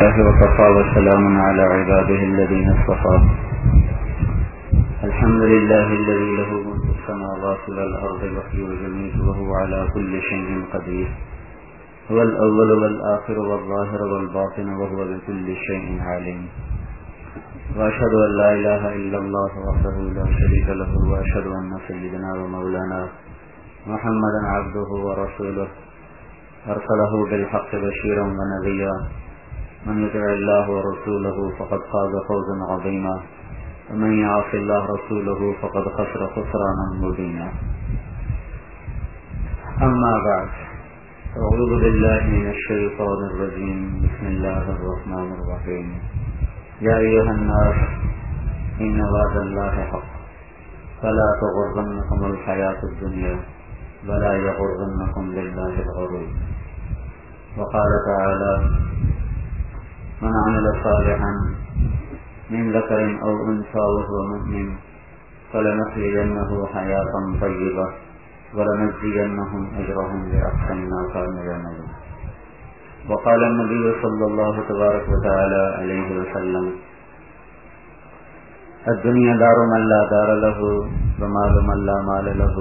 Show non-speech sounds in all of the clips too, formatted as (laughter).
الله وكفى وسلام على عباده الذين اصطفى. الحمد لله الذي له ملك السماوات والأرض وحي وجميل وهو على كل شيء قدير. هو الأول والآخر والظاهر والباطن وهو بكل شيء عالم وأشهد أن لا إله إلا الله وحده لا شريك له وأشهد أن سيدنا ومولانا محمدا عبده ورسوله. أرسله بالحق بشيرا ونذيرا. من يطع الله ورسوله فقد فاز فوزا عظيما. ومن يعص الله رسوله فقد خسر خسرانا مبينا. أما بعد، أعوذ بالله من الشيطان الرجيم. بسم الله الرحمن الرحيم. يا أيها الناس، إن وعد الله حق. فلا تغرنكم الحياة الدنيا، ولا يغرنكم بالله الغرور. وقال تعالى من عمل صالحا، من ذكر أو أنثى وهو مؤمن فلنحيينه حياة طيبة، ولنجزينهم أجرهم بأحسن ما كانوا يعملون. وقال النبي صلى الله تبارك وتعالى عليه وسلم، الدنيا دار من لا دار له، ومال من لا مال له،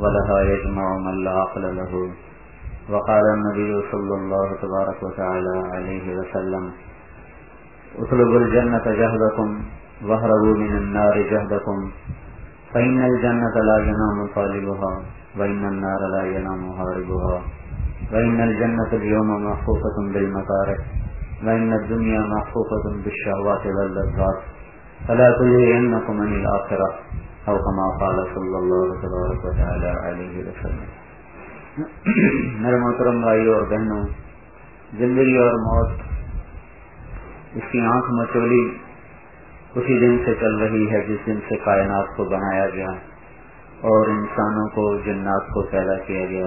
ولها يجمع من لا عقل له. وقال النبي صلى الله تبارك وتعالى عليه وسلم اطلبوا الجنة جهدكم واهربوا من النار جهدكم فإن الجنة لا ينام طالبها وإن النار لا ينام هاربها وإن الجنة اليوم محفوفة بالمكاره وإن الدنيا محفوفة بالشهوات واللذات فلا تلهينكم عن الآخرة أو كما قال صلى الله تبارك وتعالى عليه وسلم. (coughs) میرے محترم بھائی اور بہنوں، زندگی اور موت اس کی آنکھ مچولی اسی دن سے چل رہی ہے جس دن سے کائنات کو بنایا گیا اور انسانوں کو جنات کو پیدا کیا گیا۔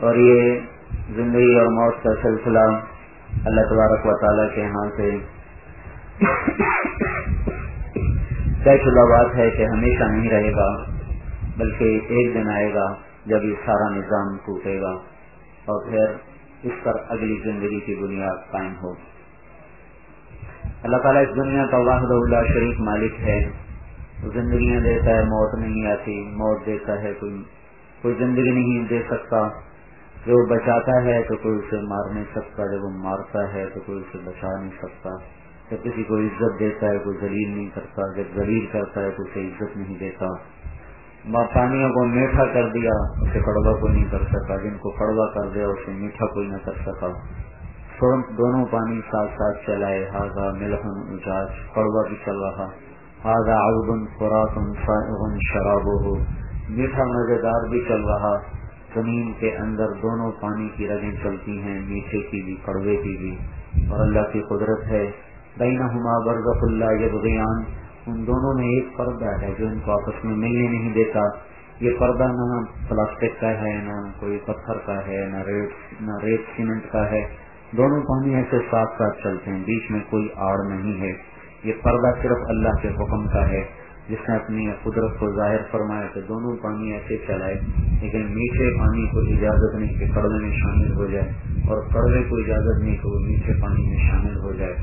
اور یہ زندگی اور موت کا سلسلہ اللہ تبارک و تعالیٰ کے یہاں سے طے شدہ بات ہے کہ ہمیشہ نہیں رہے گا، بلکہ ایک دن آئے گا جب یہ سارا نظام ٹوٹے گا اور پھر اس پر اگلی زندگی کی بنیاد قائم ہوگی۔ اللہ تعالیٰ اس دنیا کا واحد اللہ شریف مالک ہے۔ زندگیاں دیتا ہے، موت نہیں آتی، موت دیتا ہے کوئی۔ کوئی زندگی نہیں دے سکتا۔ جو بچاتا ہے تو کوئی اسے مار نہیں سکتا، جب وہ مارتا ہے تو کوئی اسے بچا نہیں سکتا۔ جب کسی کو عزت دیتا ہے، کوئی ذلیل نہیں کرتا۔ جب ذلیل کرتا ہے تو اسے عزت نہیں دیتا۔ پانیوں کو میٹھا کر دیا، اسے کڑوا کو نہیں کر سکا۔ جن کو کڑوا کر دیا، اسے میٹھا کوئی نہ کر سکا۔ دونوں پانی ساتھ ساتھ چلائے ہاضا ملحن اجاج کڑوا بھی چل رہا۔ ہاضا اردن خوراکن شراب ہو میٹھا مزیدار بھی چل رہا۔ زمین کے اندر دونوں پانی کی رگیں چلتی ہیں، میٹھے کی بھی کڑوے کی بھی۔ اور اللہ کی قدرت ہے۔ بینہما برزخ اللہ یبغیان۔ ان دونوں میں ایک پردہ ہے جو ان کو آپس میں ملنے نہیں دیتا۔ یہ پردہ نہ پلاسٹک کا ہے، نہ کوئی پتھر کا ہے، نہ ریت نہ ریت سیمنٹ کا ہے۔ دونوں پانی ایسے ساتھ ساتھ چلتے ہیں، بیچ میں کوئی آڑ نہیں ہے۔ یہ پردہ صرف اللہ کے حکم کا ہے۔ جس نے اپنی قدرت کو ظاہر فرمایا کہ دونوں پانی ایسے چلائے، لیکن میٹھے پانی کو اجازت نہیں کہ کڑوے میں شامل ہو جائے، اور کڑوے کو اجازت نہیں کہ وہ میٹھے پانی میں شامل ہو جائے۔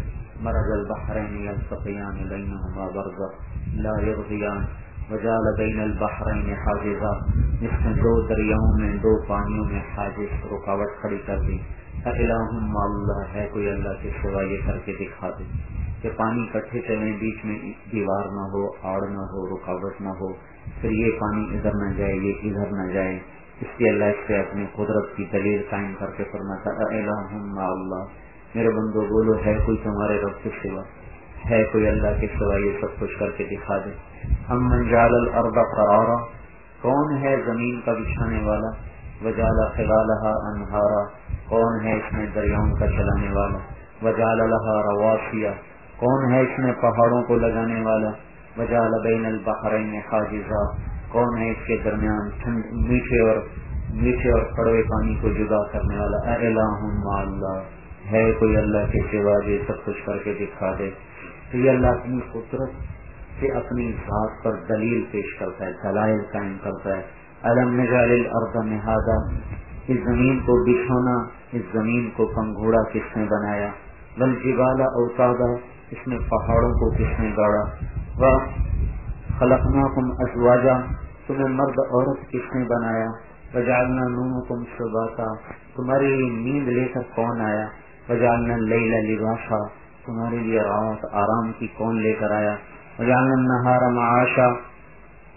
مرض البحرین الفقیان بینہما برزخ لا یغضیان وجال بین البحرین حاجزہ جس نے دو دریاؤں میں، دو پانیوں میں حاجز رکاوٹ کھڑی کر دی۔ الہم اللہ ہے کوئی اللہ کے سوا یہ کر کے دکھا دے کہ پانی کٹھے چلیں، بیچ میں دیوار نہ ہو، آڑ نہ ہو، رکاوٹ نہ ہو، پھر یہ پانی ادھر نہ جائے، یہ ادھر نہ جائے۔ اس لیے اللہ اس سے اپنی قدرت کی دلیل قائم کر کے فرماتا الہم اللہ۔ میرے بندو بولو ہے کوئی تمہارے رب کے سوا۔ ہے کوئی اللہ کے سوا یہ سب کچھ کر کے دکھا دے۔ ہم منجال الارض قرارا۔ کون ہے زمین کا بچھانے والا؟ وجالا خلالہ انہارا۔ کون ہے اس میں دریاؤں کا چلانے والا؟ وجال الحا رواسیا کون ہے اس میں پہاڑوں کو لگانے والا؟ وجال بین البحرین حاجزہ۔ کون ہے اس کے درمیان میٹھے اور میٹھے اور کڑوے پانی کو جدا کرنے والا؟ اللہ۔ ہے کوئی اللہ کے سوا جو سب کچھ کر کے دکھا دے؟ تو یہ اللہ اپنی قدرت سے اپنی ذات پر دلیل پیش کرتا ہے، دلائل قائم کرتا ہے۔ علم نجال الارض اس زمین کو بچھونا، اس زمین کو پنگھوڑا کس نے بنایا؟ بل جبالا اوتادا اس میں پہاڑوں کو کس نے گاڑا؟ وہ خلقنا کم ازواجا، تمہیں مرد عورت کس نے بنایا؟ وجالنا نون کم سباتا تمہاری نیند لے کر کون آیا؟ وجالنا لیلا لباسا، تمہارے لیے رات آرام کی کون لے کر آیا؟ وجالنا نہارا معاشا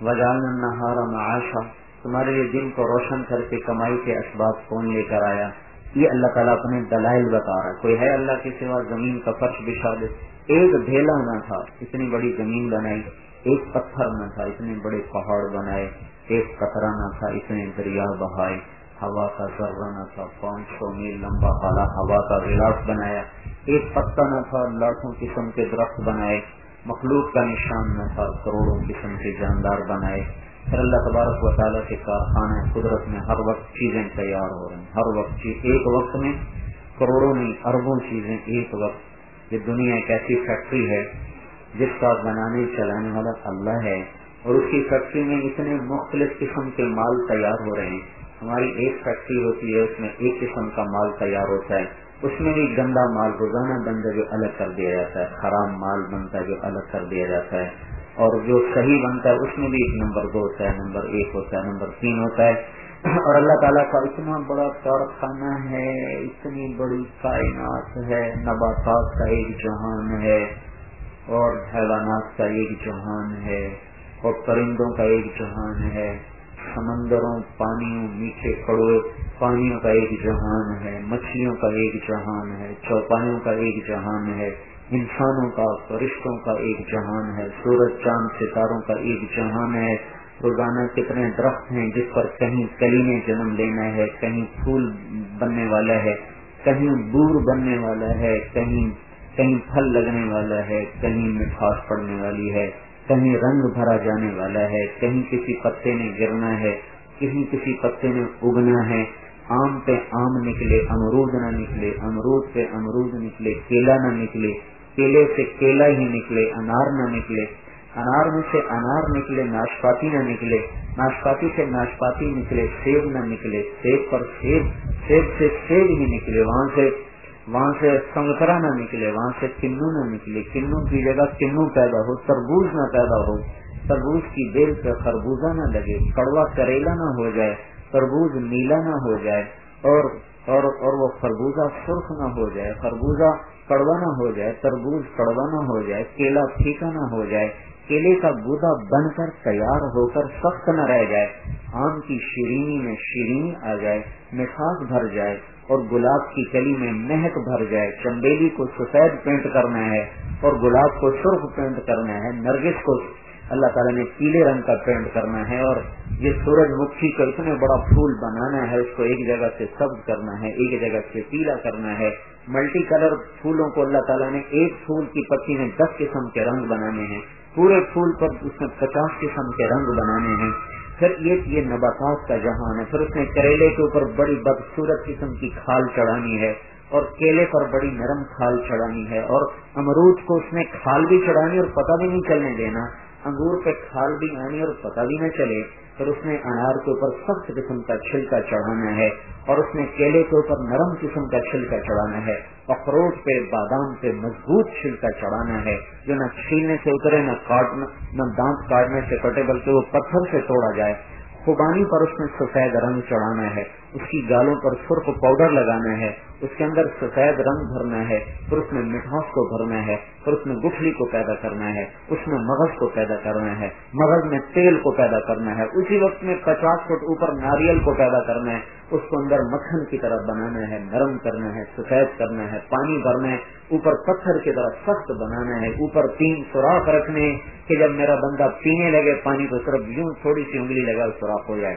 وجالنا نہارا معاشا۔ تمہارے لیے دن کو روشن کر کے کمائی کے اسباب کون لے کر آیا؟ یہ اللہ تعالیٰ اپنے دلائل بتا رہا ہے۔ کوئی ہے اللہ کے سوا زمین کا فرش بچھا دے؟ ایک ڈھیلا نہ تھا، اتنی بڑی زمین بنائی۔ ایک پتھر نہ تھا، اتنے بڑے پہاڑ بنائے۔ ایک قطرہ نہ تھا، اتنے دریا بہائے۔ ہوا کا ذرہ نہ تھا پانچ سو میل لمبا والا ہوا کا غلاف بنایا۔ ایک پتا نہ تھا، لاکھوں قسم کے درخت بنائے۔ مخلوق کا نشان نہ تھا، کروڑوں قسم کے جاندار بنائے۔ پھر اللہ تبارک و تعالیٰ کے کارخانے قدرت میں ہر وقت چیزیں تیار ہو رہی ہیں۔ ہر وقت ایک وقت میں کروڑوں نہیں، اربوں چیزیں ایک وقت۔ یہ دنیا ایک ایسی فیکٹری ہے جس کا بنانے چلانے والا اللہ ہے اور اس کی فیکٹری میں اتنے مختلف قسم کے مال تیار ہو رہے ہیں۔ ہماری ایک فیکٹری ہوتی ہے، اس میں ایک قسم کا مال تیار ہوتا ہے۔ اس میں بھی گندا مال، روزانہ بنتا جو الگ کر دیا جاتا ہے خراب مال بنتا ہے جو الگ کر دیا جاتا ہے۔ اور جو صحیح بنتا ہے، اس میں بھی ایک نمبر دو ہوتا ہے، نمبر ایک ہوتا ہے، نمبر تین ہوتا ہے۔ اور اللہ تعالیٰ کا اتنا بڑا کارخانہ ہے، اتنی بڑی کائنات ہے، نباتات کا ایک جہان ہے، اور حیوانات کا ایک جہان ہے، اور پرندوں کا ایک جہان ہے، سمندروں، پانیوں، میٹھے کڑوے، پانیوں کا ایک جہان ہے، مچھلیوں کا ایک جہان ہے چوپایوں کا ایک جہان ہے۔ انسانوں کا، فرشتوں کا ایک جہان ہے، سورج، چاند، ستاروں کا ایک جہان ہے۔ روزانہ کتنے درخت ہیں جس پر کہیں کلی میں جنم لینا ہے، کہیں پھول بننے والا ہے، کہیں بور بننے والا ہے، کہیں کہیں پھل لگنے والا ہے، کہیں مٹھاس پڑنے والی ہے، کہیں رنگ بھرا جانے والا ہے، کہیں کسی پتے نے گرنا ہے، کہیں کسی پتے نے اگنا ہے۔ آم پہ آم نکلے، امرود نہ نکلے، امرود پہ امرود نکلے، کیلا نہ نکلے کیلے سے کیلا ہی نکلے، انار نہ نکلے۔ انار میں سے انار نکلے، ناشپاتی نہ نکلے۔ ناشپاتی سے ناشپاتی نکلے، سیب نہ نکلے۔ سیب پر سیب سیب سے سیب ہی نکلے۔ وہاں سے وہاں سے سنگترا نہ نکلے، وہاں سے کنو نہ نکلے۔ کنو کی جگہ کنو پیدا ہو، تربوز نہ پیدا ہو۔ تربوز کی بیل پہ خربوزہ نہ لگے، کڑوا کریلا نہ ہو جائے، تربوز نیلا نہ ہو جائے اور اور اور وہ خربوزہ سرخ نہ ہو جائے۔ خربوزہ کڑوا نہ ہو جائے، تربوز کڑوا نہ ہو جائے، کیلا پھیکا نہ ہو جائے، کیلے کا گودا بن کر تیار ہو کر سخت نہ رہ جائے، آم کی شیرینی میں شیرینی آ جائے، مٹھاس بھر جائے اور گلاب کی کلی میں مہک بھر جائے، چمبیلی کو سفید پینٹ کرنا ہے اور گلاب کو سرخ پینٹ کرنا ہے، نرگس کو اللہ تعالیٰ نے پیلے رنگ کا پینٹ کرنا ہے اور یہ سورج مکھی کا اتنے بڑا پھول بنانا ہے، اس کو ایک جگہ سے سبز کرنا ہے، ایک جگہ سے پیلا کرنا ہے۔ ملٹی کلر پھولوں کو اللہ تعالیٰ نے ایک پھول کی پتی میں دس قسم کے رنگ بنانے ہیں، پورے پھول پر اس میں پچاس قسم کے رنگ بنانے ہیں۔ پھر یہ نباتات کا جہان ہے، پھر اس نے کریلے کے اوپر بڑی بدسورت قسم کی کھال چڑھانی ہے اور کیلے پر بڑی نرم کھال چڑھانی ہے اور امرود کو اس نے کھال بھی چڑھانی اور پتہ بھی نہیں چلنے دینا۔ انگور پہ کھال بھی آنی اور پتہ بھی نہ چلے۔ پھر اس نے انار کے اوپر سخت قسم کا چھلکا چڑھانا ہے اور اس نے کیلے کے اوپر نرم قسم کا چھلکا چڑھانا ہے اخروٹ پہ بادام پہ مضبوط چھلکا چڑھانا ہے جو نہ چھیلنے سے اترے، نہ کاٹنا نہ دانت کاٹنے سے کٹے، بلکہ وہ پتھر سے توڑا جائے۔ خوبانی پر اس میں سفید رنگ چڑھانا ہے۔ اس کی گالوں پر سرخ پاؤڈر لگانا ہے، اس کے اندر سفید رنگ بھرنا ہے، پھر اس میں مٹھاس کو بھرنا ہے، پھر اس میں گٹھلی کو پیدا کرنا ہے، اس میں مغز کو پیدا کرنا ہے، مغز میں تیل کو پیدا کرنا ہے، اسی وقت میں پچاس فٹ اوپر ناریل کو پیدا کرنا ہے، اس کو اندر مکھن کی طرح بنانا ہے، نرم کرنا ہے، سفید کرنا ہے، پانی بھرنا ہے، اوپر پتھر کی طرح سخت بنانا ہے، اوپر تین سوراخ رکھنے کہ جب میرا بندہ پینے لگے، پانی تو صرف یوں تھوڑی سی انگلی لگا، سوراخ ہو جائے۔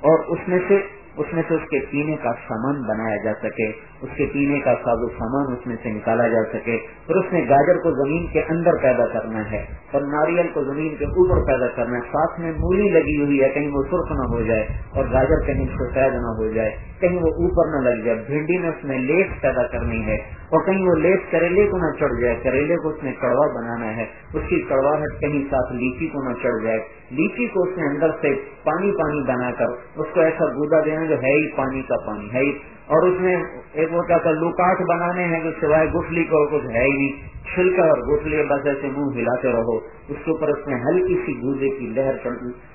اور اس میں سے اس میں سے اس کے پینے کا سامان بنایا جا سکے۔ اس کے پینے کا ساز و سامان اس میں سے نکالا جا سکے پھر اس نے گاجر کو زمین کے اندر پیدا کرنا ہے اور ناریل کو زمین کے اوپر پیدا کرنا ہے۔ ساتھ میں مولی لگی ہوئی ہے، کہیں وہ سرخ نہ ہو جائے اور گاجر کہیں سفید نہ ہو جائے، کہیں وہ اوپر نہ لگ جائے۔ بھنڈی میں اس میں لیس پیدا کرنی ہے اور کہیں وہ لیس کریلے کو نہ چڑھ جائے۔ کریلے کو اس نے کڑوا بنانا ہے۔ اس کی کڑواہٹ کہیں ساتھ لیچی کو نہ چڑھ جائے۔ لیچی کو اس نے اندر سے پانی پانی بنا کر اس کو ایسا گودا دینا جو ہے ہی پانی کا پانی، ہے اور اس میں ایک ہوتا تھا لوکاٹ بنانے ہیں جو سوائے گٹھلی کو کچھ ہے ہی نہیں۔ چھلکا اور گٹھلی بس ایسے منہ ہلاتے رہو۔ اس کے اوپر اس میں ہلکی سی گوزے کی لہر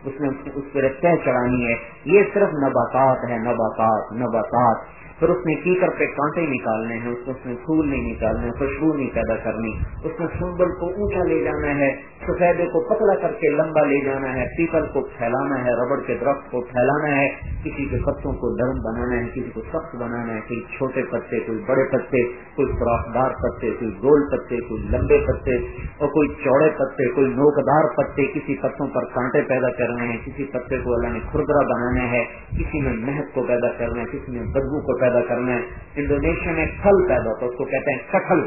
اس میں اس پہ تہ چڑھانی ہے۔ یہ صرف نباتات ہے نباتات نباتات۔ پھر اس میں کیکر پہ کانٹے نکالنے ہیں، اس میں پھول نہیں نکالنے، خوشبو نہیں پیدا کرنی۔ اس میں سنبل کو اونچا لے جانا ہے، سفیدے کو پتلا کر کے لمبا لے جانا ہے، پیپل کو پھیلانا ہے، ربڑ کے درخت کو پھیلانا ہے، کسی کے پتوں کو نرم بنانا ہے، کسی کو سخت بنانا ہے، کوئی چھوٹے پتے، کوئی بڑے پتے، کوئی فراخدار پتے، کوئی گول پتے، کوئی لمبے پتے، اور کوئی چوڑے پتے، کوئی نوکدار پتے، کسی پتوں پر کانٹے پیدا کرنے ہیں، کسی پتے کو اللہ نے کھردرا بنانا ہے کسی میں مہک کو پیدا کرنا ہے کسی میں بدبو کو پیدا کرنا ہے۔ انڈونیشیا میں پھل پیدا ہوتا ہے، اس کو کہتے ہیں کٹھل۔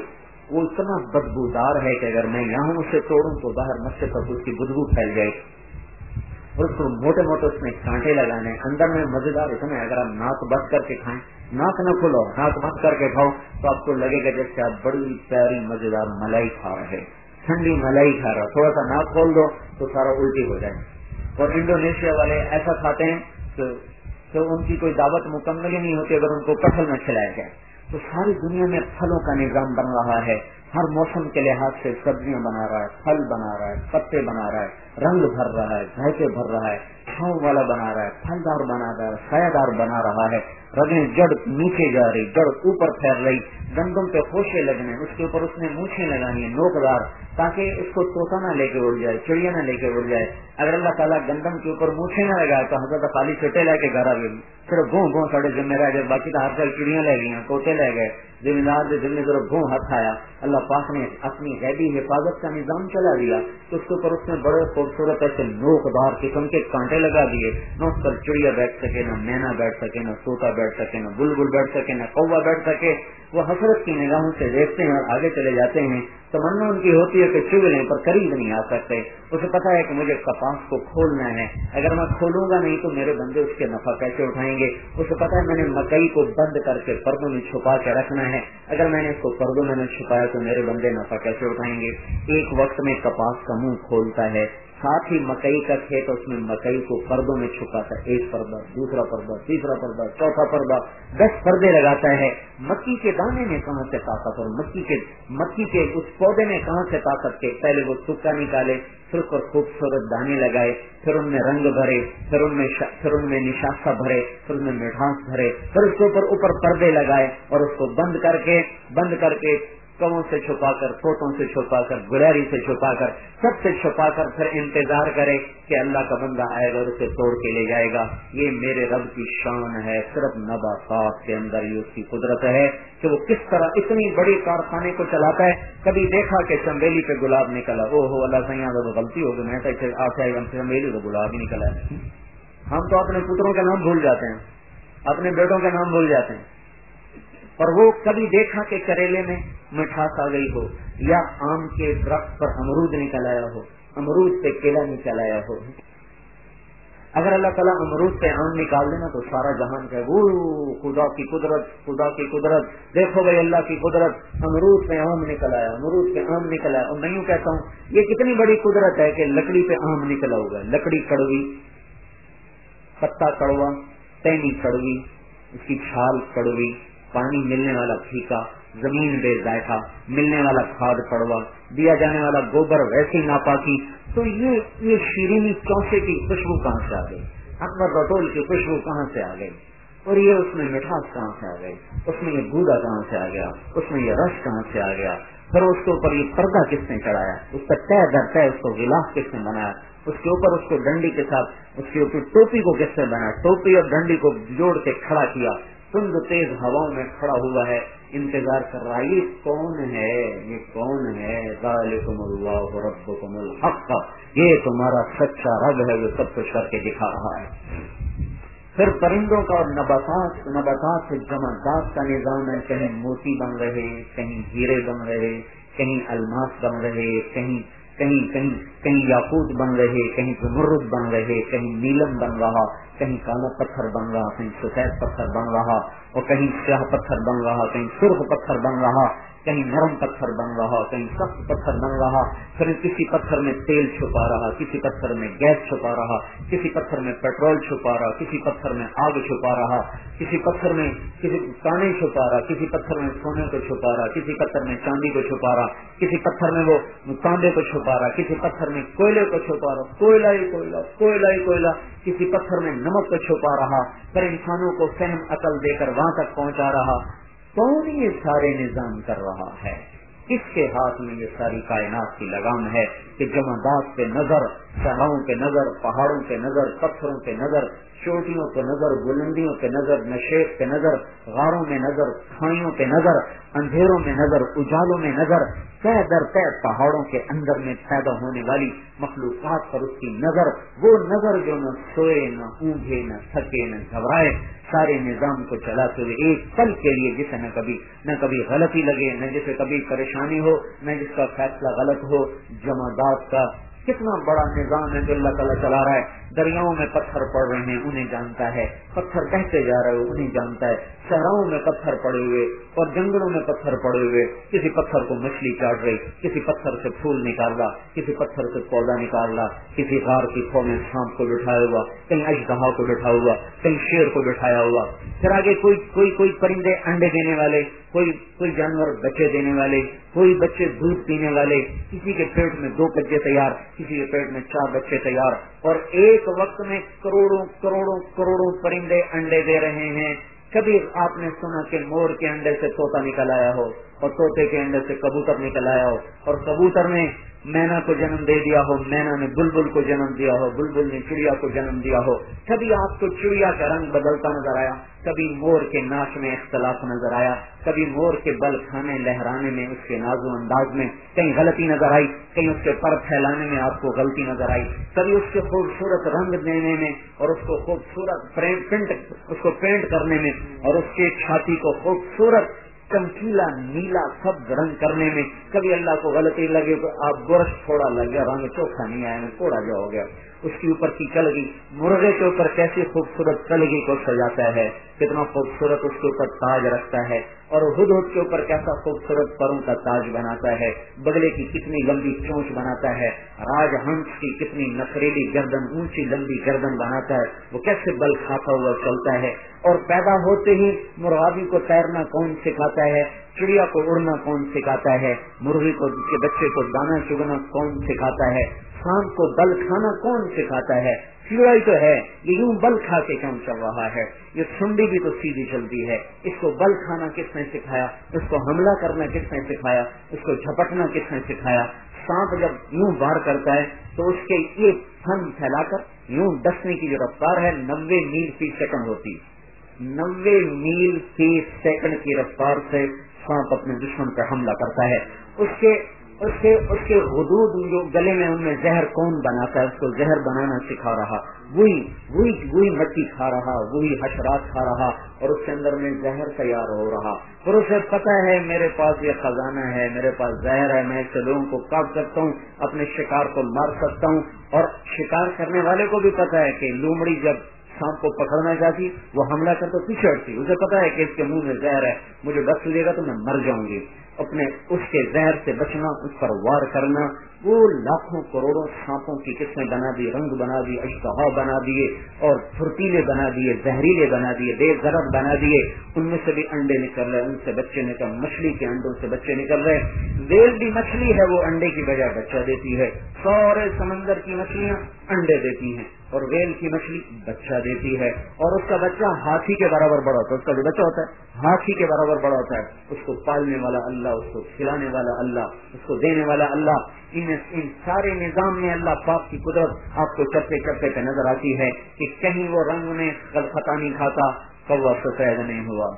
وہ اتنا بدبودار ہے کہ اگر میں یہاں اسے توڑوں تو باہر مچھر تک اس کی بدبو پھیل جائے۔ اور اس کو موٹے موٹے اس میں کانٹے لگانے اندر میں مزیدار اتنا اگر آپ ناک بند کر کے کھائیں، ناک نہ کھولو ناک بند کر کے کھاؤ، تو آپ کو لگے گا جیسے آپ بڑی پیاری مزیدار ملائی کھا رہے ٹھنڈی ملائی کھا رہا تھوڑا سا ناک کھول دو تو سارا الٹی ہو جائے۔ اور انڈونیشیا والے ایسا کھاتے ہیں تو ان کی کوئی دعوت مکمل ہی نہیں ہوتی اگر ان کو کٹل نہ کھلایا جائے۔ تو ساری دنیا میں پھلوں کا نظام بن رہا ہے۔ ہر موسم کے لحاظ سے سبزیاں بنا رہا ہے، پھل بنا رہا ہے، پتے بنا رہا ہے، رنگ بھر رہا ہے، ذائقے بھر رہا ہے، چھاؤں والا بنا رہا ہے، پھلدار بنا رہا ہے سایہ دار بنا رہا ہے۔ رگیں جڑ نیچے جا رہی، جڑ اوپر پھیل رہی، گندم پہ خوشے لگنے، اس کے اوپر اس نے مونچھے لگانی، نوکدار تاکہ اس کو توتا نہ لے کے اڑ جائے، چڑیا نہ لے کے اڑ جائے۔ اگر اللہ تعالیٰ گندم کے اوپر مونچھے نہ لگائے تو حضرت خالی چھٹے لے کے گھر آ گئی۔ صرف گوں گوں سڑے ذمہ رہ گئے، باقی تو ہر سال چڑیاں لے گئی توتے لے گئے۔ ذمہ دار دل میں ذرا گوں ہاتھ آیا۔ اللہ پاک نے اپنی غیبی حفاظت کا نظام چلا دیا تو اس کے اوپر اس نے بڑے خوبصورت ایسے نوکدار قسم کے کانٹے لگا دیے۔ نہ اس پر چڑیا بیٹھ سکے، نہ مینا بیٹھ سکے، نہ سوتا بیٹھ سکے، نہ بلبل بیٹھ سکے، نہ کوا بیٹھ سکے۔ وہ حسرت کی نگاہوں سے دیکھتے ہیں اور آگے چلے جاتے ہیں۔ تمنا ان کی ہوتی ہے کہ چگ لیں پر قریب نہیں آ سکتے۔ اسے پتا ہے کہ مجھے کپاس کو کھولنا ہے۔ اگر میں کھولوں گا نہیں تو میرے بندے اس کے نفع کیسے اٹھائیں گے؟ اسے پتا ہے میں نے مکئی کو بند کر کے پردوں میں چھپا کے رکھنا ہے۔ اگر میں نے اس کو پردوں میں نے چھپایا تو میرے بندے نفع کیسے اٹھائیں گے؟ ایک وقت میں کپاس کا منہ کھولتا ہے، ساتھ ہی مکئی کا کھیت اس میں مکئی کو پردوں میں چھپاتا ہے، ایک پردہ، دوسرا پردہ، تیسرا پردہ، چوتھا پردہ، دس پردے لگاتا ہے۔ مکی کے دانے میں کہاں سے طاقت اور مکی کے مکی کے اس پودے میں کہاں سے طاقت کے؟ پہلے وہ سکا نکالے پھر پر خوبصورت دانے لگائے، پھر ان میں رنگ بھرے، پھر ان میں پھر ان میں نشاستہ بھرے، پھر ان میں مٹھاس بھرے، پھر اس کے اوپر اوپر پردے لگائے اور اس کو بند کر کے، بند کر کے کموں سے چھپا کر فوٹوں سے چھپا کر گلیری سے چھپا کر، سب سے چھپا کر پھر انتظار کرے کہ اللہ کا بندہ آئے گا اور اسے توڑ کے لے جائے گا۔ یہ میرے رب کی شان ہے، صرف نبا صاف کے اندر یہ اس کی قدرت ہے کہ وہ کس طرح اتنی بڑی کارخانے کو چلاتا ہے۔ کبھی دیکھا کہ چمبیلی پہ گلاب نکلا۔ او ہو اللہ سیاح تو غلطی ہوگی میں چمبیلی تو گلاب ہی نکلا۔ ہے ہم تو اپنے پتروں کے نام بھول جاتے ہیں، اپنے بیٹوں کے نام بھول جاتے ہیں۔ اور وہ کبھی دیکھا کہ کریلے میں مٹھاس آ گئی ہو یا آم کے درخت پر امرود نکل آیا ہو، امرود سے کیلا نکل آیا ہو۔ اگر اللہ تعالیٰ امرود سے آم نکال دینا تو سارا جہان کا وہ خدا کی قدرت، خدا کی قدرت، دیکھو بھائی اللہ کی قدرت، امرود پہ آم نکل آیا، امرود پہ آم نکل آیا۔ اور میں کہتا ہوں، یہ کتنی بڑی قدرت ہے کہ لکڑی پہ آم نکلا ہوگا لکڑی کڑوی، پتا کڑوا تینی کڑوی، اس کی چھال کڑوی۔ پانی ملنے والا پھیکا، زمین بے ذائقہ، ملنے والا کھاد پڑوا، دیا جانے والا گوبر ویسی ناپاکی، تو یہ یہ شیرینی چوسے کی خوشبو کہاں سے آ گئی؟ اکبر رٹول کی خوشبو کہاں سے آ گئی؟ اور یہ اس میں مٹھاس کہاں سے آ گئی؟ اس میں یہ گودا کہاں سے آ گیا؟ اس میں یہ رس کہاں سے آ گیا؟ پھر اس کے اوپر یہ پردہ کس نے چڑھایا؟ اس کا طے در طے اس کو گلاس کس نے بنایا؟ اس کے اوپر اس کو ڈنڈی کے ساتھ، اس کے اوپر ٹوپی کو کس نے بنایا؟ ٹوپی اور ڈنڈی کو جوڑ کے کھڑا کیا۔ تند تیز ہواؤں میں کھڑا ہوا ہے، انتظار کر رہا یہ کون ہے؟ یہ کون ہے؟ ذالکم اللہ ربکم الحق۔ یہ تمہارا سچا رب ہے جو سب کچھ کر کے دکھا رہا ہے۔ پھر پرندوں کا اور نباتات نباتات سے جمعدات کا نظام ہے۔ کہیں موتی بن رہے، کہیں ہیرے بن رہے، کہیں الماس بن رہے، کہیں کہیں کہیں کہیں یاقوت بن رہے، کہیں زمرد بن رہے، کہیں نیلم بن رہا، کہیں کالا پتھر بن رہا، کہیں سفید پتھر بن رہا، اور کہیں سیاہ پتھر بن رہا، کہیں سرخ پتھر بن رہا۔ کہیں نرم پتھر بن رہا کہیں سخت پتھر بن رہا پھر کسی پتھر میں تیل چھپا رہا کسی پتھر میں گیس چھپا رہا کسی پتھر میں پیٹرول چھپا رہا کسی پتھر میں آگ چھپا رہا کسی پتھر میں کسی کانے چھپا رہا کسی پتھر میں سونے کو چھپا رہا کسی پتھر میں چاندی کو چھپا رہا کسی پتھر میں وہ تانبے کو چھپا رہا کسی پتھر میں کوئلے کو چھپا رہا کوئلہ ہی کوئلہ کوئلہ ہی کوئلہ کسی پتھر میں نمک کو چھپا رہا پھر انسانوں کو فہم عقل دے کر وہاں تک پہنچا رہا کون یہ سارے نظام کر رہا ہے؟ کس کے ہاتھ میں یہ ساری کائنات کی لگام ہے کہ جمعداد پہ نظر صحراؤں پہ نظر، پہاڑوں پہ نظر، پتھروں پہ نظر، چوٹیوں پہ نظر، بلندیوں پہ نظر، نشیب پہ نظر، غاروں میں نظر، کھائیوں پہ نظر، اندھیروں میں نظر، اجالوں میں نظر طے در طے پہاڑوں کے اندر میں پیدا ہونے والی مخلوقات پر اس کی نظر، وہ نظر جو نہ سوئے، نہ اونگے نہ تھکے، نہ گھبرائے سارے نظام کو چلاتے ہوئے ایک پل کے لیے جسے نہ کبھی نہ کبھی غلطی لگے، نہ جسے کبھی پریشانی ہو، نہ جس کا فیصلہ غلط ہو جمعداد کا کتنا بڑا نظام ہے جو اللہ تعالیٰ چلا رہا ہے۔ دریاؤں میں پتھر پڑ رہے ہیں، انہیں جانتا ہے۔ پتھر بہتے جا رہے انہیں جانتا ہے۔ شہراؤں میں پتھر پڑے ہوئے اور جنگلوں میں پتھر پڑے ہوئے۔ کسی پتھر کو مچھلی چاٹ رہی کسی پتھر سے پھول نکال رہا کسی پتھر سے پودا نکال رہا کسی غار کی تھو میں سانپ کو بٹھایا ہوا، کہیں اشدہا کو بٹھا ہوا، کہیں شیر کو بٹھایا ہوا۔ پھر آگے کوئی کوئی کوئی پرندے انڈے دینے والے، کوئی کوئی جانور بچے دینے والے، کوئی بچے دودھ پینے والے۔ کسی کے پیٹ میں دو بچے تیار، کسی کے پیٹ میں چار بچے تیار اور ایک وقت میں کروڑوں کروڑوں کروڑوں پرندے انڈے دے رہے ہیں۔ کبھی آپ نے سنا کہ مور کے انڈے سے توتا نکل آیا ہو اور توتے کے انڈے سے کبوتر نکل آیا ہو اور کبوتر نے مینا کو جنم دے دیا ہو، مینا نے بلبل کو جنم دیا ہو، بلبل نے چڑیا کو جنم دیا ہو۔ کبھی آپ کو چڑیا کا رنگ بدلتا نظر آیا کبھی مور کے ناچ میں اختلاف نظر آیا کبھی مور کے بل کھانے لہرانے میں، اس کے نازو انداز میں کہیں غلطی نظر آئی، کہیں اس کے پر پھیلانے میں آپ کو غلطی نظر آئی۔ کبھی اس کے خوبصورت رنگ دینے میں اور اس کو خوبصورت پرنٹ، اس کو پینٹ کرنے میں اور اس کے چھاتی کو خوبصورت چمکیلا نیلا سب رنگ کرنے میں کبھی اللہ کو غلطی لگے آپ برش تھوڑا لگ گیا رنگ چوکھا نہیں آیا تھوڑا جا ہو گیا۔ اس کے اوپر کی کلگی، مرغے کے اوپر کیسی خوبصورت کلگی کو سجاتا ہے، کتنا خوبصورت اس کے اوپر تاج رکھتا ہے، اور ہد ہد کے اوپر کیسا خوبصورت پروں کا تاج بناتا ہے، بگلے کی کتنی لمبی چونچ بناتا ہے، راج ہنس کی کتنی نفریلی گردن، اونچی لمبی گردن بناتا ہے، وہ کیسے بل کھاتا ہوا چلتا ہے، اور پیدا ہوتے ہی مرغابی کو تیرنا کون سکھاتا ہے، چڑیا کو اڑنا کون سکھاتا ہے، مرغی کو کے بچے کو دانا چگنا کون سکھاتا ہے شام کو بل کھانا کون سکھاتا ہے؟ چڑائی تو ہے، یہ یوں بل کھا کے کیوں چل رہا ہے۔ یہ سنڈی بھی تو سیدھی چلتی ہے۔ اس کو بل کھانا کس نے سکھایا؟ اس کو حملہ کرنا کس نے سکھایا؟ اس کو جھپٹنا کس نے سکھایا؟ سانپ جب یوں بار کرتا ہے تو اس کے ایک پھن پھیلا کر یوں ڈسنے کی جو رفتار ہے نبے میل فی سیکنڈ ہوتی۔ نبے میل فی سیکنڈ کی رفتار سے سانپ اپنے دشمن پر حملہ کرتا ہے۔ اس کے اس کے اس کے حدود جو گلے میں ان میں زہر کون بناتا ہے، اس کو زہر بنانا سکھا رہا۔ وہی وہی وہی مٹی کھا رہا، وہی حشرات کھا رہا اور اس کے اندر میں زہر تیار ہو رہا۔ اور اسے پتا ہے، میرے پاس یہ خزانہ ہے، میرے پاس زہر ہے، میں سے لوگوں کو کاٹ سکتا ہوں، اپنے شکار کو مار سکتا ہوں۔ اور شکار کرنے والے کو بھی پتا ہے کہ لومڑی جب سانپ کو پکڑنا چاہتی، وہ حملہ کر تو پیچھے ہٹتی۔ اسے پتا ہے کہ اس کے منہ میں زہر ہے، مجھے ڈس لے گا تو میں مر جاؤں گی۔ اپنے اس کے زہر سے بچنا، اس پر وار کرنا، وہ لاکھوں کروڑوں سانپوں کی قسمیں بنا دی، رنگ بنا دی، اشتہا بنا دیے، اور پھرتیلے بنا دیے، زہریلے بنا دیے، بے ضرب بنا دیے، ان میں سے بھی انڈے نکل رہے، ان سے بچے نکل، مچھلی کے انڈوں سے بچے نکل رہے۔ ویل بھی مچھلی ہے، وہ انڈے کی بجائے بچہ دیتی ہے۔ سورے سمندر کی مچھلیاں انڈے دیتی ہیں۔ اور ویل کی مچھلی بچہ دیتی ہے اور اس کا بچہ ہاتھی کے برابر بڑا ہوتا ہے، اس کا جو بچہ ہوتا ہے، ہاتھی کے برابر بڑا ہوتا ہے۔ اس کو پالنے والا اللہ، اس کو کھلانے والا اللہ، اس کو دینے والا اللہ، ان ان سارے نظام میں اللہ پاک کی قدرت آپ کو چپتے چپتے پہ نظر آتی ہے کہ کہیں وہ رنگ میں کل خطا نہیں کھاتا۔ کوا سفید نہیں ہوا۔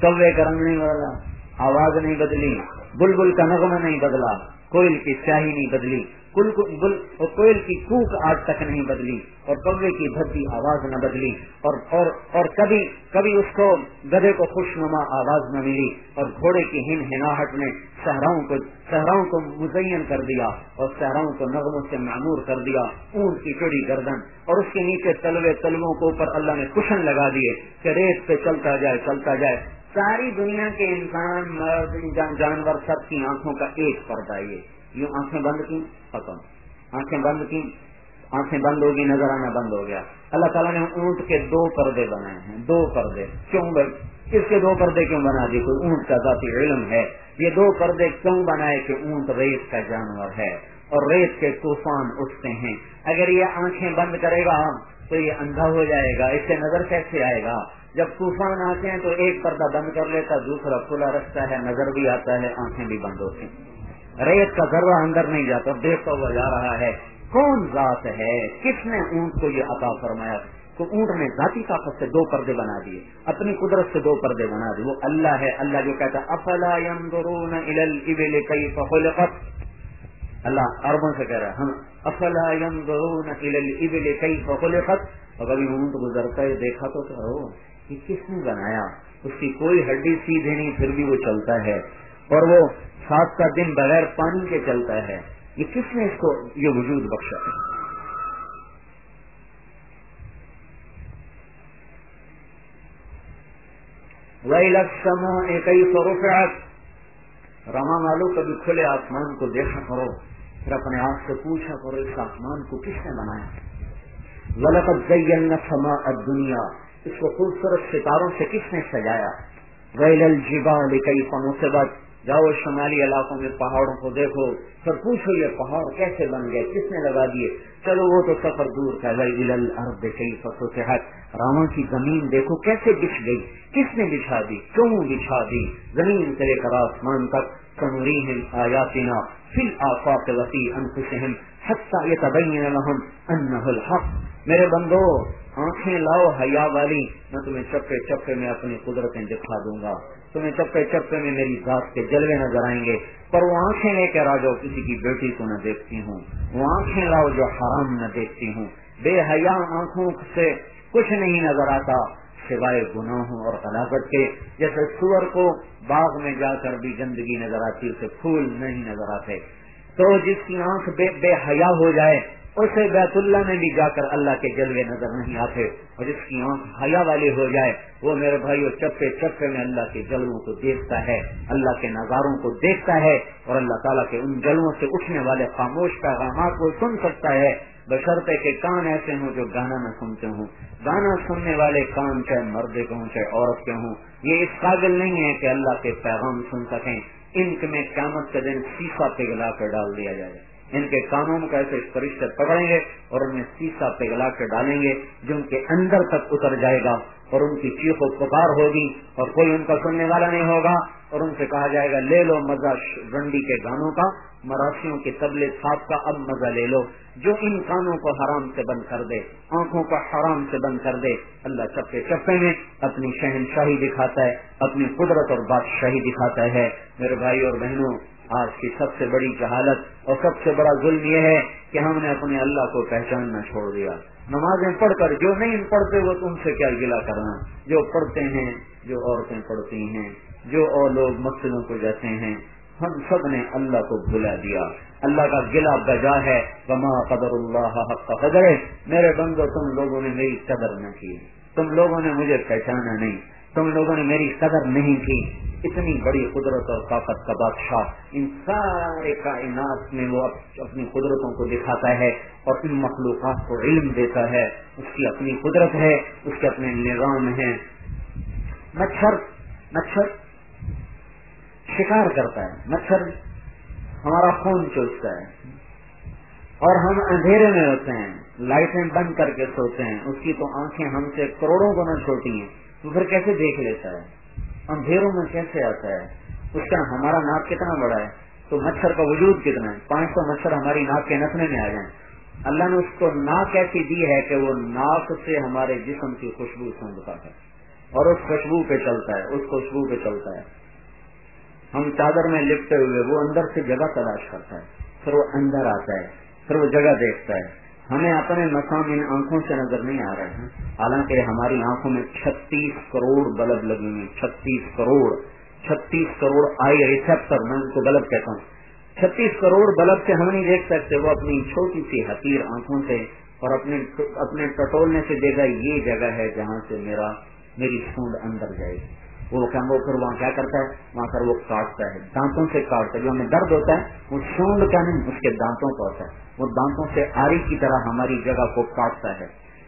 کوے کا رنگ نہیں بدلا، آواز نہیں بدلی، بلبل کا نغمہ نہیں بدلا، کوئل کی سیاہی نہیں بدلی۔ کوئل کی کوک آج تک نہیں بدلی اور کوے کی بھدی آواز نہ بدلی اور اور اور کبھی کبھی اس کو گدے کو خوش نما آواز نہ ملی اور گھوڑے کی ہن ہناہٹ نے صحراؤں کو صحراؤں کو مزین کر دیا اور صحراؤں کو نغموں سے معمور کر دیا اونٹ کی چڑی گردن اور اس کے نیچے تلوے تلووں کو اوپر اللہ نے کشن لگا دیے کہ ریت پہ چلتا جائے چلتا جائے۔ ساری دنیا کے انسان مرد جانور سب کی آنکھوں کا ایک پردہ یہ یوں آنکھیں بند کی ختم۔ آنکھیں بند کی آنکھیں بند ہوگی نظر آنا بند ہو گیا۔ اللہ تعالیٰ نے اونٹ کے دو پردے بنائے ہیں۔ دو پردے۔ کیوں بھائی؟ اس کے دو پردے کیوں بنا دی؟ کوئی اونٹ کا ذاتی علم ہے۔ یہ دو پردے کیوں بنائے کہ اونٹ ریت کا جانور ہے اور ریت کے طوفان اٹھتے ہیں؟ اگر یہ آنکھیں بند کرے گا تو یہ اندھا ہو جائے گا، اس سے نظر کیسے آئے گا؟ جب طوفان آتے ہیں تو ایک پردہ بند کر لیتا، دوسرا کھلا رکھتا ہے، نظر بھی آتا ہے، آنکھیں بھی بند ہوتی ریت کا ذرہ اندر نہیں جاتا، دیکھتا ہوا جا رہا ہے۔ کون ذات ہے؟ کس نے اونٹ کو یہ عطا فرمایا؟ تو اونٹ نے ذاتی طاقت سے دو پردے بنا دیے، اپنی قدرت سے دو پردے بنا دیے۔ وہ اللہ ہے، اللہ جو کہتا افلا ينظرون الى كيف خلقت؟ اللہ اربوں سے کہہ رہا ہے، ہم افلا ينظرون الى كيف خلقت؟ اور کبھی اونٹ گزرتا ہے، دیکھا تو کرو کہ کس نے بنایا؟ اس کی کوئی ہڈی سیدھے نہیں، پھر بھی وہ چلتا ہے۔ اور وہ سات کا دن بغیر پانی کے چلتا ہے، یہ کس نے اس کو یہ وجود بخشا؟ رما مالو، کبھی کھلے آسمان کو دیکھا کرو، پھر اپنے آپ سے پوچھا کرو، اس آسمان کو کس نے بنایا؟ غلط سما دنیا اس کو خوبصورت ستاروں سے کس نے سجایا؟ ویل الجبال لکئی فمصبت جاؤ شمالی علاقوں میں پہاڑوں کو دیکھو، پھر پوچھو یہ پہاڑ کیسے بن گئے، کس نے لگا دیے؟ چلو وہ تو سفر دور کا راما کی زمین دیکھو کیسے بچھ گئی۔ کس نے بچھا دی؟ کیوں بچھا دی؟ زمین سے لے کر آسمان تک۔ کنوری آیاتنا فی الآفاق وفی انفسہم حتی یتبین لہم انہ الحق۔ میرے بندو، آنکھیں لاؤ حیا والی، میں تمہیں چپے چپے میں اپنی قدرتیں دکھا دوں گا۔ تمہیں چپے چپے میں میری ذات کے جلوے نظر آئیں گے پر وہ آنکھیں لے کر آ جاؤ کسی کی بیٹی کو نہ دیکھتی ہوں۔ وہ آنکھیں لاؤ جو حرام نہ دیکھتی ہوں۔ بے حیا آنکھوں سے کچھ نہیں نظر آتا سوائے گناہوں اور ہلاکت کے۔ جیسے سور کو باغ میں جا کر بھی گندگی نظر آتی اسے پھول نہیں نظر آتے۔ تو جس کی آنکھ بے, بے حیا ہو جائے اسے بیت اللہ میں بھی جا کر اللہ کے جلوے نظر نہیں آتے اور جس کی آنکھ حیا والی ہو جائے، وہ میرے بھائی چپے چپے میں اللہ کے جلووں کو دیکھتا ہے، اللہ کے نظاروں کو دیکھتا ہے اور اللہ تعالیٰ کے ان جلووں سے اٹھنے والے خاموش پیغامات کو سن سکتا ہے۔ بشرطے کے کان ایسے ہوں جو گانا نہ سنتے ہوں۔ گانا سننے والے کان چاہے مرد کے ہوں، چاہے عورت کے ہوں۔ یہ اس قابل نہیں ہے کہ اللہ کے پیغام سن سکیں۔ ان میں قیامت کے دن سیسا پگلا کر ڈال دیا جائے۔ ان کے کانوں کا ایسے فرشتے پکڑیں گے اور انہیں سیسا پگلا کے ڈالیں گے جو ان کے اندر تک اتر جائے گا اور ان کی چیخ و پکار ہوگی اور کوئی ان کا سننے والا نہیں ہوگا اور ان سے کہا جائے گا، لے لو مزہ رنڈی کے گانوں کا مراسیوں کے تبلے ساتھ کا، اب مزہ لے لو، جو ان کانوں کو حرام سے بند کر دے، آنکھوں کو حرام سے بند کر دے، اللہ چپے چپے میں اپنی شہنشاہی دکھاتا ہے، اپنی قدرت اور بادشاہی دکھاتا ہے، میرے بھائی اور بہنوں آج کی سب سے بڑی جہالت اور سب سے بڑا ظلم یہ ہے کہ ہم نے اپنے اللہ کو پہچاننا چھوڑ دیا۔ نمازیں پڑھ کر جو نہیں پڑھتے وہ تم سے کیا گلا کرنا؟ جو پڑھتے ہیں، جو عورتیں پڑھتی ہیں، جو اور لوگ مسجدوں کو جاتے ہیں، ہم سب نے اللہ کو بلا دیا۔ اللہ کا گلا بجا ہے۔ وما قدر اللہ حق کا قدر ہے میرے بندو، تم لوگوں نے میری قدر نہ کی۔ تم لوگوں نے مجھے پہچانا نہیں۔ تم لوگوں نے میری قدر نہیں کی۔ اتنی بڑی قدرت اور طاقت کا بادشاہ ان سارے کائنات میں وہ اپنی قدرتوں کو دکھاتا ہے اور ان مخلوقات کو علم دیتا ہے۔ اس کی اپنی قدرت ہے، اس کے اپنے نظام ہیں۔ مچھر مچھر شکار کرتا ہے۔ مچھر ہمارا خون چوستا ہے۔ اور ہم اندھیرے میں ہوتے ہیں، لائٹیں بند کر کے سوتے ہیں۔ اس کی تو آنکھیں ہم سے کروڑوں کو نہ چھوٹی ہیں۔ تو پھر کیسے دیکھ لیتا ہے؟ اندھیروں میں کیسے آتا ہے؟ اس کا ہمارا ناک کتنا بڑا ہے؟ تو مچھر کا وجود کتنا ہے؟ پانچ سو مچھر ہماری ناک کے نسنے میں آ جائیں۔ اللہ نے اس کو ناک ایسی دی ہے کہ وہ ناک سے ہمارے جسم کی خوشبو سونگتا ہے اور اس خوشبو پہ چلتا ہے، اس خوشبو پہ چلتا ہے۔ ہم چادر میں لپٹے ہوئے، وہ اندر سے جگہ تلاش کرتا ہے۔ پھر وہ اندر آتا ہے، پھر وہ جگہ دیکھتا ہے۔ ہمیں اپنے مقام ان آنکھوں سے نظر نہیں آ رہے ہیں۔ حالانکہ ہماری آنکھوں میں چھتیس کروڑ بلب لگے ہوئے چھتیس کروڑ چھتیس کروڑ آئی ریسپٹر میں ان کو بلب کہتا ہوں۔ چھتیس کروڑ بلب سے ہم نہیں دیکھ سکتے، وہ اپنی چھوٹی سی حقیر آنکھوں سے اور اپنے اپنے ٹٹولنے سے دے گا یہ جگہ ہے جہاں سے میرا، میری سونڈ اندر جائے۔ گی وہ پھر وہاں کیا کرتا ہے؟ وہاں پر وہ کاٹتا ہے، دانتوں سے کاٹتا ہے۔ جو ہمیں درد ہوتا ہے، وہ شونڈ کا نہیں، اس کے دانتوں کا ہوتا ہے۔ وہ دانتوں سے آری کی طرح ہماری جگہ کو کاٹتا ہے۔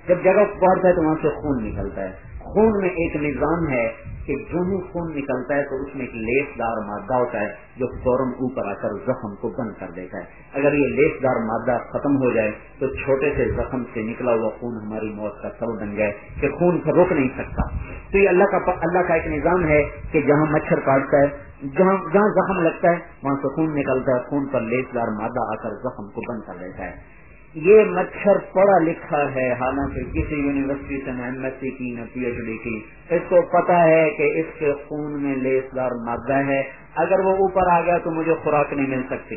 جب جگہ کو کاٹتا ہے تو وہاں سے خون نکلتا ہے۔ خون میں ایک نظام ہے کہ جو ہی خون نکلتا ہے تو اس میں ایک لیس دار مادہ ہوتا ہے جو فوراً اوپر آ کر زخم کو بند کر دیتا ہے۔ اگر یہ لیس دار مادہ ختم ہو جائے تو چھوٹے سے زخم سے نکلا ہوا خون ہماری موت کا سب بن جائے کہ خون کو روک نہیں سکتا۔ تو یہ اللہ کا اللہ کا ایک نظام ہے کہ جہاں مچھر کاٹتا ہے، جہاں جہاں زخم لگتا ہے، وہاں سے خون نکلتا ہے، خون پر لیس دار مادہ آ کر زخم کو بند کر دیتا ہے۔ یہ مچھر پڑھا لکھا ہے، حالانکہ کسی یونیورسٹی سے نہ ایم ایس سی کی نہ پی ایچ ڈی کی۔ اس کو پتا ہے کہ اس کے خون میں لیس دار مادہ ہے۔ اگر وہ اوپر آ گیا تو مجھے خوراک نہیں مل سکتی۔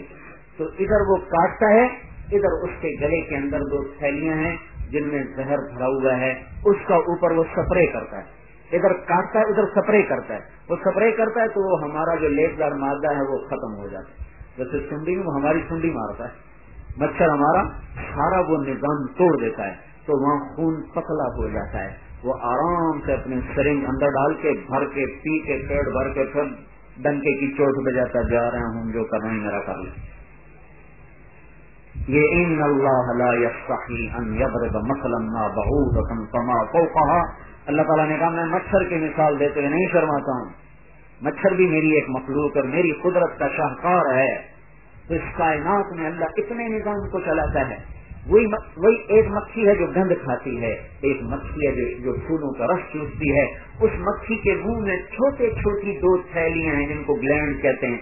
تو ادھر وہ کاٹتا ہے، ادھر اس کے گلے کے اندر دو تھیلیاں ہیں جن میں زہر بھرا ہوا ہے۔ اس کا اوپر وہ سپرے کرتا ہے۔ ادھر کاٹتا ہے، ادھر سپرے کرتا ہے۔ وہ سپرے کرتا ہے تو وہ ہمارا جو لیس دار مادہ ہے وہ ختم ہو جاتا ہے۔ جیسے سنڈی میں وہ ہماری سنڈی مارتا ہے۔ مچھر ہمارا سارا وہ نظام توڑ دیتا ہے تو وہاں خون پتلا ہو جاتا ہے۔ وہ آرام سے اپنے سرنگ اندر ڈال کے، بھر کے، پی کے، پیٹ بھر کے، پھر ڈنکے کی چوٹ پہ جاتا جا رہے ہوں، جو کر رہے میرا کر لیں۔ یہ ان اللہ کو اللہ تعالیٰ نے کہا، میں مچھر کی مثال دیتے ہوئے نہیں شرماتا ہوں۔ مچھر بھی میری ایک مخلوق اور میری قدرت کا شاہکار ہے۔ تو اس کائنات میں اللہ اتنے نظام کو چلاتا ہے۔ وہی وہی ایک مکھی ہے جو گند کھاتی ہے، ایک مکھی ہے جو پھولوں کا رس چوستی ہے۔ اس مکھی کے منہ میں چھوٹے چھوٹی دو تھیلیاں ہیں جن کو گلینڈ کہتے ہیں۔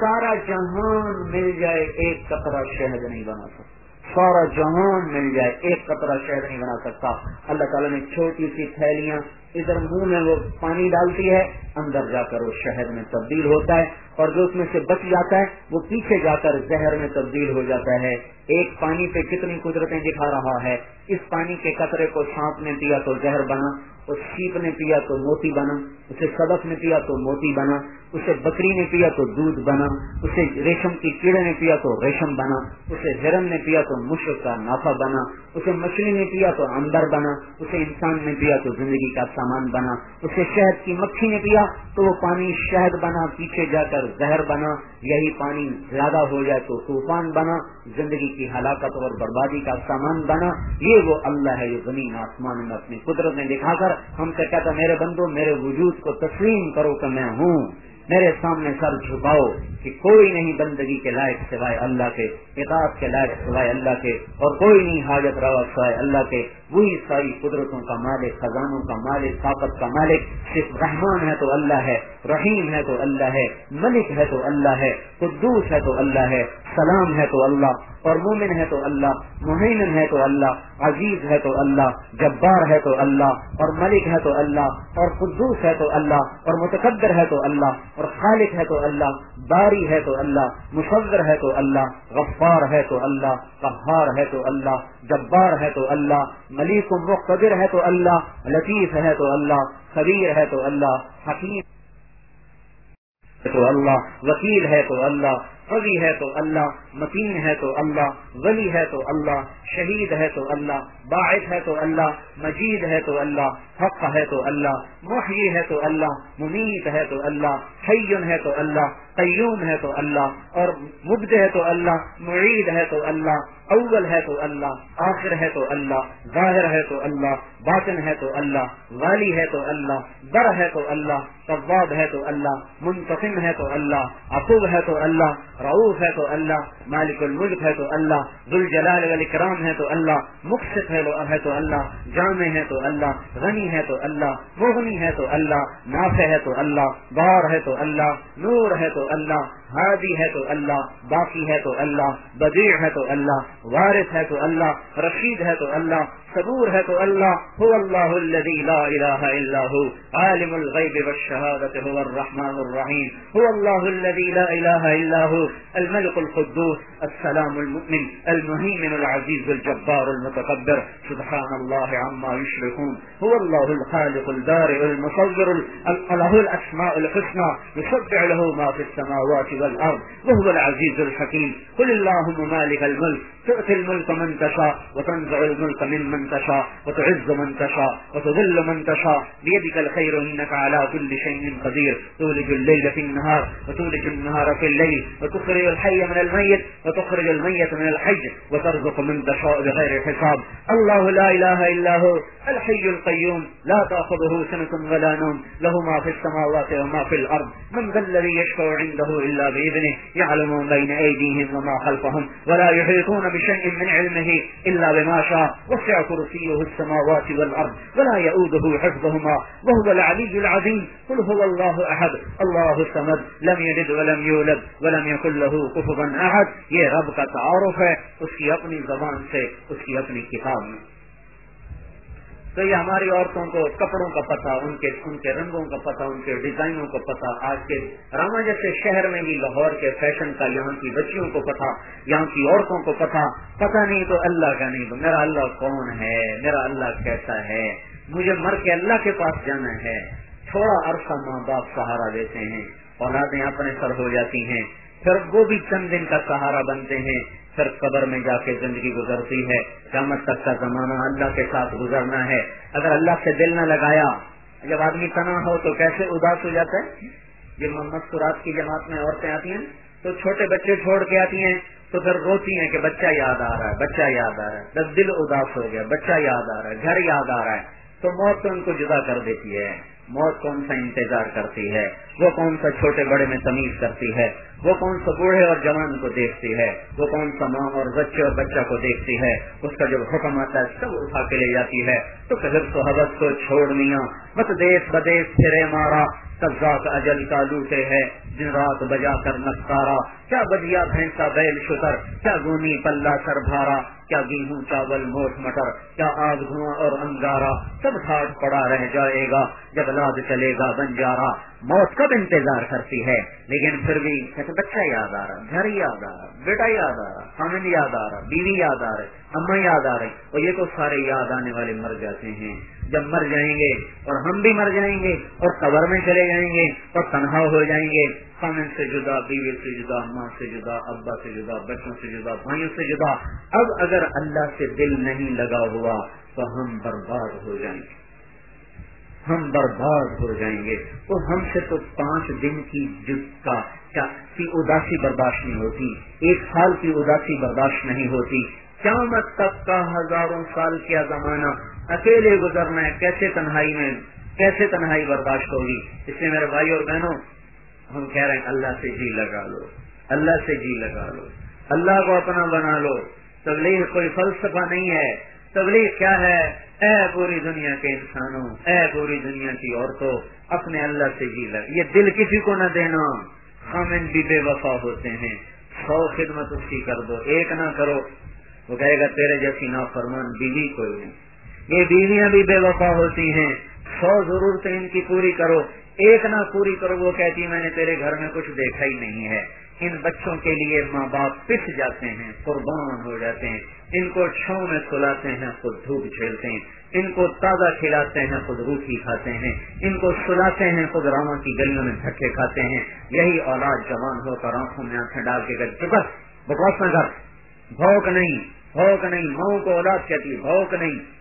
سارا جہان مل جائے، ایک قطرہ شہد نہیں بنا سکتا۔ سارا جہان مل جائے، ایک قطرہ شہد نہیں بنا سکتا۔ اللہ تعالیٰ نے چھوٹی سی تھیلیاں ادھر منہ میں وہ پانی ڈالتی ہے، اندر جا کر وہ شہد میں تبدیل ہوتا ہے اور جو اس میں سے بچ جاتا ہے، وہ پیچھے جا کر زہر میں تبدیل ہو جاتا ہے۔ ایک پانی پہ کتنی قدرتیں دکھا رہا ہے۔ اس پانی کے قطرے کو سانپ نے پیا تو زہر بنا، اس سیپ نے پیا تو موتی بنا، اسے سبق نے پیا تو موتی بنا۔ اسے بکری نے پیا تو دودھ بنا، اسے ریشم کی کیڑے نے پیا تو ریشم بنا، اسے ہرن نے پیا تو مشرق کا نافا بنا، اسے مچھلی نے پیا تو اندر بنا، اسے انسان نے پیا تو زندگی کا سامان بنا، اسے شہد کی مکھی نے پیا تو وہ پانی شہد بنا، پیچھے جا کر زہر بنا، یہی پانی زیادہ ہو جائے تو طوفان بنا، زندگی کی ہلاکت اور بربادی کا سامان بنا، یہ وہ اللہ ہے جو زمین، آسمان میں اپنی قدرت نے دکھا کر ہم سے کہتا میرے بندو، میرے وجود کو تسلیم کرو کہ میں ہوں۔ میرے سامنے سر جھکاؤ کہ کوئی نہیں بندگی کے لائق سوائے اللہ کے کتاب کے لائق سوائے اللہ کے اور کوئی نہیں حاجت روا سوائے اللہ کے وہی ساری قدرتوں کا مالک خزانوں کا مالک طاقت کا مالک صرف رحمان ہے تو اللہ ہے رحیم ہے تو اللہ ہے ملک ہے تو اللہ ہے قدوس ہے تو اللہ ہے سلام ہے تو اللہ اور مومن ہے تو اللہ مہین ہے تو اللہ عزیز ہے تو اللہ جبار ہے تو اللہ اور ملک ہے تو اللہ اور قدوس ہے تو اللہ اور متقدر ہے تو اللہ اور خالق ہے تو اللہ باری ہے تو اللہ مصور ہے تو اللہ غفار ہے تو اللہ قہار ہے تو اللہ جبار ہے تو اللہ ملیک مقتدر ہے تو اللہ لطیف ہے تو اللہ خبیر ہے تو اللہ حکیم تو اللہ وکیل ہے تو اللہ قوی ہے تو اللہ متین ہے تو اللہ ولی ہے تو اللہ شہید ہے تو اللہ باعث ہے تو اللہ مجید ہے تو اللہ حق ہے تو اللہ محی ہے تو اللہ ممیت ہے تو اللہ حیون ہے تو اللہ قیوم ہے تو اللہ اور مبد ہے تو اللہ معید ہے تو اللہ اول ہے تو اللہ آخر ہے تو اللہ ظاہر ہے تو اللہ باطن ہے تو اللہ والی ہے تو اللہ بر ہے تو اللہ طواب ہے تو اللہ منتقم ہے تو اللہ عقوب ہے تو اللہ رعوف ہے تو اللہ مالک الملک ہے تو اللہ ذوالجلال والاکرام ہے تو اللہ مقصد ہے تو اللہ جامع ہے تو اللہ غنی ہے تو اللہ مغنی ہے تو اللہ نافع ہے تو اللہ بار ہے تو اللہ نور ہے تو اللہ ہادی ہے تو اللہ، باقی ہے تو اللہ، بدیع ہے تو اللہ، وارث ہے تو اللہ، رشید ہے تو اللہ، صبور ہے تو اللہ، هو اللہ الذي لا الہ الا هو، عالم الغیب والشہادت، هو الرحمن الرحیم، هو اللہ الذي لا الہ الا هو الملك القدوس، السلام المؤمن المهيمن العزيز الجبار المتكبر سبحان الله عما يشركون هو الله الخالق البارئ المصور له الاسماء الحسنى يسبح له ما في السماوات والأرض. وهو العزيز الحكيم. قل اللهم مالك الملك. تؤتي الملك من تشاء وتنزع الملك من من تشاء وتعز من تشاء وتذل من تشاء بيدك الخير إنك على كل شيء قدير تولج الليل في النهار وتولج النهار في الليل وتخرج الحي من الميت وتخرج الميت من الحي وترزق من تشاء بغير حساب الله لا إله إلا هو الحي القيوم لا تأخذه سنة ولا نوم له ما في السماوات وما في الأرض من ذا الذي يشفع عنده إلا بإذنه يعلم بين أيديهم وما خلفهم ولا يحيطون بشيء من علمه إلا بما شاء، وسع كرسيه السماوات والأرض، ولا يؤوده حفظهما، وهو العلي العظيم، قل هو الله أحد، الله الصمد، لم يلد ولم يولد، ولم يكن له كفوا أحد، یہ رب کا تعارف ہے، اس کی اپنی زبان سے، اس کی اپنی کتاب میں۔ تو یہ ہماری عورتوں کو کپڑوں کا پتہ، ان کے ان کے رنگوں کا پتہ، ان کے ڈیزائنوں کا پتہ، آج کے راما جیسے شہر میں بھی لاہور کے فیشن کا، یہاں کی بچیوں کو پتہ، یہاں کی عورتوں کو پتہ۔ پتہ نہیں تو اللہ کا نہیں، تو میرا اللہ کون ہے؟ میرا اللہ کیسا ہے؟ مجھے مر کے اللہ کے پاس جانا ہے۔ تھوڑا عرصہ ماں باپ سہارا دیتے ہیں، اولادیں اپنے سر ہو جاتی ہیں، پھر وہ بھی چند دن کا سہارا بنتے ہیں۔ پھر قبر میں جا کے زندگی گزرتی ہے۔ قیامت تک کا زمانہ اللہ کے ساتھ گزرنا ہے۔ اگر اللہ سے دل نہ لگایا، جب آدمی تنا ہو تو کیسے اداس ہو جاتا ہے؟ یہ محمد سورات کی جماعت میں عورتیں آتی ہیں، تو چھوٹے بچے چھوڑ کے آتی ہیں، تو پھر روتی ہیں کہ بچہ یاد آ رہا ہے، بچہ یاد آ رہا ہے۔ بس دل اداس ہو گیا، بچہ یاد آ رہا ہے، گھر یاد آ رہا ہے۔ تو موت تو ان کو جدا کر دیتی ہے۔ موت کون سا انتظار کرتی ہے؟ وہ کون سا چھوٹے بڑے میں تمیز کرتی ہے؟ وہ کون سا بوڑھے اور جوان کو دیکھتی ہے؟ وہ کون سا ماں اور بچے اور بچہ کو دیکھتی ہے؟ اس کا جب حکم آتا ہے سب اٹھا کے لے جاتی ہے۔ تو پھر تو حوث کو چھوڑ میاں، بس دیش بدیش پھرے مارا۔ تب اجل کا لوٹے ہے، دن رات بجا کر نسکارا کیا بدیا بھینسا بیل شتر، کیا گونی پلہ سر بھارا۔ کیا گیہوں چاول موٹ مٹر، کیا آگ، دھواں اور انگارا، سب کھاٹ پڑا رہ جائے گا جب لاد چلے گا بنجارا۔ موت کب انتظار کرتی ہے؟ لیکن پھر بھی بچہ یاد آ رہا، گھر یاد آ رہا، بیٹا یاد آ رہا، خامن یاد آ رہا، بیوی یاد آ رہی اما یاد آ رہی۔ اور یہ تو سارے یاد آنے والے مر جاتے ہیں۔ جب مر جائیں گے اور ہم بھی مر جائیں گے اور قبر میں چلے جائیں گے اور تنہا ہو جائیں گے خامن سے جدا، بیوی سے جدا، ماں سے جدا، ابا سے جدا، بچوں سے جدا، بھائیوں سے جدا۔ اب اگر اللہ سے دل نہیں لگا ہوا تو ہم برباد ہو جائیں گے۔ ہم برباد ہو جائیں گے۔ تو ہم سے تو پانچ دن کی جد کا کی اداسی برداشت نہیں ہوتی؟ ایک سال کی اداسی برداشت نہیں ہوتی۔ قیامت تک کا ہزاروں سال کیا زمانہ اکیلے گزرنا ہے کیسے تنہائی میں کیسے تنہائی برداشت ہوگی؟ اس لیے میرے بھائی اور بہنوں، ہم کہہ رہے ہیں، اللہ سے جی لگا لو، اللہ سے جی لگا لو، اللہ کو اپنا بنا لو۔ تبلیغ کوئی فلسفہ نہیں ہے۔ تبلیغ کیا ہے؟ اے پوری دنیا کے انسانوں، اے پوری دنیا کی عورتوں، اپنے اللہ سے جی لگ یہ دل کسی کو نہ دینا۔ خامن بھی بے وفا ہوتے ہیں۔ سو خدمت اس کی کر دو، ایک نہ کرو۔ وہ کہے گا، تیرے جیسی نا فرمان بیوی کوئی نہیں۔ یہ بیویاں بھی بے وفا ہوتی ہیں۔ سو ضرورتیں ان کی پوری کرو۔ ایک نہ پوری کرو، وہ کہتی میں نے تیرے گھر میں کچھ دیکھا ہی نہیں ہے۔ ان بچوں کے لیے ماں باپ پس جاتے ہیں، قربان ہو جاتے ہیں۔ ان کو چھو میں سلاتے ہیں، خود دھوپ جھیلتے ہیں۔ ان کو تازہ کھلاتے ہیں، خود روٹی کھاتے ہیں۔ ان کو سلاتے ہیں، خود راما کی گلیوں میں دھکے کھاتے ہیں۔ یہی اولاد جوان ہو کر آنکھوں میں آنکھیں ڈال کے گھر چکر بکواس نہ گھر بھوک نہیں بھوک نہیں مئو کو اولاد کہتی بھوک نہیں۔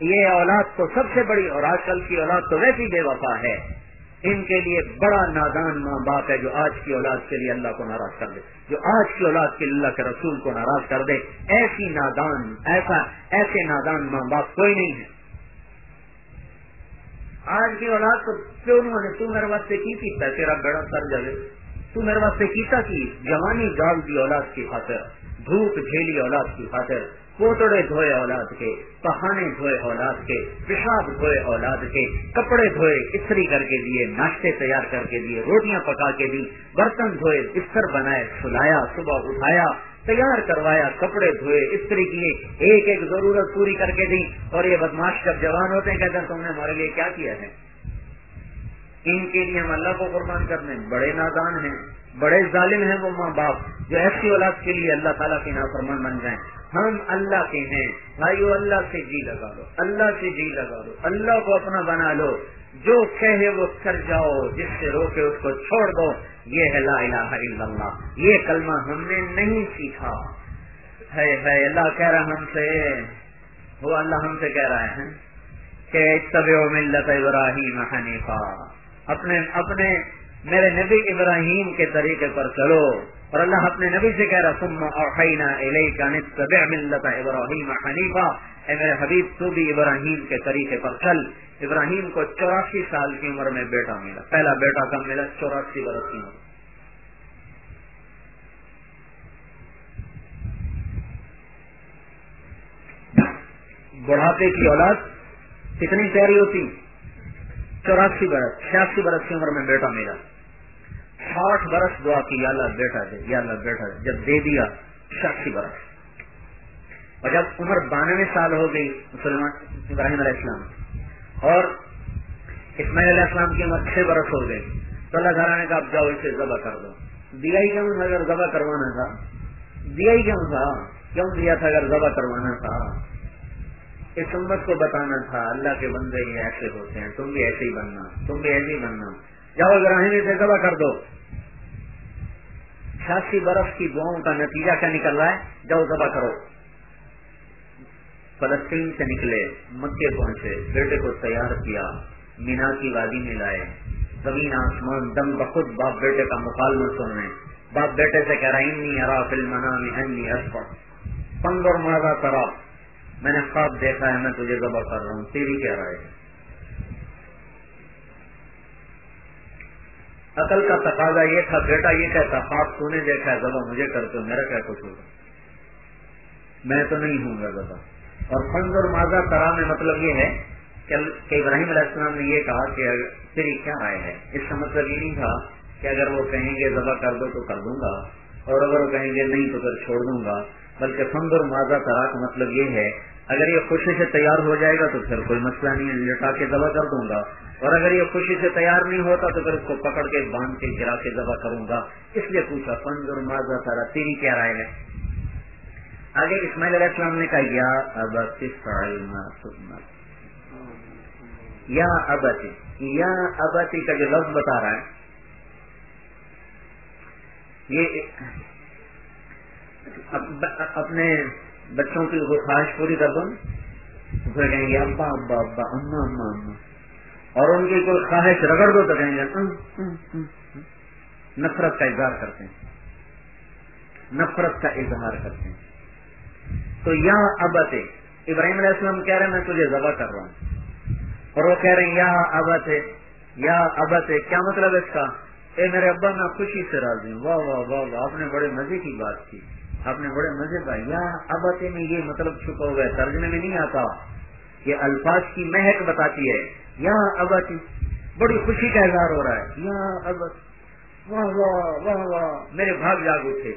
یہ اولاد تو سب سے بڑی اور آج کل کی اولاد تو ویسی بے وفا ہے۔ ان کے لیے بڑا نادان ماں باپ ہے جو آج کی اولاد کے لیے اللہ کو ناراض کر دے۔ جو آج کی اولاد کے اللہ کے رسول کو ناراض کر دے۔ ایسی نادان، ایسا، ایسے نادان ماں باپ کوئی نہیں ہے۔ آج کی اولاد تو کیوں نہیں تو میرے واسطے کی پیتا تیرا بڑا سر جگہ۔ تو میرے واسطے کیتا کی جوانی ڈال دی اولاد کی خاطر، دھوپ جھیلی اولاد کی خاطر۔ پوتڑے دھوئے اولاد کے پہانے دھوئے اولاد کے پیشاب دھوئے اولاد کے، کپڑے دھوئے استری کر کے دیے، ناشتے تیار کر کے دیے، روٹیاں پکا کے دی، برتن دھوئے، بستر بنائے، سلایا، صبح اٹھایا، تیار کروایا، کپڑے دھوئے استری کیے، ایک ایک ضرورت پوری کر کے دی۔ اور یہ بدماش جب جوان ہوتے ہیں، کہتے ہیں تم نے ہمارے لیے کیا کیا ہے؟ ان کے لیے ہم اللہ کو قربان کرنے بڑے نادان ہیں، بڑے ظالم ہیں وہ ماں باپ، جو ایسی اولاد کے لیے اللہ تعالیٰ کے نافرمان بن جائیں۔ ہم اللہ کے ہیں۔ بھائیو، اللہ سے جی لگا لو اللہ سے جی لگا لو اللہ کو اپنا بنا لو۔ جو کہے وہ کر جاؤ، جس سے روکے اس کو چھوڑ دو۔ یہ ہے لا الہ الا اللہ۔ یہ کلمہ ہم نے نہیں سیکھا۔ ہے ہے اللہ کہہ رہا ہم سے، وہ اللہ ہم سے کہہ رہے ہیں کہ طب ملت ابراہیم حنیفہ اپنے اپنے میرے نبی ابراہیم کے طریقے پر چلو۔ اور اللہ اپنے نبی سے کہہ رہا ثم اوحینا الیک ان ملت ابراہیم حنیفہ اے میرے حبیب، تو بھی ابراہیم کے طریقے پر چل۔ ابراہیم کو چوراسی سال کی عمر میں بیٹا ملا۔ پہلا بیٹا کب ملا چوراسی برس کی عمر۔ بڑھاپے کی اولاد کتنی پیاری ہوتی۔ چوراسی برس، چھیاسی برس کی عمر میں بیٹا میرا۔ ساٹھ برس دعا کی، یا اللہ بیٹا دے، یا اللہ بیٹا دے۔ جب دے دیا، چھیاسی برس۔ اور جب عمر بانوے سال ہو گئی مسلمان ابراہیم علیہ السلام۔ اور اسماعیل علیہ السلام کی عمر چھ برس ہو گئی۔ تو اللہ تعالیٰ نے کہا، اب جاؤ اسے ذبح کر دو۔ دیا ہی کیوں اگر ذبح کروانا تھا؟ دیا ہی کیوں تھا؟ کیوں دیا تھا اگر ذبح کروانا تھا؟ اس امت کو بتانا تھا، اللہ کے بندے یہ ایسے ہوتے ہیں، تم بھی ایسے ہی بننا، تم بھی ایسے ہی بننا۔ جاؤ ابراہیم سے ذبح کر دو۔ چھیاسی برف کی دعاؤں کا نتیجہ کیا نکل رہا ہے؟ جاؤ ذبح کرو۔ فلسطین سے نکلے، مکے پہنچے، بیٹے کو تیار کیا، مینا کی وادی میں لائے۔ زمین، آسمان، دم بخود باپ بیٹے کا مکالمہ سن رہے باپ بیٹے سے کہہ رہا انی ارا فلم پنگ اور مادہ کرا میں نے خواب دیکھا ہے، میں تجھے ذبح کر رہا ہوں، تیری کیا رائے عقل کا تقاضا یہ تھا، بیٹا یہ کہتا، خواب تو نے دیکھا ہے، ذبح مجھے کرتے میرا کیا کچھ ہوگا میں تو نہیں ہوں گا ذبح۔ اور فنز اور ماضا کرا میں مطلب یہ ہے کہ ابراہیم علیہ السلام نے یہ کہا کہ تیری کیا رائے ہے؟ اس کا مطلب یہ نہیں تھا کہ اگر وہ کہیں گے ذبح کر دو تو کر دوں گا، اور اگر وہ کہیں گے نہیں تو پھر چھوڑ دوں گا۔ بلکہ فنگ اور ماضا کرا مطلب یہ ہے، اگر یہ خوشی سے تیار ہو جائے گا تو پھر کوئی مسئلہ نہیں لٹا کے دبا کر دوں گا۔ اور اگر یہ خوشی سے تیار نہیں ہوتا تو پھر اس کو پکڑ کے باندھ کے گرا کے دبا کروں گا۔ اس لیے پوچھا فنگ اور ماضا کرا تیری کیا رائے ہے؟ آگے اسماعیل علیہ السلام نے کہا، یا یا ابتی یا ابتی کا جو لفظ بتا رہا ہے، یہ اپنے بچوں کی خواہش پوری کر دو پھر کہیں گے، ابا ابا ابا، اما اما اما۔ اور ان کی کوئی خواہش رگڑ دو تو کہیں گے نفرت کا اظہار کرتے ہیں۔ نفرت کا اظہار کرتے ہیں۔ تو یہاں ابت، ابراہیم علیہ السلام کہہ رہے ہیں، میں تجھے ذبح کر رہا ہوں۔ اور وہ کہہ رہے ہیں، یا ابت ہے یا ابت ہے کیا مطلب اس کا؟ اے میرے ابا، میں خوشی سے راضی ہوں۔ واہ واہ واہ واہ، آپ نے بڑے مزے کی بات کی۔ آپ نے بڑے مزے کا، یا ابتے میں یہ مطلب چھپا ہوا ہے، ترجمے میں نہیں آتا یہ الفاظ کی مہک بتاتی ہے۔ یا ابتی بڑی خوشی کا اظہار ہو رہا ہے۔ یا ابت واہ واہ واہ واہ، میرے بھاگ جاگ اٹھے۔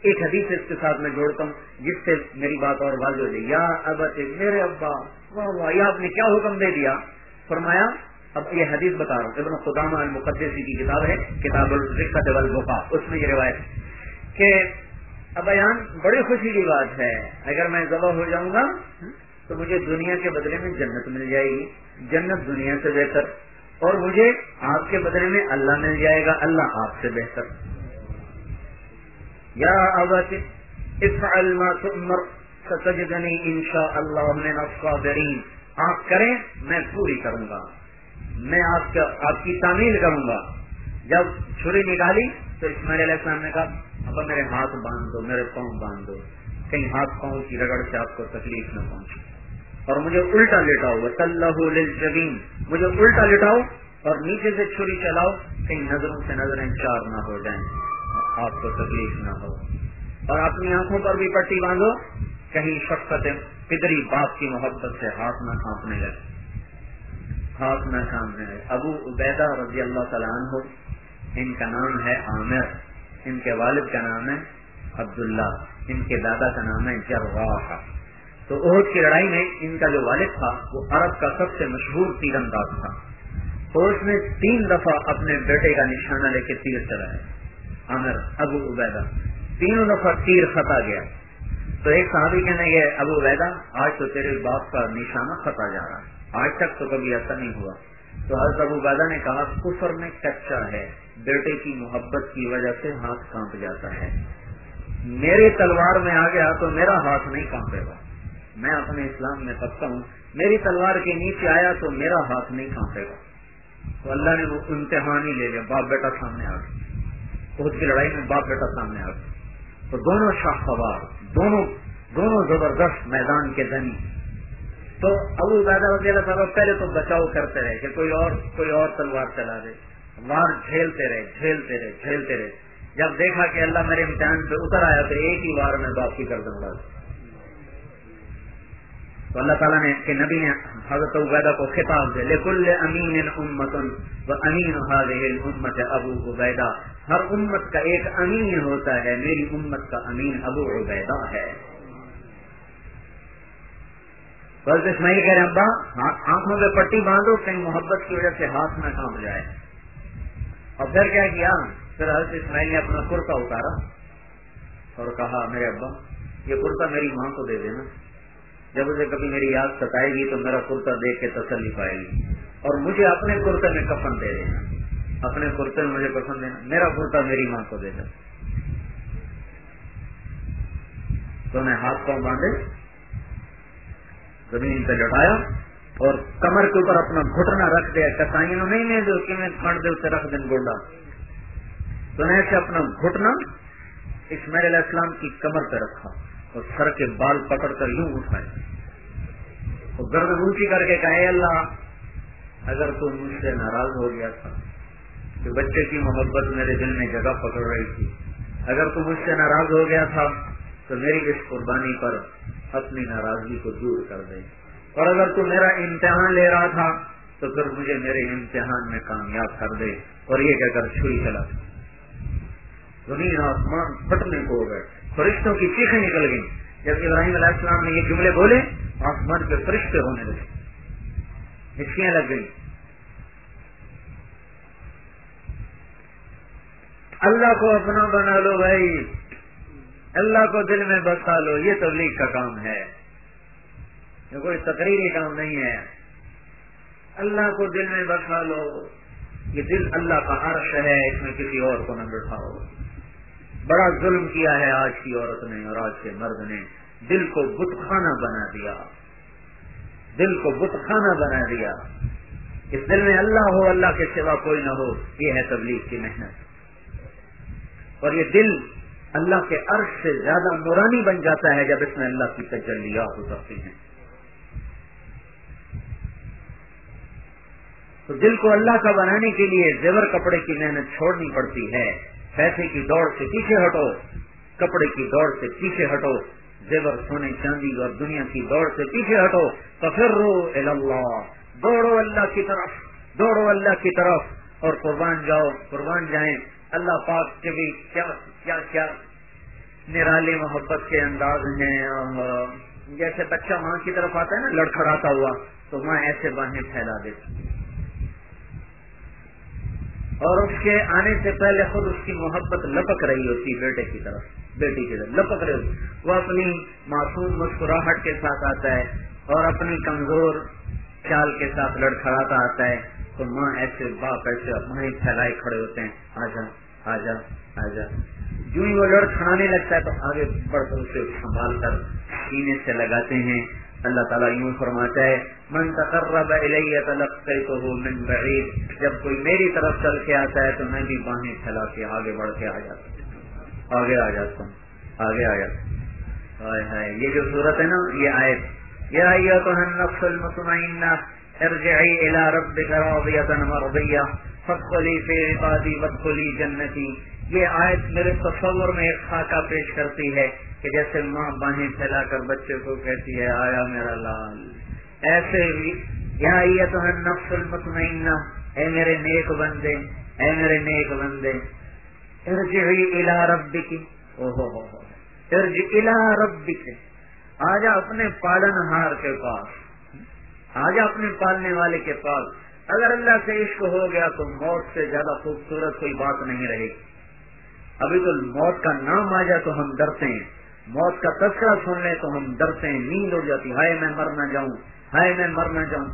ایک حدیث اس کے ساتھ میں جوڑتا ہوں، جس سے میری بات اور واضح ہو جائے۔ یا ابت میرے ابا، واہ واہ، یا آپ نے کیا حکم دے دیا؟ فرمایا، اب یہ حدیث بتا رہا ہوں۔ ابن خدامہ المقدسی کی کتاب ہے، کتاب الرقت والبقا اس میں یہ روایت کہ بیان بڑی خوشی کی بات ہے۔ اگر میں ذبح ہو جاؤں گا، تو مجھے دنیا کے بدلے میں جنت مل جائے گی۔ جنت دنیا سے بہتر۔ اور مجھے آپ کے بدلے میں اللہ مل جائے گا۔ اللہ آپ سے بہتر۔ یا ان شاء اللہ آپ کریں، میں پوری کروں گا۔ میں آپ آپ کی تعمیل کروں گا۔ جب چھری نکالی، تو اسماعیل علیہ السلام نے کہا اب میرے ہاتھ باندھ دو، میرے پاؤں باندھ دو۔ کہیں ہاتھ پاؤں کی رگڑ سے آپ کو تکلیف نہ پہنچے۔ اور مجھے الٹا لیٹاؤ جبین مجھے الٹا لیٹاؤ اور نیچے سے چھری چلاؤ، کہیں نظروں سے نظریں چار نہ ہو جائیں آپ کو تکلیف نہ ہو۔ اور اپنی آنکھوں پر بھی پٹی باندھو، کہیں شفقت پدری باپ کی محبت سے ہاتھ نہ کھانپنے لگے۔ ہاتھ نہ کھانپنے لگے۔ ابو عبیدہ رضی اللہ تعالیٰ عنہ، ان کا نام ہے عامر۔ ان کے والد کا نام ہے عبداللہ، ان کے دادا کا نام ہے جرواہ تو عہد کی لڑائی میں ان کا جو والد تھا، وہ عرب کا سب سے مشہور تیر انداز تھا۔ تو اس نے تین دفعہ اپنے بیٹے کا نشانہ لے کے تیر چلایا عامر، ابو عبیدہ، تینوں دفعہ تیر خطا گیا۔ تو ایک صحابی کہنے گئے ابو عبیدہ، آج تو تیرے باپ کا نشانہ خطا جا رہا ہے، آج تک تو کبھی ایسا نہیں ہوا۔ تو حضرت ابو بیدا نے کہا، کفر میں کچا ہے۔ بیٹے کی محبت کی وجہ سے ہاتھ کانپ جاتا ہے۔ میری تلوار میں آ گیا تو میرا ہاتھ نہیں کانپے گا۔ میں اپنے اسلام میں پکتا ہوں۔ میری تلوار کے نیچے آیا تو میرا ہاتھ نہیں کانپے گا۔ تو اللہ نے وہ امتحان ہی لے لیا، باپ بیٹا سامنے آ گیا۔ اس کی لڑائی میں باپ بیٹا سامنے آ گیا۔ تو دونوں شاہ سوار، دونوں دونوں زبردست میدان کے دنی تو ابو دادا وغیرہ صاحب پہلے تو بچاؤ کرتے رہے کہ کوئی اور کوئی اور تلوار چلا دے۔ وار جھیلتے رہے جھیلتے رہے جھیلتے رہے۔ جب دیکھا کہ اللہ میرے امتحان پہ اتر آیا تو ایک ہی بار میں باقی کر دوں گا۔ تو اللہ تعالیٰ نے کہ نبی نے حضرت عبیدہ کو خطاب دے لکل امین امت و امین امت ابو عبیدہ۔ ہر امت کا ایک امین ہوتا ہے، میری امت کا امین ابو عبیدہ ہے۔ بس اسماعیل کہہ رہے ابا ہاں، آنکھوں پہ پٹی باندھو، کہیں محبت کی وجہ سے ہاتھ میں کام جائے۔ اور پھر کیا کیا؟ پھر حضرت اسماعیل نے اپنا کرتا اتارا اور کہا، میرے ابا، یہ کرتا میری ماں کو دے دینا۔ جب اسے کبھی میری یاد ستائے گی تو میرا کرتا دیکھ کے تسلی پائے گی۔ اور مجھے اپنے کرتے میں کفن دے دینا۔ اپنے کرتے میں مجھے کفن دینا۔ میرا کرتا میری ماں کو دے دینا۔ تو میں ہاتھ پاؤں باندھے، زمین پہ لٹایا اور کمر کے اوپر اپنا گھٹنا رکھ دیا کسائیوں نہیں میں جو کہ میں کھڑ دے اسے رکھ دیں گوڈا تو نے ایسے اپنا گھٹنا اسماعیل علیہ السلام کی کمر پہ رکھا اور سر کے بال پکڑ کر یوں اٹھائے۔ اور گرد اونچی کر کے کہے اللہ، اگر تو مجھ سے ناراض ہو گیا تھا کہ بچے کی محبت میرے دل میں جگہ پکڑ رہی تھی، اگر تو مجھ سے ناراض ہو گیا تھا تو میری اس قربانی پر اپنی ناراضگی کو دور کر دے۔ اور اگر تو میرا امتحان لے رہا تھا، تو پھر مجھے میرے امتحان میں کامیاب کر دے اور یہ کہہ کر چھری چلا زمین آسمان پھٹنے کو ہو گئے۔ فرشتوں کی چیخیں نکل گئی جب ابراہیم علیہ السلام نے یہ جملے بولے، آسمان کے فرشتے ہونے لگے۔ ہچکیاں لگ گئی اللہ کو اپنا بنا لو بھائی۔ اللہ کو دل میں بسا لو۔ یہ تبلیغ کا کام ہے۔ یہ کوئی تقریری کام نہیں ہے۔ اللہ کو دل میں بسا لو۔ یہ دل اللہ کا عرش ہے، اس میں کسی اور کو نہ بٹھاؤ۔ بڑا ظلم کیا ہے آج کی عورت نے اور آج کے مرد نے۔ دل کو بت خانہ بنا دیا۔ دل کو بت خانہ بنا دیا۔ اس دل میں اللہ ہو، اللہ کے سوا کوئی نہ ہو۔ یہ ہے تبلیغ کی محنت۔ اور یہ دل اللہ کے عرش سے زیادہ نورانی بن جاتا ہے جب اس میں اللہ کی تجلیات ہو سکتی ہیں۔ تو دل کو اللہ کا بنانے کے لیے زیور کپڑے کی محنت چھوڑنی پڑتی ہے۔ پیسے کی دوڑ سے پیچھے ہٹو، کپڑے کی دوڑ سے پیچھے ہٹو۔ زیور، سونے، چاندی اور دنیا کی دوڑ سے پیچھے ہٹو۔ تو پھر رو اللہ دوڑو اللہ کی طرف، دوڑو اللہ کی طرف۔ اور قربان جاؤ، قربان جائیں۔ اللہ پاک کے بھی کیا کیا کیا نرالی محبت کے انداز ہیں۔ جیسے بچہ ماں کی طرف آتا ہے نا، لڑکھڑاتا ہوا، تو ماں ایسے باہیں پھیلا دیتی اور اس کے آنے سے پہلے خود اس کی محبت لپک رہی ہوتی بیٹے کی طرف، بیٹی کی طرف، لپک رہی ہوتی۔ وہ اپنی معصوم مسکراہٹ کے ساتھ آتا ہے اور اپنی کمزور خیال کے ساتھ لڑکھڑاتا آتا ہے۔ تو ماں ایسے باپ، ایسے وہیں پھیلائے کھڑے ہوتے ہیں۔ آجا آجا آجا۔ جو ہی وہ لڑ کھڑانے لگتا ہے تو آگے بڑھ کر اسے سنبھال کر سینے سے لگاتے ہیں۔ اللہ تعالیٰ یوں فرماتا ہے من تقرب الیہ تو من بعید، جب کوئی میری طرف چل کے آتا ہے تو میں بھی باہیں پھیلا کے آگے بڑھ کے آ جاتا ہوں۔ آگے آ جاتا ہوں۔ آگے آ جاتا ہوں۔ یہ جو صورت ہے نا، یہ آئے یہ تو نفس المطمئنہ، ارجعی الى ربک راضیتا مرضیہ فدخلی فی عبادی ودخلی جنتی۔ یہ آیت میرے تصور میں ایک خاکہ پیش کرتی ہے کہ جیسے ماں باہیں پھیلا کر بچے کو کہتی ہے، آیا میرا لال۔ ایسے ہی یہاں یہ تو ہے نفس المطمئنہ، اے میرے نیک بندے، اے میرے نیک بندے، ارجعی الى ربک او ہو ہو ارجع الى ربک، آجا اپنے پالن ہار کے پاس آج اپنے پالنے والے کے پاس، اگر اللہ سے عشق ہو گیا تو موت سے زیادہ خوبصورت کوئی بات نہیں رہے گی۔ ابھی تو موت کا نام آ جائے تو ہم ڈرتے ہیں، موت کا تذکرہ سن لیں تو ہم ڈرتے ہیں، نیند ہو جاتی، ہائے میں مر نہ جاؤں۔ ہائے میں مر نہ جاؤں۔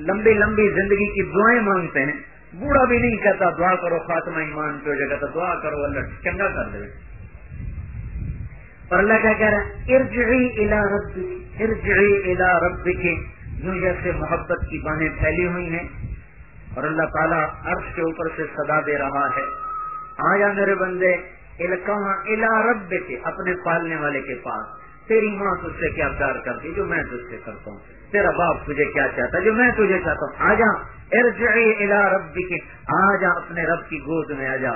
لمبی لمبی زندگی کی دعائیں مانگتے ہیں۔ بوڑھا بھی نہیں کہتا دعا کرو، خاتمہ ایمان پہ جگہ تو دعا کرو، اللہ چنگا کر دے۔ اور اللہ کیا کہہ رہا ہے؟ ارجعی الى ربک، ارجعی الى ربک۔ یوں جیسے محبت کی باہیں پھیلی ہوئی ہیں۔ اور اللہ تعالیٰ عرش کے اوپر سے صدا دے رہا ہے۔ آیا میرے بندے الا رب کے اپنے پالنے والے کے پاس۔ تیری ماں تجھ سے کیا پیار کرتی جو میں تجھ سے کرتا ہوں۔ تیرا باپ تجھے کیا چاہتا جو میں تجھے چاہتا ہوں۔ آ جا، ارجعی الى رب کے آ جا، اپنے رب کی گود میں آ جا۔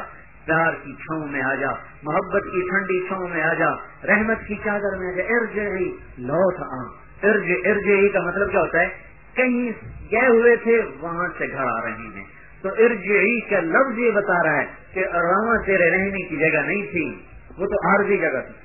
پیار کی چھاؤں میں آ جا۔ محبت کی ٹھنڈی چھاؤں میں آ جا۔ رحمت کی چادر میں آ جا۔ ارجعی، لوٹ آ۔ ارج ارجعی کا مطلب کیا ہوتا ہے؟ کہیں گئے ہوئے تھے، وہاں سے گھر آ رہے ہیں۔ تو ارجعی کا لفظ یہ بتا رہا ہے کہ راما تیرے رہنے کی جگہ نہیں تھی۔ وہ تو عارضی جگہ تھی۔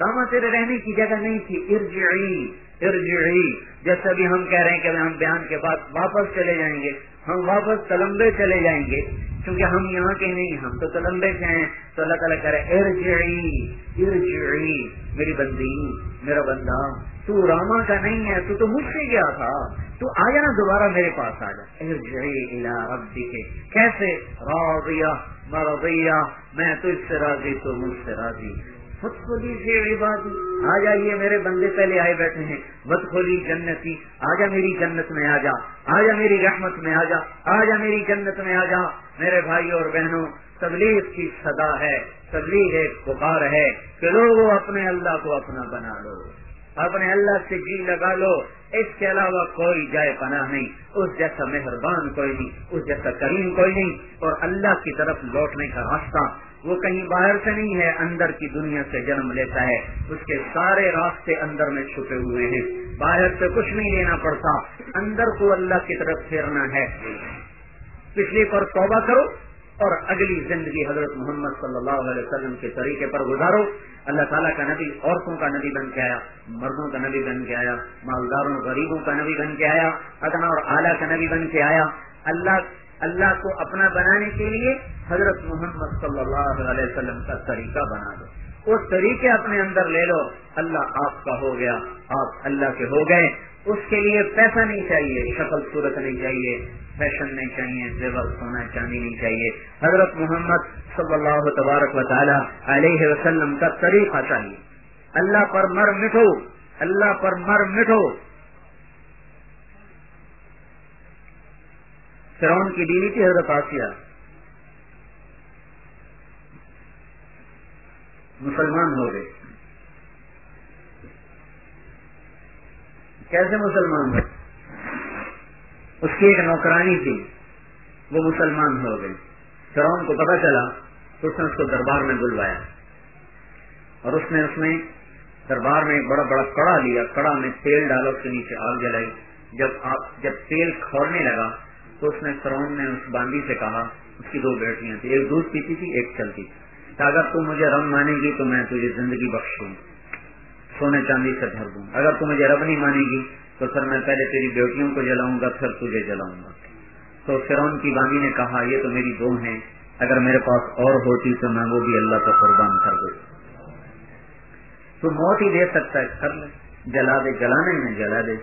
راما تیرے رہنے کی جگہ نہیں تھی، ارجعی ارجعی۔ جیسے ابھی ہم کہہ رہے ہیں کہ ہم بیان کے بعد واپس چلے جائیں گے، ہم واپس تلمبے چلے جائیں گے۔ کیونکہ ہم یہاں کے نہیں، ہم تو تلمبے سے ہیں۔ تو اللہ تعالیٰ کہہ رہے ارجعی ارجعی۔ میری بندی، میرا بندہ، تو راما کا نہیں ہے، تو تو مجھ سے گیا تھا۔ تو آیا نا دوبارہ میرے پاس آ جا۔ ارجعی ربی کے کیسے؟ راضیہ، مرضیہ۔ میں تو اس سے راضی، تو مجھ سے راضی۔ بد کھولی سے عبادی آ جائیے میرے بندے پہلے آئے بیٹھے ہیں۔ بد کھولی جنتی۔ آ جا میری جنت میں، آ جا۔ آ جا میری رحمت میں، آ جا۔ آ جا میری جنت میں، آ جا۔ میرے بھائی اور بہنوں، تبلیغ کی صدا ہے۔ تبلیغ ایک پکار ہے کہ لوگ اپنے اللہ کو اپنا بنا لو۔ اپنے اللہ سے جی لگا لو۔ اس کے علاوہ کوئی جائے پناہ نہیں۔ اس جیسا مہربان کوئی نہیں۔ اس جیسا کریم کوئی نہیں۔ اور اللہ کی طرف لوٹنے کا راستہ وہ کہیں باہر سے نہیں ہے، اندر کی دنیا سے جنم لیتا ہے۔ اس کے سارے راستے اندر میں چھپے ہوئے ہیں۔ باہر سے کچھ نہیں لینا پڑتا۔ اندر کو اللہ کی طرف پھیرنا ہے۔ پچھلی پر توبہ کرو اور اگلی زندگی حضرت محمد صلی اللہ علیہ وسلم کے طریقے پر گزارو۔ اللہ تعالیٰ کا نبی عورتوں کا نبی بن کے آیا، مردوں کا نبی بن کے آیا، مالداروں، غریبوں کا نبی بن کے آیا ادنا اور اعلیٰ کا نبی بن کے آیا۔ اللہ اللہ کو اپنا بنانے کے لیے حضرت محمد صلی اللہ علیہ وسلم کا طریقہ بنا دو۔ وہ طریقے اپنے اندر لے لو، اللہ آپ کا ہو گیا، آپ اللہ کے ہو گئے۔ اس کے لیے پیسہ نہیں چاہیے، شکل صورت نہیں چاہیے، فیشن نہیں چاہیے، زیور سونا چاندی نہیں چاہیے۔ حضرت محمد صلی اللہ تبارک و تعالی علیہ وسلم کا طریقہ چاہیے۔ اللہ پر مر مٹھو، اللہ پر مر مٹھو۔ فرون کی بیوی تھی حضرت آسیہ۔ مسلمان ہو گئے۔ کیسے مسلمان ہوئے؟ اس کی ایک نوکرانی تھی۔ وہ مسلمان ہو گئی فرون کو پتا چلا تو اس نے اس کو دربار میں بلوایا۔ اور اس نے اس میں دربار میں بڑا بڑا کڑا لیا۔ کڑا میں تیل ڈالا، اس کے نیچے آگ جلائی۔ جب آپ جب تیل کھولنے لگا تو اس نے فرون نے اس باندی سے کہا، اس کی دو بیٹیاں تھی ایک دودھ پیتی تھی، ایک چلتی تھی۔ اگر تو مجھے رب مانے گی تو میں تجھے زندگی بخش دوں سونے چاندی سے بھر دوں۔ اگر تو مجھے رب نہیں مانے گی تو پھر میں پہلے تیری بیٹیوں کو جلاؤں گا، پھر تجھے جلاؤں گا۔ تو فرون کی باندی نے کہا، یہ تو میری دو ہیں، اگر میرے پاس اور ہوتی تو میں وہ بھی اللہ کو قربان کر دوں۔ تو موت ہی دے سکتا ہے، کر لے۔ جلا دے، جلانے میں جلا دے۔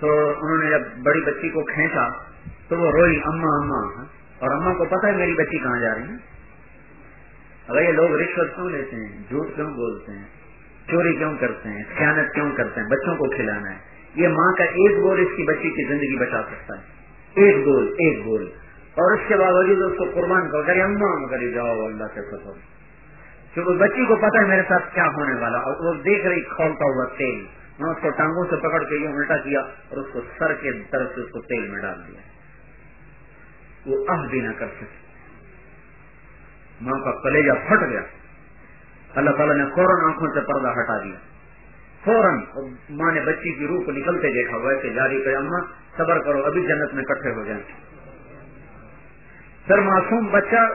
تو انہوں نے جب بڑی بچی کو کھینچا تو وہ روئی، اما اما ہاں۔ اور اما کو پتا ہے میری بچی کہاں جا رہی ہے؟ اگر یہ لوگ رشوت کیوں لیتے ہیں؟ جھوٹ کیوں بولتے ہیں؟ چوری کیوں کرتے ہیں؟ خیانت کیوں کرتے ہیں؟ بچوں کو کھلانا ہے۔ یہ ماں کا ایک گول اس کی بچی کی زندگی بچا سکتا ہے۔ ایک گول ایک گول۔ اور اس کے باوجود اس کو قربان کر، کرے اما کری جاؤ، اللہ کے فصل کیونکہ بچی کو پتا ہے میرے ساتھ کیا ہونے والا۔ اور وہ دیکھ رہی، کھولتا ہوا تیل۔ میں اس کو ٹانگوں سے پکڑ کے یہ الٹا کیا اور اس کو سر کے طرف سے اس کو تیل میں ڈال دیا۔ وہ آہ بھی نہ کر سکے۔ ماں کا کلیجا پھٹ گیا۔ اللہ تعالیٰ نے فوراً آنکھوں سے پردہ ہٹا دیا۔ فوراً ماں نے بچی کی روح کو نکلتے دیکھا، ویسے جاری کرے اما صبر کرو، ابھی جنت میں کٹھے ہو جائیں۔ پھر معصوم بچہ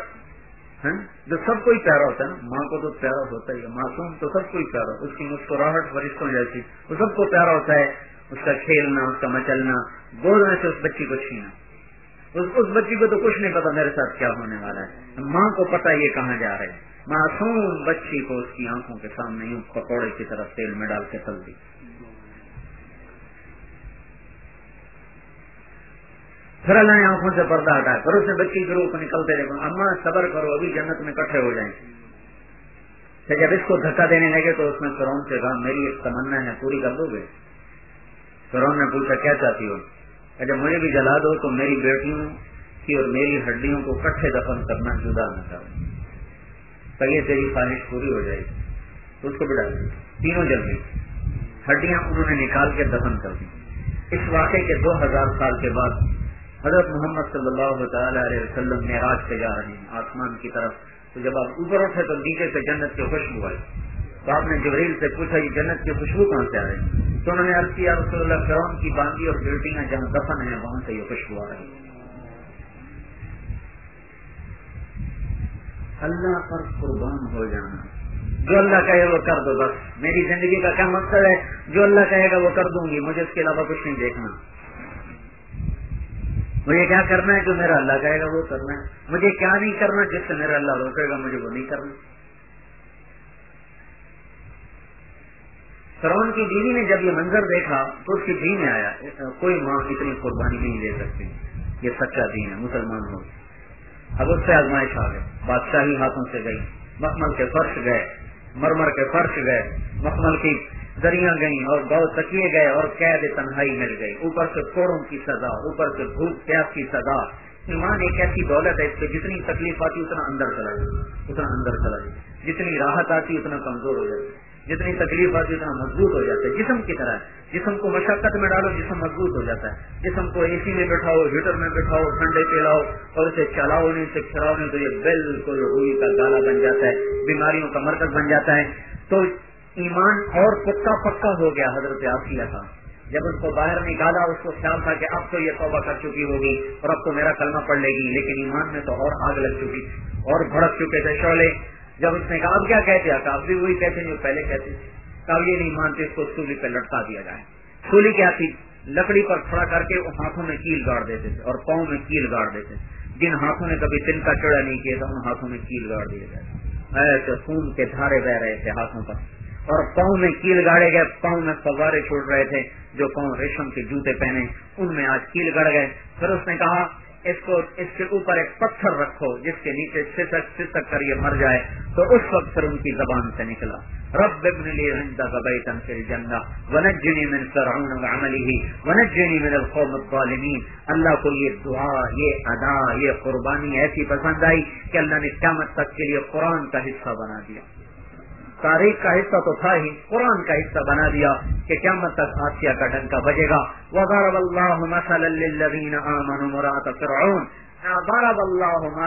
جو سب کوئی پیارا ہوتا ہے نا، ماں کو تو پیارا ہوتا ہی ہے۔ معصوم تو سب کوئی پیارا اس کی مسکراہٹ فرشتوں جیسی وہ سب کو پیارا ہوتا ہے۔ اس کا کھیلنا، اس کا مچلنا، گود میں سے اس بچی کو چھینا اس بچی کو تو کچھ نہیں پتا میرے ساتھ کیا ہونے والا ہے۔ ماں کو پتا یہ کہاں جا رہے معصوم بچی کو اس کی آنکھوں کے سامنے یوں پکوڑے کی طرف تیل میں ڈال کے تل دی۔ پھر اللہ نے آنکھوں سے پردہ ہٹایا پھر اس نے بچی کے روپ نکلتے دیکھو۔ اما صبر کرو، ابھی جنت میں کٹھے ہو جائیں۔ کہ جب اس کو دھکا دینے لگے تو اس نے فرون سے کہا، میری ایک تمنا ہے، پوری کر دو گے۔ فرون نے پوچھا، کیا چاہتی ہو؟ کہ جب مجھے بھی جلا دو تو میری بیٹیوں کی اور میری ہڈیوں کو کٹھے دفن کرنا جدا نہ کرو۔ تو یہ تیری خواہش پوری ہو جائے گی۔ تو اس کو بڑھا تینوں جلدی ہڈیاں انہوں نے نکال کے دفن کر دی۔ اس واقعے کے دو ہزار سال کے بعد حضرت محمد صلی اللہ تعالی علیہ وسلم معراج پہ جا رہے ہیں۔ آسمان کی طرف۔ تو جب آپ اوپر اٹھے تو نیچے سے جنت کی خوشبو آئی تو آپ نے جبریل سے پوچھا یہ جنت کی خوشبو کہاں سے آ رہی تو انہوں نے عرض کیا، رسول اللہ فرون کی باندھی اور بیٹیاں جہاں دفن ہیں، وہاں سے یہ خوشبو آ رہی اللہ پر قربان ہو جانا۔ جو اللہ کہے وہ کر دو بس۔ میری زندگی کا کیا مقصد ہے؟ جو اللہ کہے گا وہ کر دوں گی، مجھے اس کے علاوہ کچھ نہیں دیکھنا۔ مجھے کیا کرنا ہے جو میرا اللہ کہے گا وہ کرنا ہے۔ مجھے کیا نہیں کرنا جس سے میرا اللہ روکے گا، مجھے وہ نہیں کرنا۔ فرون کی بیوی نے جب یہ منظر دیکھا تو اس کی دین میں آیا، کوئی ماں اتنی قربانی نہیں لے سکتی۔ یہ سچا دین ہے، مسلمان ہو۔ اب اس سے آزمائش آ گئے بادشاہی ہاتھوں سے گئی، مخمل کے فرش گئے، مرمر کے فرش گئے، مخمل کی دریا گئی اور گو تکیے گئے اور قید تنہائی مل گئی۔ اوپر سے کوڑوں کی سزا، اوپر سے بھوک پیاس کی سزا۔ ایمان ایک ایسی دولت ہے، اس سے جتنی تکلیف آتی اتنا اندر چلا جائے۔ اتنا اندر چلا جائے۔ جتنی راحت آتی اتنا کمزور ہو جائے۔ جتنی تکلیف آتی اتنا مضبوط ہو جاتا ہے۔ جسم کی طرح۔ جسم کو مشقت میں ڈالو، جسم مضبوط ہو جاتا ہے۔ جسم کو اے سی میں بٹھاؤ، ہیٹر میں بٹھاؤ، ٹھنڈے پلاؤ اور اسے چلاؤ نہیں، اسے کھڑاؤ نہیں تو یہ بالکل روئی کا گالا بن جاتا ہے۔ بیماریوں کا مرکز بن جاتا ہے۔ تو ایمان اور پکا پکا ہو گیا حضرت آفیہ کا جب اس کو باہر نکالا، اس کو خیال تھا کہ اب تو یہ توبہ کر چکی ہوگی اور اب تو میرا کلمہ پڑ لے گی، لیکن ایمان میں تو اور آگ لگ چکی اور بھڑک چکے تھے شولے جب اس نے کہا، اب کیا کہتے ہیں؟ اب بھی وہی کہتے ہیں جو پہلے کہتے تھے اب یہ نہیں مانتے، اس کو سولی پہ لٹکا دیا جائے۔ سولی کیا تھی؟ لکڑی پر کھڑا کر کے ہاتھوں میں کیل گاڑ دیتے تھے اور پاؤں میں کیل گاڑ دیتے جن ہاتھوں نے کبھی تن کا چڑا نہیں کیا تھا، ان ہاتھوں میں کیل گاڑ دیا جائے ایسے خون کے دھارے بہ رہے تھے ہاتھوں پر۔ اور پاؤں میں کیل گاڑے گئے، پاؤں میں فوارے چھوڑ رہے تھے۔ جو پاؤں ریشم کے جوتے پہنے، ان میں آج کیل گڑ گئے۔ پھر اس نے کہا اس کو اس کے اوپر ایک پتھر رکھو جس کے نیچے سسک سسک کر یہ مر جائے، تو اس وقت پھر ان کی زبان سے نکلا۔ رب ابن لی عندك بيتا في الجنة ونجني من فرعون وعمله ونجني من القوم الظالمين اللہ کو یہ دعا، یہ ادا، یہ قربانی ایسی پسند آئی کہ اللہ نے قیامت تک کے لیے قرآن کا حصہ بنا دیا۔ تاریخ کا حصہ تو تھا ہی، قرآن کا حصہ بنا دیا کہ کیا تک آسیا کا ڈنکا بجے گا۔ وغیرہ اللہ مسلین مرات فرعون۔ ضرب اللہ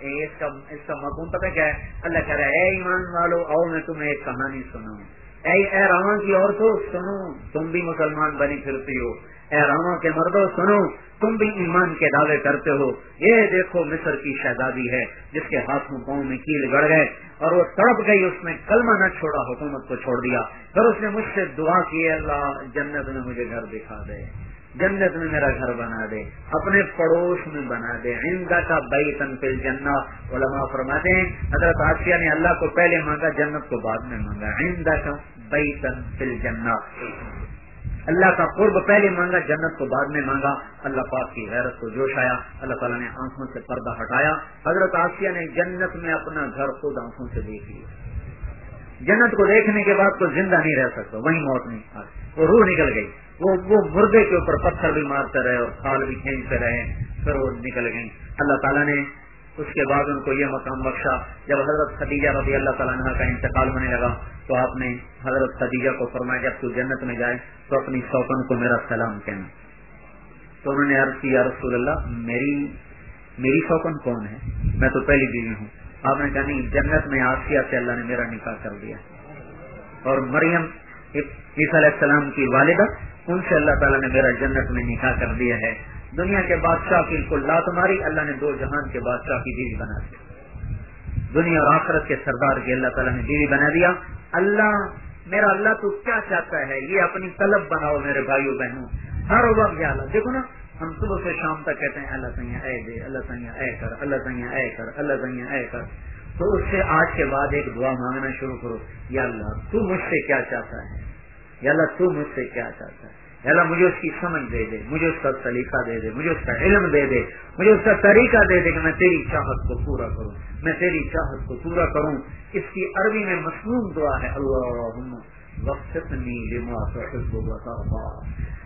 اس کا اس کا پتہ کیا ہے اللہ کہہ رہا ہے، اے ایمان والو او میں تمہیں ایک کہانی سنوں۔ اے اے راما کی عورتوں سنو تم بھی مسلمان بنی پھرتی ہو۔ اے راما کے مردوں سنو تم بھی ایمان کے دعوے کرتے ہو۔ یہ دیکھو مصر کی شہزادی ہے، جس کے ہاتھوں پاؤں میں کیل گڑ گئے۔ اور وہ تڑپ گئی، اس میں کلمہ نہ چھوڑا، حکومت کو چھوڑ دیا۔ پھر اس نے مجھ سے دعا کی اللہ، جنت میں مجھے گھر دکھا دے۔ جنت میں میرا گھر بنا دے۔ اپنے پڑوس میں بنا دے۔ آئندہ کا بئی تنفل جنت علماء فرماتے ہیں، حضرت آسیہ نے اللہ کو پہلے مانگا، جنت کو بعد میں مانگا۔ آئندہ کا بئی تنفل جنت اللہ کا قرب پہلے مانگا، جنت کو بعد میں مانگا۔ اللہ پاک کی غیرت کو جوش آیا۔ اللہ تعالیٰ نے آنکھوں سے پردہ ہٹایا۔ حضرت آسیہ نے جنت میں اپنا گھر خود آنکھوں سے دیکھ لیا۔ جنت کو دیکھنے کے بعد تو زندہ نہیں رہ سکتا وہی موت نہیں وہ روح نکل گئی۔ وہ وہ مردے کے اوپر پتھر بھی مارتے رہے اور کھال بھی کھینچتے رہے۔ پھر وہ نکل گئی اللہ تعالیٰ نے اس کے بعد ان کو یہ مقام بخشا۔ جب حضرت خدیجہ رضی اللہ تعالیٰ عنہ کا انتقال ہونے لگا، تو آپ نے حضرت خدیجہ کو فرمایا، جب تو جنت میں جائے تو اپنی سوکن کو میرا سلام کہنا۔ تو انہوں نے عرض کیا رسول اللہ، میری میری سوکن کون ہے؟ میں تو پہلی بیوی ہوں۔ آپ نے کہا، نہیں، جنت میں آسیہ سے اللہ نے میرا نکاح کر دیا۔ اور مریم عیسیٰ علیہ السلام کی والدہ، ان سے اللہ تعالیٰ نے میرا جنت میں نکاح کر دیا ہے۔ دنیا کے بادشاہ کی کو لات ماری، اللہ نے دو جہان کے بادشاہ کی بیوی بنا دی۔ دنیا اور آخرت کے سردار کی اللہ تعالیٰ نے بیوی بنا دیا۔ اللہ، میرا اللہ تو کیا چاہتا ہے؟ یہ اپنی طلب بناؤ میرے بھائیوں، بہنوں۔ ہر وقت یا اللہ، دیکھو نا، ہم صبح سے شام تک کہتے ہیں، اللہ سیاح اے دے، اللہ سیاح اے کر، اللہ سیاح اے کر، اللہ سیاح اے کر۔ تو اس سے آج کے بعد ایک دعا مانگنا شروع کرو، یا اللہ، تو مجھ سے کیا چاہتا ہے؟ یا اللہ، تو مجھ سے کیا چاہتا ہے؟ اللہ مجھے اس کی سمجھ دے دے، مجھے اس کا سلیقہ دے دے، مجھے اس کا علم دے دے، مجھے اس کا طریقہ دے دے کہ میں تیری چاہت کو پورا کروں، میں تیری چاہت کو پورا کروں۔ اس کی عربی میں مصنون دعا ہے اللہ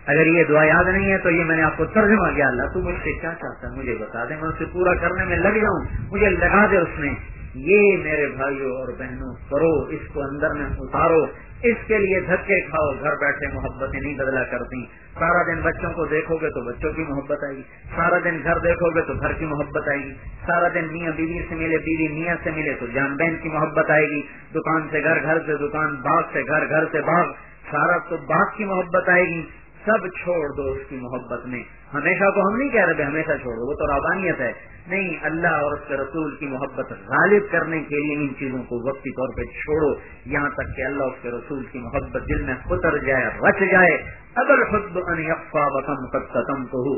اگر یہ دعا یاد نہیں ہے تو یہ میں نے آپ کو ترجمہ کیا، اللہ تو مجھ سے کیا چاہتا ہے؟ مجھے بتا دیں میں اسے پورا کرنے میں لگ جاؤں، مجھے لگا دے اس میں۔ یہ میرے بھائیوں اور بہنوں، کرو، اس کو اندر میں اتارو۔ اس کے لیے دھکے کھاؤ، گھر بیٹھے محبتیں نہیں بدلا کرتی۔ سارا دن بچوں کو دیکھو گے تو بچوں کی محبت آئے گی۔ سارا دن گھر دیکھو گے تو گھر کی محبت آئے گی۔ سارا دن میاں بیوی سے ملے، بیوی میاں سے ملے تو جان بہن کی محبت آئے گی۔ دکان سے گھر گھر سے دکان، باغ سے گھر گھر سے باغ۔ سارا تو باغ کی محبت آئے گی۔ سب چھوڑ دو اس کی محبت میں۔ ہمیشہ کو ہم نہیں کہہ رہے ہمیشہ چھوڑ دو وہ تو رابانیت ہے۔ نہیں، اللہ اور اس کے رسول کی محبت غالب کرنے کے لیے ان چیزوں کو وقتی طور پہ چھوڑو۔ یہاں تک کہ اللہ اس کے رسول کی محبت دل میں اتر جائے، رچ جائے۔ اگر خود وطن قدم تو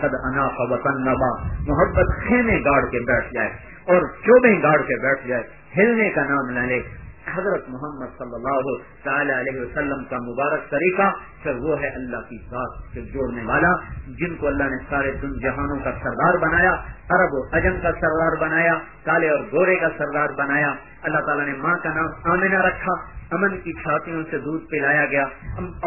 خد انا وطن نبا۔ محبت خیمے گاڑ کے بیٹھ جائے اور چوبیں گاڑ کے بیٹھ جائے۔ ہلنے کا نام نہ لے۔ حضرت محمد صلی اللہ تعالی علیہ وسلم کا مبارک طریقہ، پھر وہ ہے اللہ کی ذات سے جوڑنے والا، جن کو اللہ نے سارے دن جہانوں کا سردار بنایا، عرب و اجم کا سردار بنایا، کالے اور گورے کا سردار بنایا، اللہ تعالیٰ نے ماں کا نام آمینہ رکھا، امن کی چھاتیوں سے دودھ پلایا گیا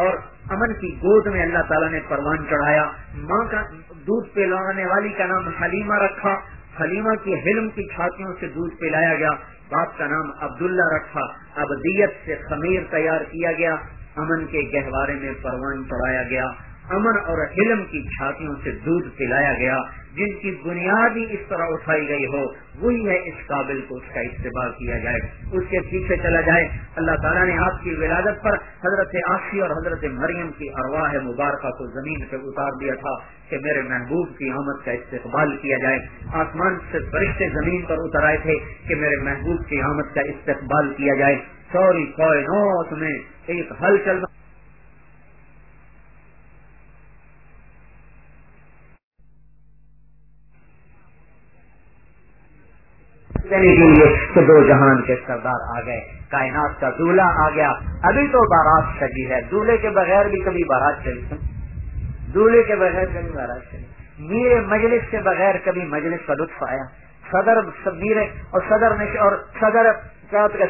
اور امن کی گود میں اللہ تعالیٰ نے پروان چڑھایا، ماں کا دودھ پلانے والی کا نام حلیمہ رکھا، حلیمہ کی حلم کی چھاتیوں سے دودھ پلایا گیا باپ کا نام عبداللہ رکھا۔ ابدیت سے خمیر تیار کیا گیا۔ امن کے گہوارے میں پروان چڑھایا گیا۔ امن اور علم کی چھاتیوں سے دودھ پلایا گیا۔ جن کی بنیاد ہی اس طرح اٹھائی گئی ہو، وہی ہے اس قابل کو اس کا استعمال کیا جائے، اس کے پیچھے چلا جائے۔ اللہ تعالیٰ نے آپ کی ولادت پر حضرت آشی اور حضرت مریم کی ارواح مبارکہ کو زمین پہ اتار دیا تھا کہ میرے محبوب کی آمد کا استقبال کیا جائے۔ آسمان سے فرشتے زمین پر اتر آئے تھے کہ میرے محبوب کی آمد کا استقبال کیا جائے۔ سوری کوئنوت میں ایک حل دینے کے لیے تو دو جہان کے سردار آ گئے، کائنات کا دولہا آ گیا۔ ابھی تو بارات سجی ہے۔ دولہے کے بغیر بھی کبھی بارات چلی دولہے کے بغیر کبھی بارات چلی۔ میرے مجلس کے بغیر کبھی مجلس کا لطف آیا۔ صدر میرے اور صدر اور صدر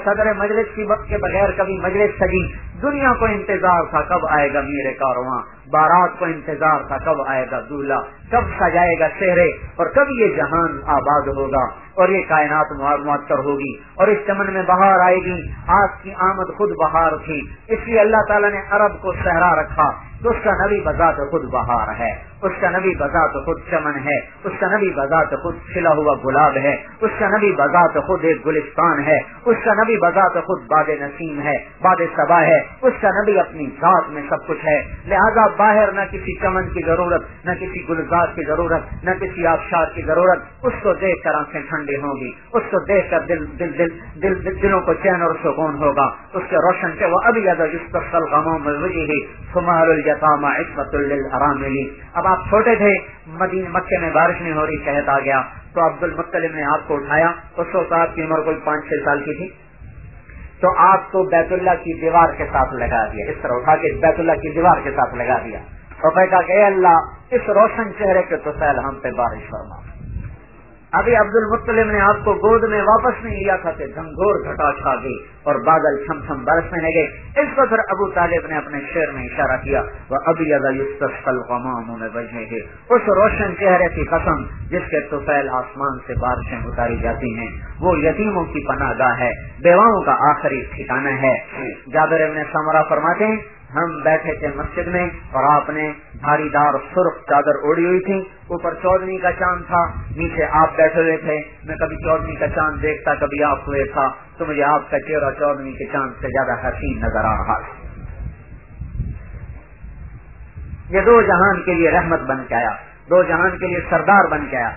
صدر مجلس کی وقت کے بغیر کبھی مجلس سجی۔ دنیا کو انتظار تھا کب آئے گا میرے کارواں بارات کو انتظار تھا کب آئے گا دولہا، کب سجائے گا چہرے، اور کب یہ جہان آباد ہوگا، اور یہ کائنات معطر ہوگی، اور اس چمن میں بہار آئے گی، آج کی آمد خود بہار تھی، اس لیے اللہ تعالیٰ نے عرب کو صحرا رکھا تو اس کا نبی بذات خود بہار ہے، اس کا نبی بذات خود چمن ہے، اس کا نبی بذات خود کھلا ہوا گلاب ہے، اس کا نبی بذات خود ایک گلستان ہے، اس کا نبی بذات خود باد نسیم ہے، باد صبا ہے اس کا نبی اپنی ذات میں سب کچھ ہے۔ لہذا باہر نہ کسی چمن کی ضرورت نہ کسی گلزار کی ضرورت نہ کسی آبشار کی ضرورت اس کو دیکھ کر آنکھیں ٹھنڈی ہوں گی اس کو دیکھ کر دل دل دل دل, دل دلوں کو چین اور سکون ہوگا۔ اس کے روشن سے وہ ابھی اگر جس پر سل غموں میں ہی سمار الجامہ عصمت الرام ملی اب آپ چھوٹے تھے مدین مکے میں بارش نہیں ہو رہی شہد آ گیا۔ تو عبد المطلب نے آپ کو اٹھایا اس وقت آپ کی عمر کوئی پانچ چھ سال کی تھی؟ تو آپ کو بیت اللہ کی دیوار کے ساتھ لگا دیا۔ اس طرح اٹھا کے بیت اللہ کی دیوار کے ساتھ لگا دیا۔ اور کہا کہ اے اللہ، اس روشن چہرے کے تو سیل ہم پہ بارش فرما۔ ابھی عبد المطلم نے آپ کو گود میں واپس نہیں لیا تھا کہ گھنگور گھٹا چھا گئی اور بادل چھم چھم برسنے لگے۔ اس کو پھر ابو طالب نے اپنے شعر میں اشارہ کیا۔ وہ ابھی میں بجے گے اس روشن چہرے کی قسم جس کے توفیل آسمان سے بارشیں اتاری جاتی ہیں۔ وہ یتیموں کی پناہ گاہ ہے۔ بیواؤں کا آخری ٹھکانا ہے۔ جابر ابن سمرا فرماتے ہیں ہم بیٹھے تھے مسجد میں اور آپ نے بھاری دار سرخ چادر اوڑی ہوئی تھی۔ اوپر چودنی کا چاند تھا، نیچے آپ بیٹھے ہوئے تھے۔ میں کبھی چودنی کا چاند دیکھتا، کبھی آپ ہوئے تھا تو مجھے آپ کا چہرہ چودنی کے چاند سے زیادہ حسین نظر آ رہا تھا۔ یہ دو جہان کے لیے رحمت بن کے آیا، دو جہان کے لیے سردار بن کے آیا۔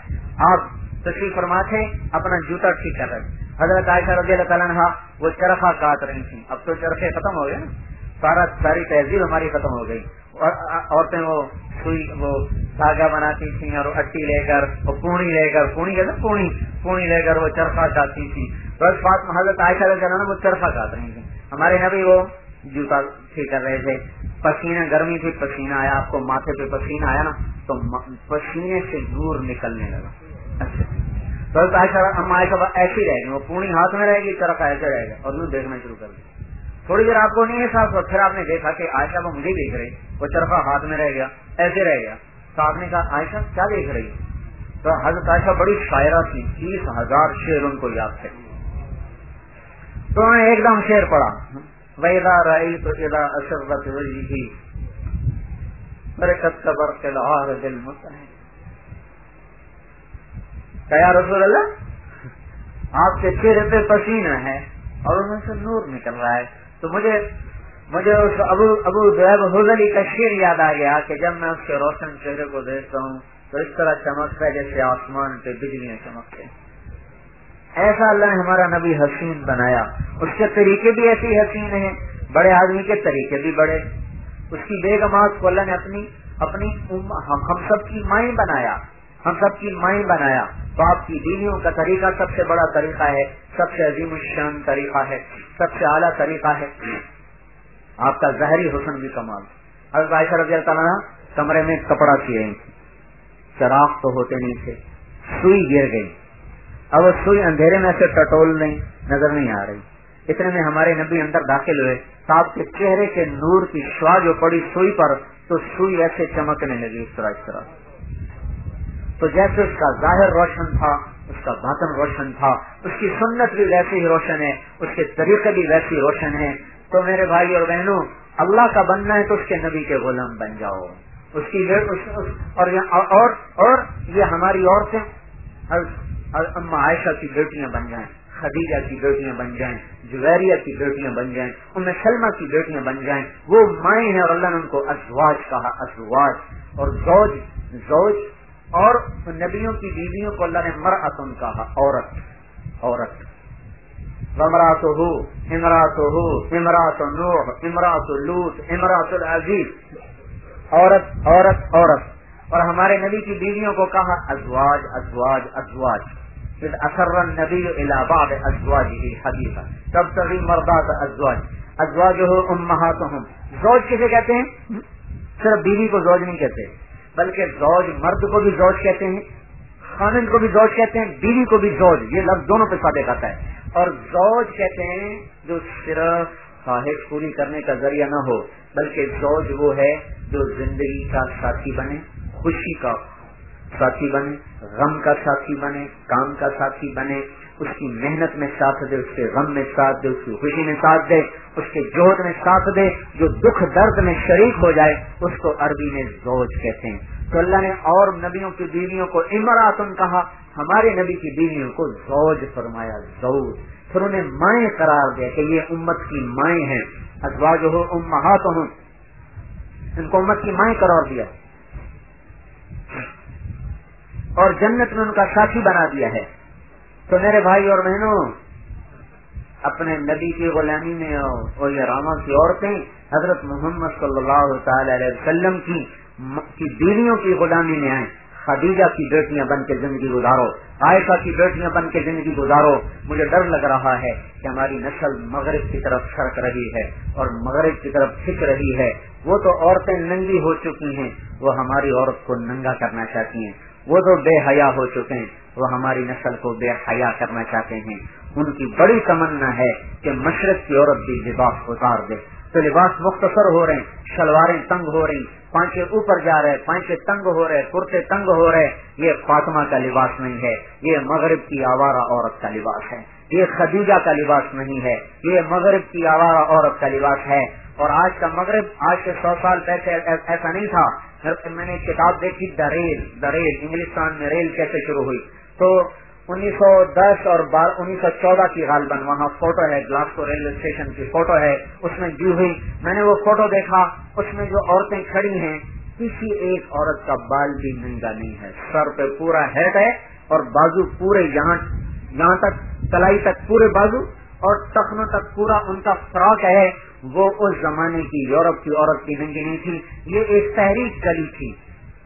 آپ تشریف فرما تھے، اپنا جوتا ٹھیک کر رہے حضرت عائشہ رضی اللہ تعالیٰ وہ چرخا کاٹ رہی تھی اب تو چرخے ختم ہو گئے نا۔ سارا ساری تہذیب ہماری ختم ہو گئی۔ اور عورتیں وہ سوئی، وہ دھاگا بناتی تھیں اور اٹی لے کر وہ پونی لے کر، پونی کہتے پونی پونی لے کر وہ چرخا چاہتی تھی بس بات حضرت عائشہ کا وہ چرخا چاہتے رہی تھی ہمارے یہاں بھی وہ جوتا ٹھیک کر رہے تھے۔ پسینے گرمی سے پسینہ آیا۔ آپ کو ماتھے پہ پسینہ آیا نا، تو پسینے سے دور نکلنے لگا۔ اچھا۔ ایسی رہے گی وہ پونی ہاتھ میں رہے گی چرخا ایسے رہے گا۔ اور یوں دیکھنا شروع کر دیا۔ تھوڑی دیر آپ کو نہیں احساس ہوا، پھر آپ نے دیکھا کہ عائشہ وہ مجھے دیکھ رہی، وہ چرخا ہاتھ میں رہ گیا، ایسے رہ گیا۔ تو آپ نے کہا، عائشہ، کیا دیکھ رہی؟ تو حضرت عائشہ بڑی شاعرہ تھی، تیس ہزار شیر ان کو یاد تھے۔ تو انہوں نے ایک دم شیر پڑا ویدا رائی تو ادا اشرت وجی برکت کا برق لاہور دل کیا رسول اللہ، آپ کے چہرے پہ پسینہ ہے اور ان میں سے نور نکل رہا ہے۔ تو مجھے مجھے اس ابو ابو دیب حضلی کا شیر یاد آ گیا کہ جب میں اس کے روشن چہرے کو دیکھتا ہوں تو اس طرح چمکتا ہے جیسے آسمان پہ بجلیاں چمکتے ایسا اللہ نے ہمارا نبی حسین بنایا۔ اس کے طریقے بھی ایسی حسین ہیں، بڑے آدمی کے طریقے بھی بڑے۔ اس کی بیگمات کو اللہ نے اپنی اپنی ہم سب کی مائیں بنایا۔ ہم سب کی مائیں بنایا۔ تو آپ کی بیویوں کا طریقہ سب سے بڑا طریقہ ہے، سب سے عظیم الشان طریقہ ہے، سب سے اعلیٰ طریقہ ہے۔ آپ کا ظاہری حسن بھی کمال۔ حضرت عائشہ رضی اللہ تعالیٰ کمرے میں کپڑا سیے چراغ تو ہوتے نہیں تھے، سوئی گر گئی۔ اب وہ سوئی اندھیرے میں سے ٹٹول نہیں نظر نہیں آ رہی۔ اتنے میں ہمارے نبی اندر داخل ہوئے۔ آپ کے چہرے کے نور کی شوا جو پڑی سوئی پر، تو سوئی ایسے چمکنے لگی۔ اس طرح اس طرح۔ تو جیسے اس کا ظاہر روشن تھا اس کا باطن روشن تھا اس کی سنت بھی ویسی ہی روشن ہے اس کے طریقے بھی ویسی روشن ہے تو میرے بھائی اور بہنوں اللہ کا بننا ہے تو اس کے نبی کے غلام بن جاؤ۔ اس کی اور اور, اور یہ ہماری عورتیں اما عائشہ کی بیٹیاں بن جائیں خدیجہ کی بیٹیاں بن جائیں جویریہ کی بیٹیاں بن جائیں ان سلمہ کی بیٹیاں بن جائیں وہ مائیں ہیں اور اللہ نے ان کو ازواج کہا ازواج۔ اور زوج زوج اور نبیوں کی بیویوں کو اللہ نے مراتن کہا، عورت عورت۔ امرات ہو امرات ہو امرات نوح امرات لوت امرات العزیز۔ عورت عورت عورت۔ اور ہمارے نبی کی بیویوں کو کہا، ازواج ازواج ازواج۔ اثر نبی الہباد ازواج ہی حدیث تب تبھی مردات ازواج۔ ازواج ہو امہات ہوں زوج کسے کہتے ہیں؟ صرف بیوی کو زوج نہیں کہتے۔ بلکہ زوج مرد کو بھی زوج کہتے ہیں خامن کو بھی زوج کہتے ہیں، بیوی کو بھی زوج، یہ لفظ دونوں پہ سادے کرتا ہے۔ اور زوج کہتے ہیں جو صرف خواہش پوری کرنے کا ذریعہ نہ ہو، بلکہ زوج وہ ہے جو زندگی کا ساتھی بنے، خوشی کا ساتھی بنے، غم کا ساتھی بنے، کام کا ساتھی بنے اس کی محنت میں ساتھ دے، اس کے غم میں ساتھ دے، اس کی خوشی میں ساتھ دے، اس کے جوہد میں ساتھ دے، جو دکھ درد میں شریک ہو جائے، اس کو عربی میں زوج کہتے ہیں۔ تو اللہ نے اور نبیوں کی بیویوں کو امراتن کہا، ہمارے نبی کی بیویوں کو زوج فرمایا، زوج۔ پھر انہیں مائیں قرار دیا کہ یہ امت کی مائیں ہیں۔ ازواج ہو امہات ہوں ان کو امت کی مائیں قرار دیا۔ اور جنت میں ان کا ساتھی بنا دیا ہے۔ تو میرے بھائی اور بہنوں، اپنے نبی کی غلامی میں اور یہ راما کی عورتیں، حضرت محمد صلی اللہ تعالی علیہ وسلم کی کی بیویوں کی غلامی میں آئیں۔ خدیجہ کی بیٹیاں بن کے زندگی گزارو، عائشہ کی بیٹیاں بن کے زندگی گزارو۔ مجھے ڈر لگ رہا ہے کہ ہماری نسل مغرب کی طرف سڑک رہی ہے اور مغرب کی طرف سکھ رہی ہے۔ وہ تو عورتیں ننگی ہو چکی ہیں، وہ ہماری عورت کو ننگا کرنا چاہتی ہیں۔ وہ تو بے حیا ہو چکے ہیں، وہ ہماری نسل کو بے حیا کرنا چاہتے ہیں۔ ان کی بڑی تمنا ہے کہ مشرق کی عورت بھی لباس اتار دے۔ تو لباس مختصر ہو رہے ہیں، شلواریں تنگ ہو رہی پانچے اوپر جا رہے پانچے تنگ ہو رہے کرتے تنگ ہو رہے یہ فاطمہ کا لباس نہیں ہے، یہ مغرب کی آوارہ عورت کا لباس ہے۔ یہ خدیجہ کا لباس نہیں ہے، یہ مغرب کی آوارہ عورت کا لباس ہے۔ اور آج کا مغرب، آج کے سو سال پہلے ایسا نہیں تھا میں نے کتاب دیکھی دا ریل دا ریل انگلستان میں ریل کیسے شروع ہوئی؟ تو انیس سو دس اور انیس سو چودہ کی غالباً وہاں فوٹو ہے، گلاسکو ریلوے اسٹیشن کی فوٹو ہے، اس میں دی ہوئی، میں نے وہ فوٹو دیکھا، اس میں جو عورتیں کھڑی ہیں، کسی ایک عورت کا بال بھی ننگا نہیں ہے، سر پہ پورا ہیڈ ہے اور بازو پورے یہاں یہاں تک، تلائی تک پورے بازو اور ٹخنوں تک پورا ان کا فراک ہے۔ وہ اس زمانے کی، یورپ کی عورت کی ننگی نہیں تھی، یہ ایک تحریک گلی تھی۔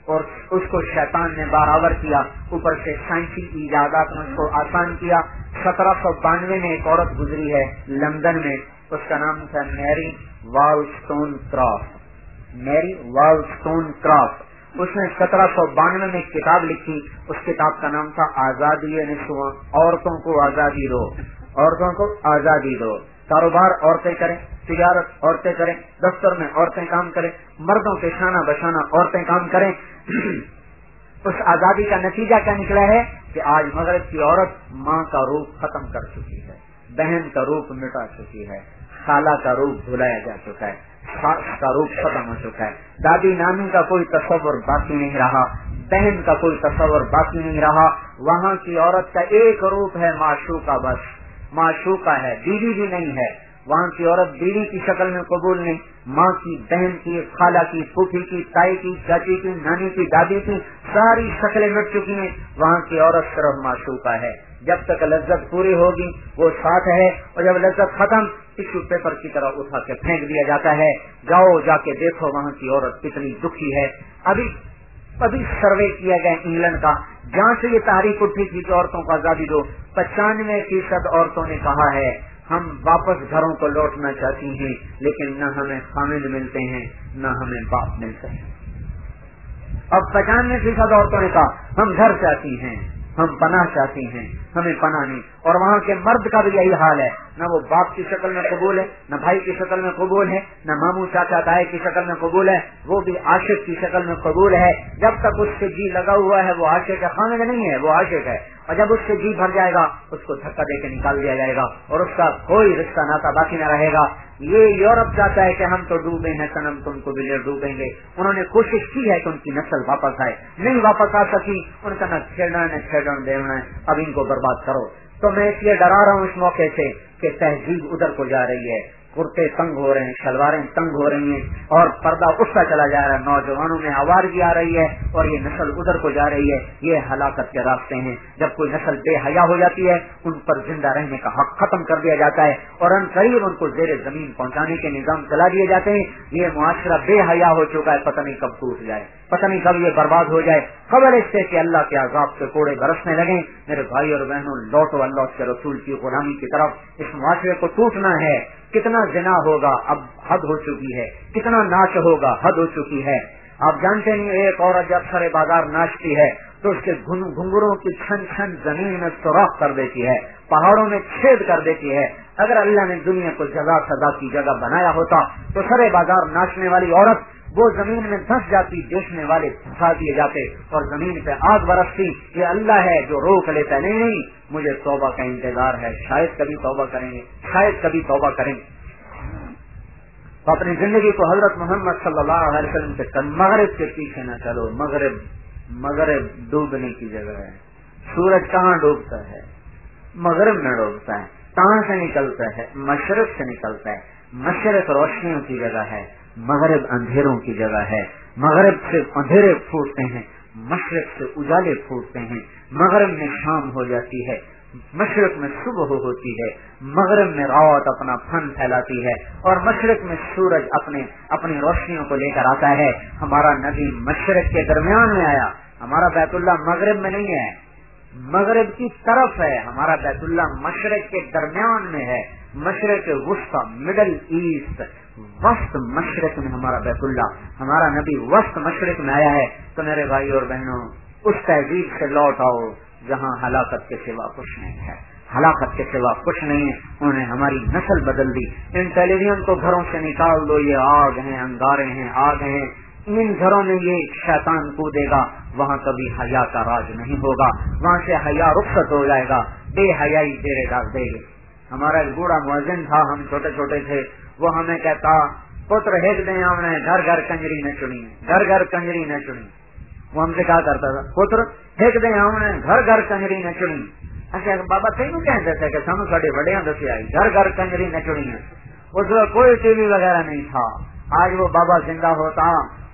اور اس کو شیطان نے برابر کیا، اوپر سے سائنسی ایجادات نے اس کو آسان کیا۔ سترہ سو بانوے میں ایک عورت گزری ہے، لندن میں، اس کا نام تھا میری وال اسٹون کراس میری وال اسٹون کرافٹ اس نے سترہ سو بانوے میں ایک کتاب لکھی، اس کتاب کا نام تھا آزادی نسواں عورتوں کو آزادی دو۔ عورتوں کو آزادی دو۔ کاروبار عورتیں کریں، تجارت عورتیں کریں، دفتر میں عورتیں کام کریں، مردوں کے شانہ بشانہ عورتیں کام کریں۔ (clears throat) اس آزادی کا نتیجہ کیا نکلا ہے کہ آج مغرب کی عورت ماں کا روپ ختم کر چکی ہے، بہن کا روپ مٹا چکی ہے، خالہ کا روپ بھلایا جا چکا ہے، ساس کا روپ ختم ہو چکا ہے۔ دادی نانی کا کوئی تصور باقی نہیں رہا، بہن کا کوئی تصور باقی نہیں رہا۔ وہاں کی عورت کا ایک روپ ہے معشو کا بس۔ معشو کا ہے، بیوی بھی نہیں ہے۔ وہاں کی عورت بیوی کی شکل میں قبول نہیں۔ ماں کی بہن کی، خالہ کی، پھوپھی کی، تائی کی، چاچی کی، نانی کی، دادی کی ساری شکلیں مٹ چکی ہیں۔ وہاں کی عورت صرف معشوقہ ہے۔ جب تک لذت پوری ہوگی، وہ ساتھ ہے۔ اور جب لذت ختم، ٹشو پیپر کی طرح اٹھا کے پھینک دیا جاتا ہے۔ جاؤ، جا کے دیکھو وہاں کی عورت کتنی دکھی ہے۔ ابھی ابھی سروے کیا گیا انگلینڈ کا۔ جہاں سے یہ تاریخ اٹھی تھی کہ عورتوں کو آزادی دو پچانوے فیصد عورتوں نے کہا ہے، ہم واپس گھروں کو لوٹنا چاہتی ہیں، لیکن نہ ہمیں خامد ملتے ہیں، نہ ہمیں باپ ملتے ہیں۔ اب پچانوے فیصد عورتوں نے کہا، ہم گھر چاہتی ہیں، ہم پناہ چاہتی ہیں، ہمیں پناہ نہیں۔ اور وہاں کے مرد کا بھی یہی حال ہے، نہ وہ باپ کی شکل میں قبول ہے، نہ بھائی کی شکل میں قبول ہے، نہ ماموں، چاچا تائے کی شکل میں قبول ہے، وہ بھی عاشق کی شکل میں قبول ہے۔ جب تک اس سے جی لگا ہوا ہے، وہ عاشق ہے خامد نہیں ہے، وہ عاشق ہے۔ اور جب اس سے جی بھر جائے گا، اس کو دھکا دے کے نکال دیا جائے گا اور اس کا کوئی رشتہ ناتا باقی نہ رہے گا۔ یہ یورپ چاہتا ہے کہ ہم تو ڈوبے ہیں سنم تم کو بلیر ڈوبیں گے۔ انہوں نے کوشش کی ہے کہ ان کی نسل واپس آئے۔ نہیں واپس آ سکی ان کا نہ کھیلنا نہ کھیلنا دینا ہے۔ اب ان کو برباد کرو۔ تو میں اس لیے ڈرا رہا ہوں اس موقع سے کہ تہذیب ادھر کو جا رہی ہے۔ کرتے تنگ ہو رہے ہیں، شلواریں تنگ ہو رہی ہیں اور پردہ اٹھتا چلا جا رہا ہے۔ نوجوانوں میں آوارگی آ رہی ہے اور یہ نسل ادھر کو جا رہی ہے۔ یہ ہلاکت کے راستے ہیں۔ جب کوئی نسل بے حیا ہو جاتی ہے، ان پر زندہ رہنے کا حق ختم کر دیا جاتا ہے اور ان قریب ان کو زیر زمین پہنچانے کے نظام چلا دیے جاتے ہیں۔ یہ معاشرہ بے حیا ہو چکا ہے، پتہ نہیں کب ٹوٹ جائے، پتہ نہیں کب یہ برباد ہو جائے۔ خبر اس سے کہ اللہ کے عذاب کے کوڑے برسنے لگے میرے بھائی اور بہنوں، لوٹو اللہ کے رسول کی غلامی کی طرف اس معاشرے کو ٹوٹنا ہے۔ کتنا زنا ہوگا اب حد ہو چکی ہے، کتنا ناچ ہوگا حد ہو چکی ہے۔ آپ جانتے نہیں ایک عورت جب سرے بازار ناچتی ہے، تو اس کے گھنگروں کی چھن چھن زمین میں سوراخ کر دیتی ہے، پہاڑوں میں چھید کر دیتی ہے۔ اگر اللہ نے دنیا کو جزا سزا کی جگہ بنایا ہوتا، تو سرے بازار ناچنے والی عورت وہ زمین میں دھس جاتی دیکھنے والے پھنسا دیے جاتے اور زمین پہ آگ برستی، یہ اللہ ہے جو روک لیتا نہیں نہیں، مجھے توبہ کا انتظار ہے۔ شاید کبھی توبہ کریں گے۔ شاید کبھی توبہ کریں گے۔ تو اپنی زندگی کو حضرت محمد صلی اللہ علیہ وسلم سے مغرب کے پیچھے نہ چلو۔ مغرب مغرب ڈوبنے کی جگہ ہے۔ سورج کہاں ڈوبتا ہے؟ مغرب میں ڈوبتا ہے۔ کہاں سے نکلتا ہے؟ مشرق سے نکلتا ہے۔ مشرق روشنیوں کی جگہ ہے۔ مغرب اندھیروں کی جگہ ہے۔ مغرب سے اندھیرے پھوٹتے ہیں، مشرق سے اجالے پھوٹتے ہیں۔ مغرب میں شام ہو جاتی ہے، مشرق میں صبح ہوتی ہے۔ مغرب میں رات اپنا فن پھیلاتی ہے اور مشرق میں سورج اپنے، اپنی روشنیوں کو لے کر آتا ہے۔ ہمارا نبی مشرق کے درمیان میں آیا۔ ہمارا بیت اللہ مغرب میں نہیں ہے۔ مغرب کی طرف ہے۔ ہمارا بیت اللہ مشرق کے درمیان میں ہے۔ مشرق وسطی مڈل ایسٹ وسط مشرق میں ہمارا بیت اللہ، ہمارا نبی وسط مشرق میں آیا ہے۔ تو میرے بھائی اور بہنوں، اس تہذیب سے لوٹ آؤ جہاں ہلاکت کے سوا کچھ نہیں ہے۔ ہلاکت کے سوا کچھ نہیں ہے۔ انہوں نے ہماری نسل بدل دی۔ ان ٹیلی ویژن کو گھروں سے نکال دو، یہ آگ ہیں انگارے ہیں، آگ ہیں۔ ان گھروں میں یہ شیطان کودے گا، وہاں کبھی حیا کا راج نہیں ہوگا۔ وہاں سے حیا رخصت ہو جائے گا۔ بے حیائی تیرے ڈال دے گی۔ ہمارا ایک بوڑھا مؤذن تھا، ہم چھوٹے چھوٹے تھے۔ وہ ہمیں کہتا، پتر ہیک دیں ہم نے گھر گھر کنجری نہ چنی، گھر گھر کنجری نہ چنی. وہ ہم سے کہا کرتا تھا، پتر ہیک دیں ہم نے گھر گھر کنجری نہ چنی. اچھا بابا تین کہتے تھے کہ سانو سارے بڑے دسے آئی گھر گھر کنجری نہ چنی اس وقت کوئی ٹی وی وغیرہ نہیں تھا۔ آج وہ بابا زندہ ہوتا،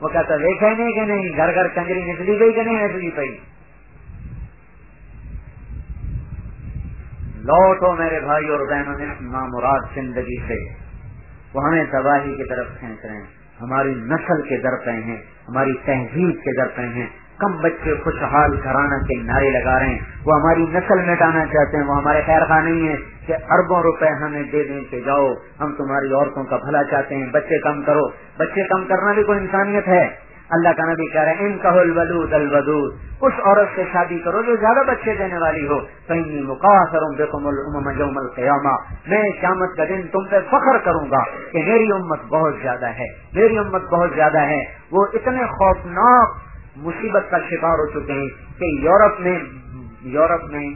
وہ کہتا دیکھا نہیں کہ نہیں، گھر گھر کنجری نکلی گئی کہ نہیں نکلی پی لوٹو میرے بھائی اور بہنوں نے نامراد زندگی سے۔ وہ ہمیں تباہی کی طرف کھینچ رہے ہیں۔ ہماری نسل کے در پہ ہیں، ہماری تہذیب کے در پہ ہیں۔ کم بچے خوشحال گھرانہ کے نعرے لگا رہے ہیں۔ وہ ہماری نسل مٹانا چاہتے ہیں، وہ ہمارے خیر خواہ نہیں ہے کہ اربوں روپے ہمیں دے دیں کہ جاؤ، ہم تمہاری عورتوں کا بھلا چاہتے ہیں، بچے کم کرو۔ بچے کم کرنا بھی کوئی انسانیت ہے۔ اللہ کا نبی کہہ رہے ہیں الودود الودود۔ اس عورت سے شادی کرو جو زیادہ بچے دینے والی ہو۔ کہیں مقاصروں القیامہ میں قیامت کا دن تم پہ فخر کروں گا کہ میری امت بہت زیادہ ہے۔ میری امت بہت زیادہ ہے۔ وہ اتنے خوفناک مصیبت کا شکار ہو چکے ہیں کہ یورپ میں یورپ میں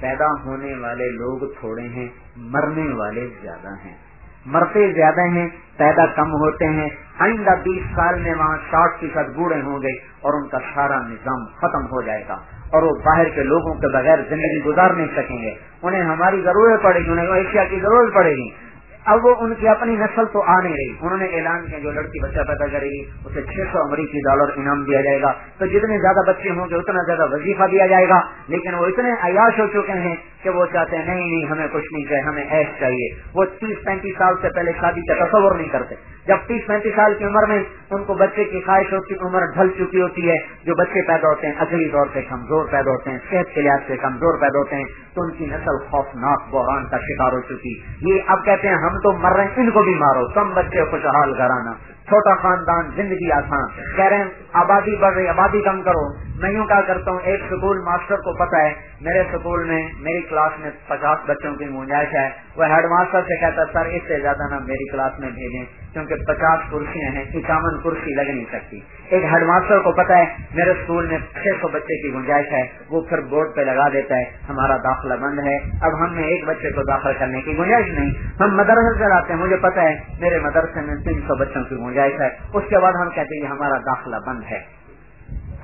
پیدا ہونے والے لوگ تھوڑے ہیں، مرنے والے زیادہ ہیں۔ مرتے زیادہ ہیں، پیدا کم ہوتے ہیں۔ آئندہ بیس سال میں وہاں ساٹھ فیصد بوڑھے ہوں گے اور ان کا سارا نظام ختم ہو جائے گا۔ اور وہ باہر کے لوگوں کے بغیر زندگی گزار نہیں سکیں گے۔ انہیں ہماری ضرورت پڑے گی، انہیں ایشیا کی ضرورت پڑے گی۔ اب وہ ان کی اپنی نسل تو آ نہیں رہی۔ انہوں نے اعلان کیا، جو لڑکی بچہ پیدا کرے گی، اسے چھ سو امریکی ڈالر انعام دیا جائے گا۔ تو جتنے زیادہ بچے ہوں گے، اتنا زیادہ وظیفہ دیا جائے گا۔ لیکن وہ اتنے عیاش ہو چکے ہیں کہ وہ چاہتے ہیں، نہیں نہیں، ہمیں کچھ نہیں چاہیے، ہمیں ایش چاہیے۔ وہ تیس پینتیس سال سے پہلے شادی کا تصور نہیں کرتے۔ جب تیس پینتیس سال کی عمر میں ان کو بچے کی خواہش ہوتی عمر ڈھل چکی ہوتی ہے، جو بچے پیدا ہوتے ہیں اگلی طور سے کمزور پیدا ہوتے ہیں، صحت کے لحاظ سے کمزور پیدا ہوتے ہیں، تو ان کی نسل خوفناک بحران کا شکار ہو چکی۔ یہ اب کہتے ہیں، ہم تو مر رہے ہیں، ان کو بھی مارو۔ کم بچے خوشحال گھرانا چھوٹا خاندان، زندگی آسان۔ کہہ رہے ہیں، آبادی بڑھ رہی آبادی کم کرو۔ میں یوں کیا کرتا ہوں، ایک سکول ماسٹر کو پتا ہے، میرے سکول میں، میری کلاس میں پچاس بچوں کی گنجائش ہے۔ وہ ہیڈ ماسٹر سے کہتا ہے، سر، اس سے زیادہ نہ میری کلاس میں بھیجیں۔ کیونکہ پچاس کرسیاں ہیں، اکاون کرسی لگ نہیں سکتی۔ ایک ہیڈ ماسٹر کو پتا ہے، میرے اسکول میں چھ سو بچے کی گنجائش ہے، وہ پھر بورڈ پہ لگا دیتا ہے، ہمارا داخلہ بند ہے۔ اب ہم نے ایک بچے کو داخل کرنے کی گنجائش نہیں۔ ہم مدرسے چلاتے ہیں، مجھے پتا ہے، میرے مدرسے میں تین سو بچوں کی گنجائش ہے۔ اس کے بعد ہم کہتے ہیں ہمارا داخلہ بند ہے۔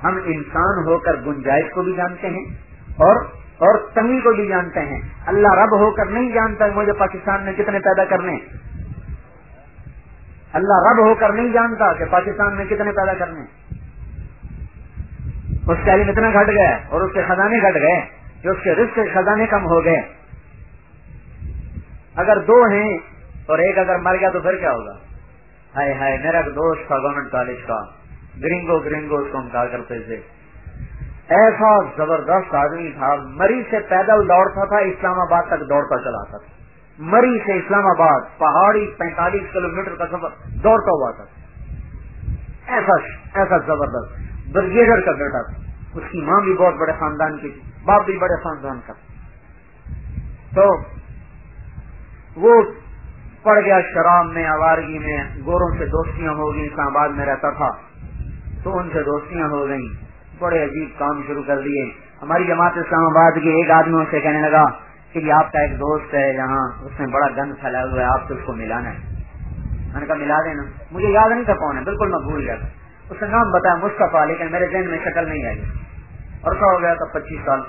ہم انسان ہو کر گنجائش کو بھی جانتے ہیں اور اور تنگی کو بھی جانتے ہیں۔ اللہ رب ہو کر نہیں جانتا مجھے پاکستان میں کتنے پیدا کرنے اللہ رب ہو کر نہیں جانتا کہ پاکستان میں کتنے پیدا کرنے اس کا علم اتنا گھٹ گیا اور اس کے خزانے گھٹ گئے کہ اس کے رزق کے خزانے کم ہو گئے۔ اگر دو ہیں اور ایک اگر مر گیا تو پھر کیا ہوگا؟ ہائے ہائے، میرا دوست تھا گورنمنٹ کالج کا۔ گرنگو گرنگو اس کو ہم کہا کرتے تھے۔ ایسا زبردست آدمی تھا، مری سے پیدل دوڑتا تھا، اسلام آباد تک دوڑتا چلا تھا۔ مری سے اسلام آباد، پہاڑی پینتالیس کلو میٹر کا سفر دوڑتا ہوا تھا۔ ایسا ایسا زبردست۔ برگیڈر کا بیٹا تھا۔ اس کی ماں بھی بہت بڑے خاندان کی باپ بھی بڑے خاندان کا۔ تو وہ پڑ گیا شراب میں، آوارگی میں، گوروں سے دوستیاں ہو گئی اسلام آباد میں رہتا تھا۔ تو ان سے دوستیاں ہو گئیں۔ بڑے عجیب کام شروع کر دیے۔ ہماری جماعت اسلام آباد کے ایک آدمی سے کہنے لگا کہ آپ کا ایک دوست ہے، یہاں اس نے بڑا گند پھیلا ہوا ہے، آپ کو اس کو ملانا ہے۔ میں نے کہا، ملا دینا۔ مجھے یاد نہیں تھا کون ہے، بالکل میں بھول گیا اس نے نام بتایا، مصطفیٰ، لیکن میرے ذہن میں شکل نہیں آئی۔ اور کیا ہو گیا تھا، پچیس سال۔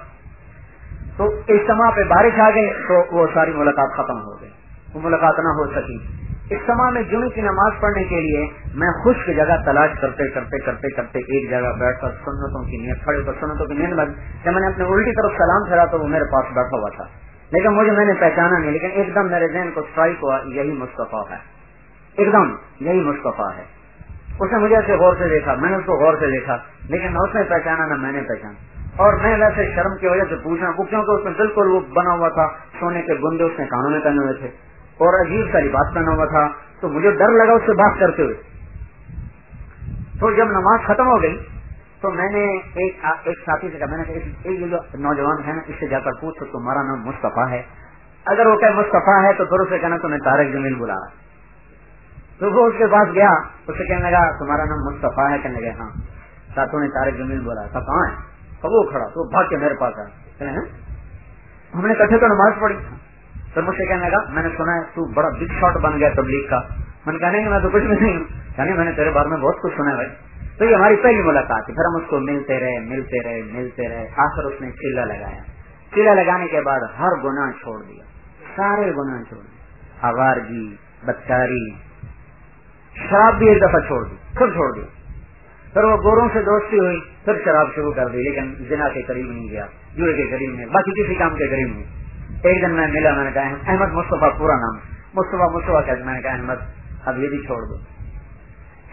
تو اجتماع پہ بارش آ گئی، تو وہ ساری ملاقات ختم ہو گئی۔ وہ ملاقات نہ ہو سکی۔ سما میں جمعے کی نماز پڑھنے کے لیے میں خشک جگہ تلاش کرتے کرتے کرتے کرتے ایک جگہ بیٹھ کر سنتوں کی نیت، کھڑے پر سنتوں کی نیند لگ جب میں نے اپنے الٹی طرف سلام پھیرا تو وہ میرے پاس بیٹھا ہوا تھا۔ لیکن مجھے میں نے پہچانا نہیں، لیکن ایک دم میرے ذہن کو اسٹرائک ہوا، یہی مصطفیٰ ہے۔ ایک دم یہی مصطفیٰ ہے۔ اس نے مجھے ایسے غور سے دیکھا، میں نے اس کو غور سے دیکھا، لیکن نہ اس نے پہچانا، نہ میں نے پہچانا۔ اور میں ویسے شرم کی وجہ سے پوچھا وہ کیونکہ اس میں بالکل وہ بنا ہوا تھا، سونے کے گندے اس نے کانوں میں پہنے ہوئے تھے۔ اور عجیب سا لباس پہنا ہوا تھا، تو مجھے ڈر لگا اس سے بات کرتے ہوئے۔ تو جب نماز ختم ہو گئی تو میں نے ایک ایک ساتھی سے کہا، میں نے یہ جو نوجوان ہے نا اس سے جا کر پوچھ تو تمہارا نام مصطفیٰ ہے۔ اگر وہ کہ مصطفیٰ ہے، تو پھر اسے کہنا تمہیں تارک جمیل بلا تو وہ اس کے پاس گیا اسے کہنے لگا، تمہارا نام مصطفیٰ ہے۔ کہنے لگا ہاں۔ ساتھوں نے تارک جمیل بولا تھا کہاں ہے؟ کب وہ کھڑا، تو بھاگ کے میرے پاس آیا۔ ہاں؟ ہم نے کٹھے تو نماز پڑھی؟ پھر مجھ سے کہنے لگا، میں نے سنا ہے، تو بڑا بگ شاٹ بن گیا تبلیغ کا۔ میں نے کہا، نہیں، میں تو کچھ بھی نہیں ہوں۔ یعنی میں نے تیرے بارے میں بہت کچھ سنا ہے بھائی۔ تو یہ ہماری پہلی ملاقات ہے پھر ہم اس کو ملتے رہے ملتے رہے ملتے رہے۔ آخر اس نے چیلا لگایا۔ چیلا لگانے کے بعد ہر گنا چھوڑ دیا۔ سارے گنا چھوڑ دیا۔ آوارگی، بدکاری، شراب بھی ایک دفعہ چھوڑ دی، پھر چھوڑ دی۔ پھر وہ گوروں سے دوستی ہوئی، پھر شراب شروع کر دی، لیکن جنا کے قریب نہیں گیا، جوڑے کے قریب نہیں باقی کسی کام کے قریب نہیں۔ ایک دن میں ملا، میں نے کہا، احمد مصطفیٰ پورا نام۔ مصطفیٰ مصطفیٰ کہ میں نے کہا، احمد، اب یہ بھی چھوڑ دو۔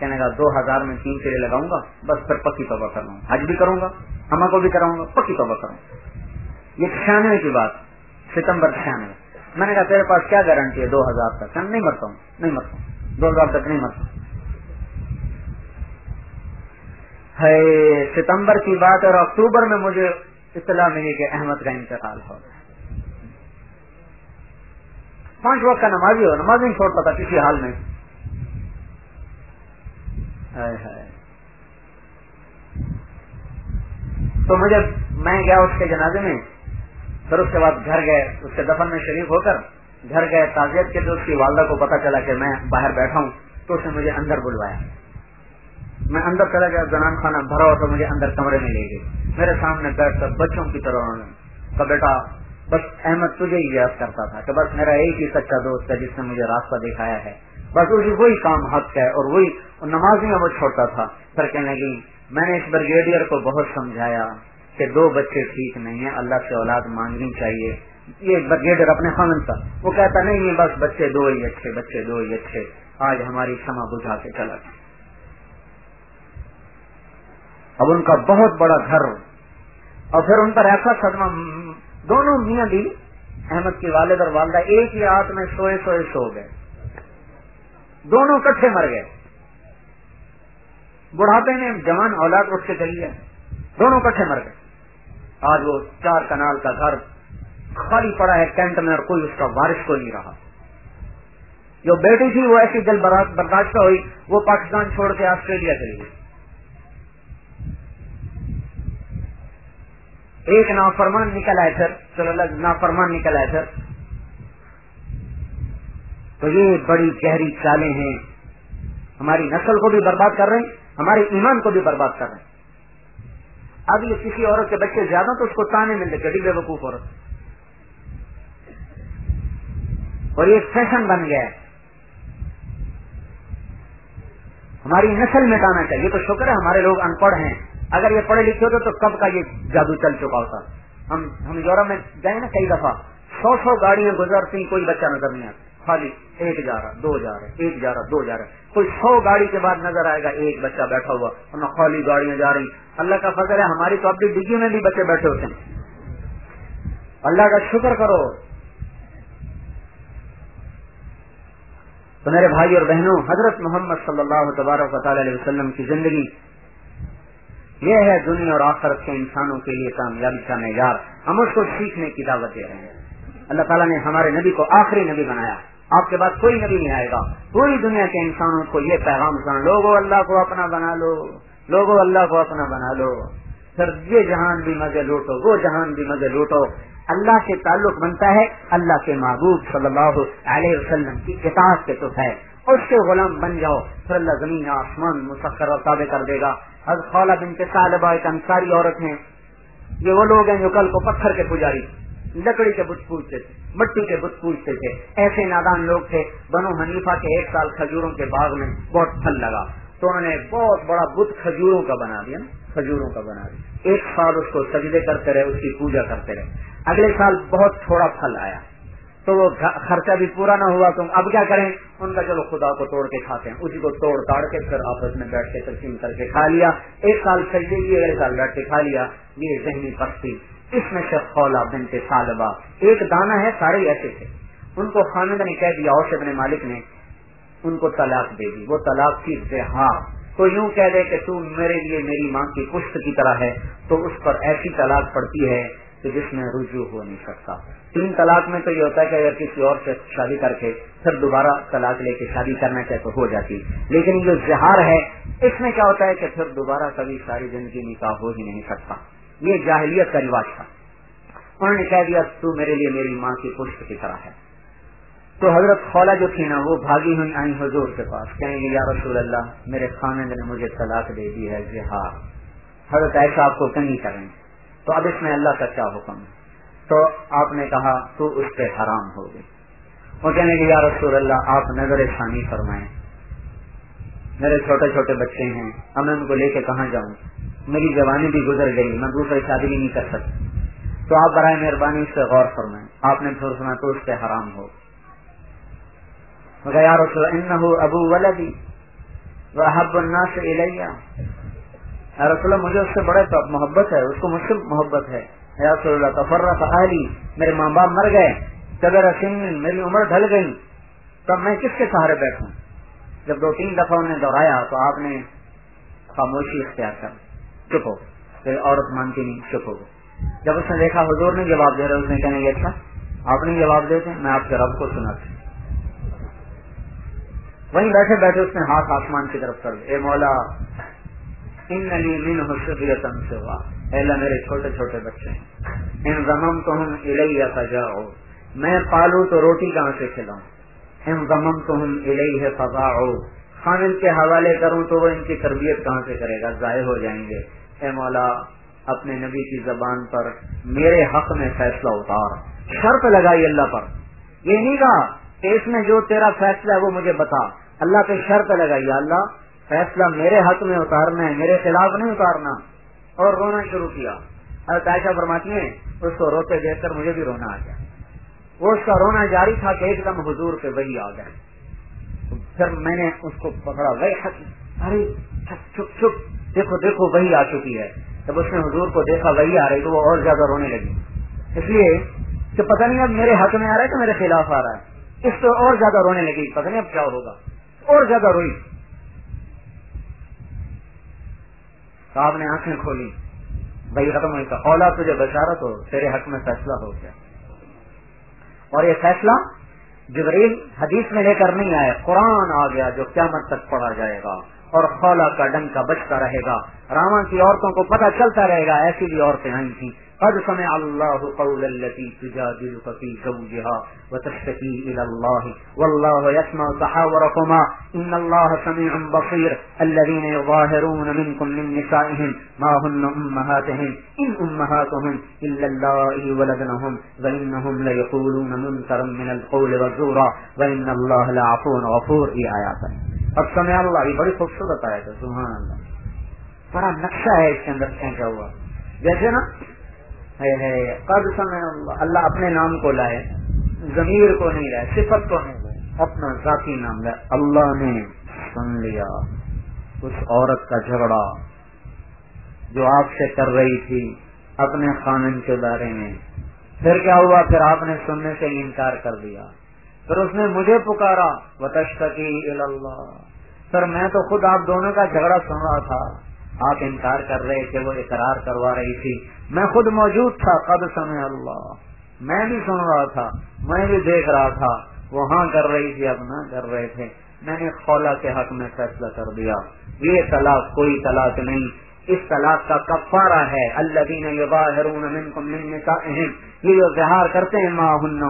کہنے کا دو ہزار میں تین چیڑے لگاؤں گا، بس پھر پکی توبہ کر لوں حج بھی کروں گا، اما کو بھی کراؤں گا، پکی توبہ کروں گا۔ یہ چھیانوے کی بات، ستمبر چھیانوے میں نے کہا، تیرے پاس کیا گارنٹی ہے دو ہزار تک؟ نہیں مرتا ہوں، نہیں مرتا ہوں۔ دو ہزار تک نہیں مرتا ہے، ستمبر کی بات اور اکتوبر میں مجھے اطلاع ملی کہ احمد کا انتقال ہو پانچ وقت کا نمازی ہو نماز نہیں چھوڑتا تھا، کسی حال میں۔ تو مجھے میں گیا اس کے جنازے میں، پھر اس کے بعد گھر گئے، اس کے دفن میں شریف ہو کر گھر گئے تعزیت کے تو اس کی والدہ کو پتا چلا کہ میں باہر بیٹھا ہوں، تو اس نے مجھے اندر بلوایا۔ میں اندر چلا گیا، زنان خانہ بھرا ہو تو مجھے اندر کمرے میں لے گئے۔ میرے سامنے بیٹھ کر بچوں کی طرح کا بیٹا، بس احمد تجھے ہی یاد کرتا تھا کہ بس میرا ایک ہی سچا دوست ہے جس نے مجھے راستہ دکھایا ہے۔ بس وہی کام حق ہے اور وہی نماز میں وہ چھوڑتا تھا۔ پھر کہنے لگی، میں نے اس بریگیڈیئر کو بہت سمجھایا کہ دو بچے ٹھیک نہیں ہیں، اللہ سے اولاد مانگنی چاہیے۔ یہ بریگیڈیئر اپنے خامن تھا۔ وہ کہتا، نہیں ہے بس بچے دو ہی اچھے، بچے دو ہی اچھے۔ آج ہماری سما بجھا کے چلا۔ گیا اب ان کا بہت بڑا گھر۔ اور پھر ان پر ایسا صدمہ، دونوں میاں دی احمد کی والد اور والدہ، ایک ہی رات میں سوئے سوئے سو گئے۔ دونوں کٹھے مر گئے۔ بڑھاپے میں جوان اولاد اٹھ کے چلی گئے دونوں کٹھے مر گئے۔ آج وہ چار کنال کا گھر خالی پڑا ہے ٹینٹ میں اور کوئی اس کا بارش کو نہیں رہا۔ جو بیٹی تھی وہ ایسی دل برداشت ہوئی، وہ پاکستان چھوڑ کے آسٹریلیا چلی گئی۔ ایک نافرمان نکل آئے سر چلو نافرمان نکل آئے سر تو یہ بڑی گہری چالیں ہیں۔ ہماری نسل کو بھی برباد کر رہے ہیں۔ ہمارے ایمان کو بھی برباد کر رہے ہیں۔ اب یہ کسی عورت کے بچے زیادہ تو اس کو تانے ملتے گڈی بے وقوف عورت۔ اور یہ فیشن بن گیا ہے۔ ہماری نسل مٹانا چاہیے تو شکر ہے، ہمارے لوگ ان پڑھ ہیں۔ اگر یہ پڑھے لکھے ہوتے تو کب کا یہ جادو چل چکا ہوتا۔ ہم ہم یورپ میں گئے نا کئی دفعہ، سو سو گاڑیاں گزرتی، کوئی بچہ نظر نہیں آتا۔ خالی ایک جا رہا، دو جا رہا ایک جا رہا، دو جا رہا کوئی سو گاڑی کے بعد نظر آئے گا، ایک بچہ بیٹھا ہوا، ورنہ خالی گاڑیاں جا رہی۔ اللہ کا فضل ہے، ہماری تو اپنی ڈگی میں بھی بچے بیٹھے ہوتے ہیں۔ اللہ کا شکر کرو۔ تو میرے بھائی اور بہنوں، حضرت محمد صلی اللہ تبارک و تعالی علیہ وسلم کی زندگی یہ ہے دنیا اور آخرت کے انسانوں کے لیے کامیابی کا معیار۔ ہم اس کو سیکھنے کی دعوت دے رہے ہیں۔ اللہ تعالیٰ نے ہمارے نبی کو آخری نبی بنایا۔ آپ کے بعد کوئی نبی نہیں آئے گا۔ پوری دنیا کے انسانوں کو یہ پیغام سنا لوگو اللہ کو اپنا بنا لو، لوگو اللہ کو اپنا بنا لو۔ پھر یہ جہان بھی مزے لوٹو، وہ جہان بھی مزے لوٹو۔ اللہ سے تعلق بنتا ہے، اللہ کے محبوب صلی اللہ علیہ وسلم کی کتاب کے تو ہے۔ اس کے غلام بن جاؤ، پھر اللہ زمین، آسمان مسخر اور تابع کر دے گا۔ حضرت خولا بن کے صالبہ ایک انصاری عورت ہیں۔ یہ وہ لوگ ہیں جو کل کو پتھر کے پجاری لکڑی کے بت پوچھتے تھے، مٹی کے بت پوچھتے تھے۔ ایسے نادان لوگ تھے، بنو حنیفہ کے ایک سال کھجوروں کے باغ میں بہت پھل لگا۔ تو انہوں نے بہت بڑا بت کھجوروں کا بنا دیا، کھجوروں کا بنا دیا۔ ایک سال اس کو سجدے کرتے رہے، اس کی پوجا کرتے رہے۔ اگلے سال بہت تھوڑا پھل آیا۔ تو وہ خرچہ بھی پورا نہ ہوا۔ تو اب کیا کریں؟ ان کا چلو خدا کو توڑ کے کھاتے ہیں۔ اسی کو توڑ تاڑ کے پھر آپس میں بیٹھ کے تقسیم کر کے کھا لیا۔ ایک سال سجدے کی اگلے سال بیٹھ کے کھا لیا۔ یہ ذہنی پستی اس میں سے خولا بنتے سالبا ایک دانا ہے، سارے ایسے تھے۔ ان کو خامد نے کہہ دیا اور اپنے مالک نے ان کو طلاق دے دی۔ وہ طلاق کی زہار تو یوں کہہ دے کہ تو میرے لیے میری ماں کی پشت کی طرح ہے، تو اس پر ایسی طلاق پڑتی ہے کہ جس میں رجوع ہو نہیں سکتا۔ تین طلاق میں تو یہ ہوتا ہے کہ اگر کسی اور سے شادی کر کے پھر دوبارہ طلاق لے کے شادی کرنا چاہے تو ہو جاتی۔ لیکن یہ زہار ہے، اس میں کیا ہوتا ہے کہ پھر دوبارہ کبھی ساری زندگی نکاح ہو ہی نہیں سکتا۔ یہ جاہلیت کا رواج تھا۔ انہوں نے کہہ دیا، تو میرے لیے میری ماں کی پشت کی طرح ہے۔ تو حضرت خولا جو تھی نا، وہ بھاگی ہوئی آئی حضور کے پاس۔ کہیں گے، یا رسول اللہ، میرے خانے نے مجھے طلاق دے دی ہے زہار حضرت ایسا آپ کو کنگی کریں؟ تو اب اس میں اللہ کا کیا حکم ہے؟ تو آپ نے کہا، تو اس پہ حرام ہو گئی۔ وہ کہنے کہ یا رسول اللہ، آپ نظر ثانی فرمائیں۔ میرے چھوٹے چھوٹے بچے ہیں، اب میں ان کو لے کے کہاں جاؤں؟ میری جوانی بھی گزر گئی، میں دوسرے شادی بھی نہیں کر سکتی تو آپ برائے مہربانی اس سے غور فرمائیں۔ آپ نے پھر سنا تو اس پہ حرام ہو۔ مگر یا رسول ابو ولدی حب الناس الیہ۔ رسول اللہ، مجھے اس سے بڑے محبت ہے، اس کو مجھ سے محبت ہے۔ یا رسول اللہ، تفرق اہلی، میرے ماں باپ مر گئے قدر سن، میری عمر ڈھل گئی۔ تب میں کس کے سہارے بیٹھوں؟ جب دو تین دفعہ انہیں دوہرایا تو آپ نے خاموشی اختیار کر چپ ہو پھر عورت مانتی نہیں، چپ ہو جب اس نے دیکھا، حضور نے جواب دے رہا اس نے کہنے یہ اچھا آپ نے جواب دیتے، میں آپ کے رب کو سنا وہیں بیٹھے بیٹھے اس نے ہاتھ آسمان کی طرف کر اے مولا ان علی من حسفیتن سے ہوا اہلا میرے چھوٹے چھوٹے بچے ہیں ان غمم تو ہم الیہ فجاؤ میں پالوں تو روٹی کہاں سے کھلاؤں؟ ان غمم تو ہم الیہ فضاؤ خامن کے حوالے کروں تو وہ ان کی تربیت کہاں سے کرے گا؟ ضائع ہو جائیں گے۔ اے مولا، اپنے نبی کی زبان پر میرے حق میں فیصلہ اتار۔ شرط لگائی اللہ پر۔ یہ نہیں کہا کہ اس میں جو تیرا فیصلہ ہے وہ مجھے بتا۔ اللہ پہ شرط لگائی اللہ، فیصلہ میرے حق میں اتارنا ہے، میرے خلاف نہیں اتارنا۔ اور رونا شروع کیا۔ عائشہ فرماتی ہیں، اس کو روتے دیکھ کر مجھے بھی رونا آ گیا۔ وہ اس کا رونا جاری تھا کہ ایک دم حضور کے وہی آ گئے۔ پھر میں نے اس کو پکڑا، وہی ارے چھپ چھپ دیکھو دیکھو، وہی آ چکی ہے۔ جب اس نے حضور کو دیکھا، وہی آ رہی تو وہ اور زیادہ رونے لگی۔ اس لیے کہ پتہ نہیں اب میرے حق میں آ رہا ہے کہ میرے خلاف آ رہا ہے۔ اس کو اور زیادہ رونے لگی۔ پتہ نہیں اب کیا ہوگا۔ اور زیادہ روئی۔ صاحب نے آنکھیں کھولی۔ بھائی، ختم ہوئی۔ اولا، تجھے بشارت ہو۔ تیرے حق میں فیصلہ ہو گیا۔ اور یہ فیصلہ جبریل حدیث میں لے کر نہیں آئے۔ قرآن آ گیا جو قیامت تک پڑھا جائے گا۔ اور خولا کا ڈنگ کا بچتا رہے گا۔ راما کی عورتوں کو پتہ چلتا رہے گا، ایسی بھی عورتیں آئی تھیں۔ قد سمع الله قول التي تجادلك في زوجها وتشتكي إلى الله، والله يسمع تحاوركما۔ إن الله سميع بصير۔ الذين يظاهرون منكم من نسائهم، ما هن أمهاتهم؟ إن أمهاتهم إلا الله ولدنهم وإنهم ليقولون منكرا من القول والزورا، وإن الله لعفو غفور۔ إي آيات قد سمع الله یہ بڑی خوبصورت آیت ہے، سبحان اللہ۔ بڑا نقشہ ہے اس کے اندر پھینکا ہوا جیسے نا قد سمے اللہ اپنے نام کو لائے، ضمیر کو نہیں لائے، صفت کو نہیں لائے، اپنا ذاتی نام لائے۔ اللہ نے سن لیا اس عورت کا جھگڑا جو آپ سے کر رہی تھی اپنے خانن کے بارے میں۔ پھر کیا ہوا؟ پھر آپ نے سننے سے انکار کر دیا۔ پھر اس نے مجھے پکارا وتشتکی اللہ سر میں تو خود آپ دونوں کا جھگڑا سن رہا تھا۔ آپ انکار کر رہے تھے، وہ اقرار کروا رہی تھی۔ میں خود موجود تھا، قد سمے اللہ میں بھی سن رہا تھا، میں بھی دیکھ رہا تھا۔ وہاں کر رہی تھی، اب نہ کر رہے تھے۔ میں نے خولا کے حق میں فیصلہ کر دیا۔ یہ طلاق، کوئی طلاق نہیں۔ اس طلاق کا کفارہ ہے. اللہ دین یہ جو اظہار کرتے ہیں ماں ہن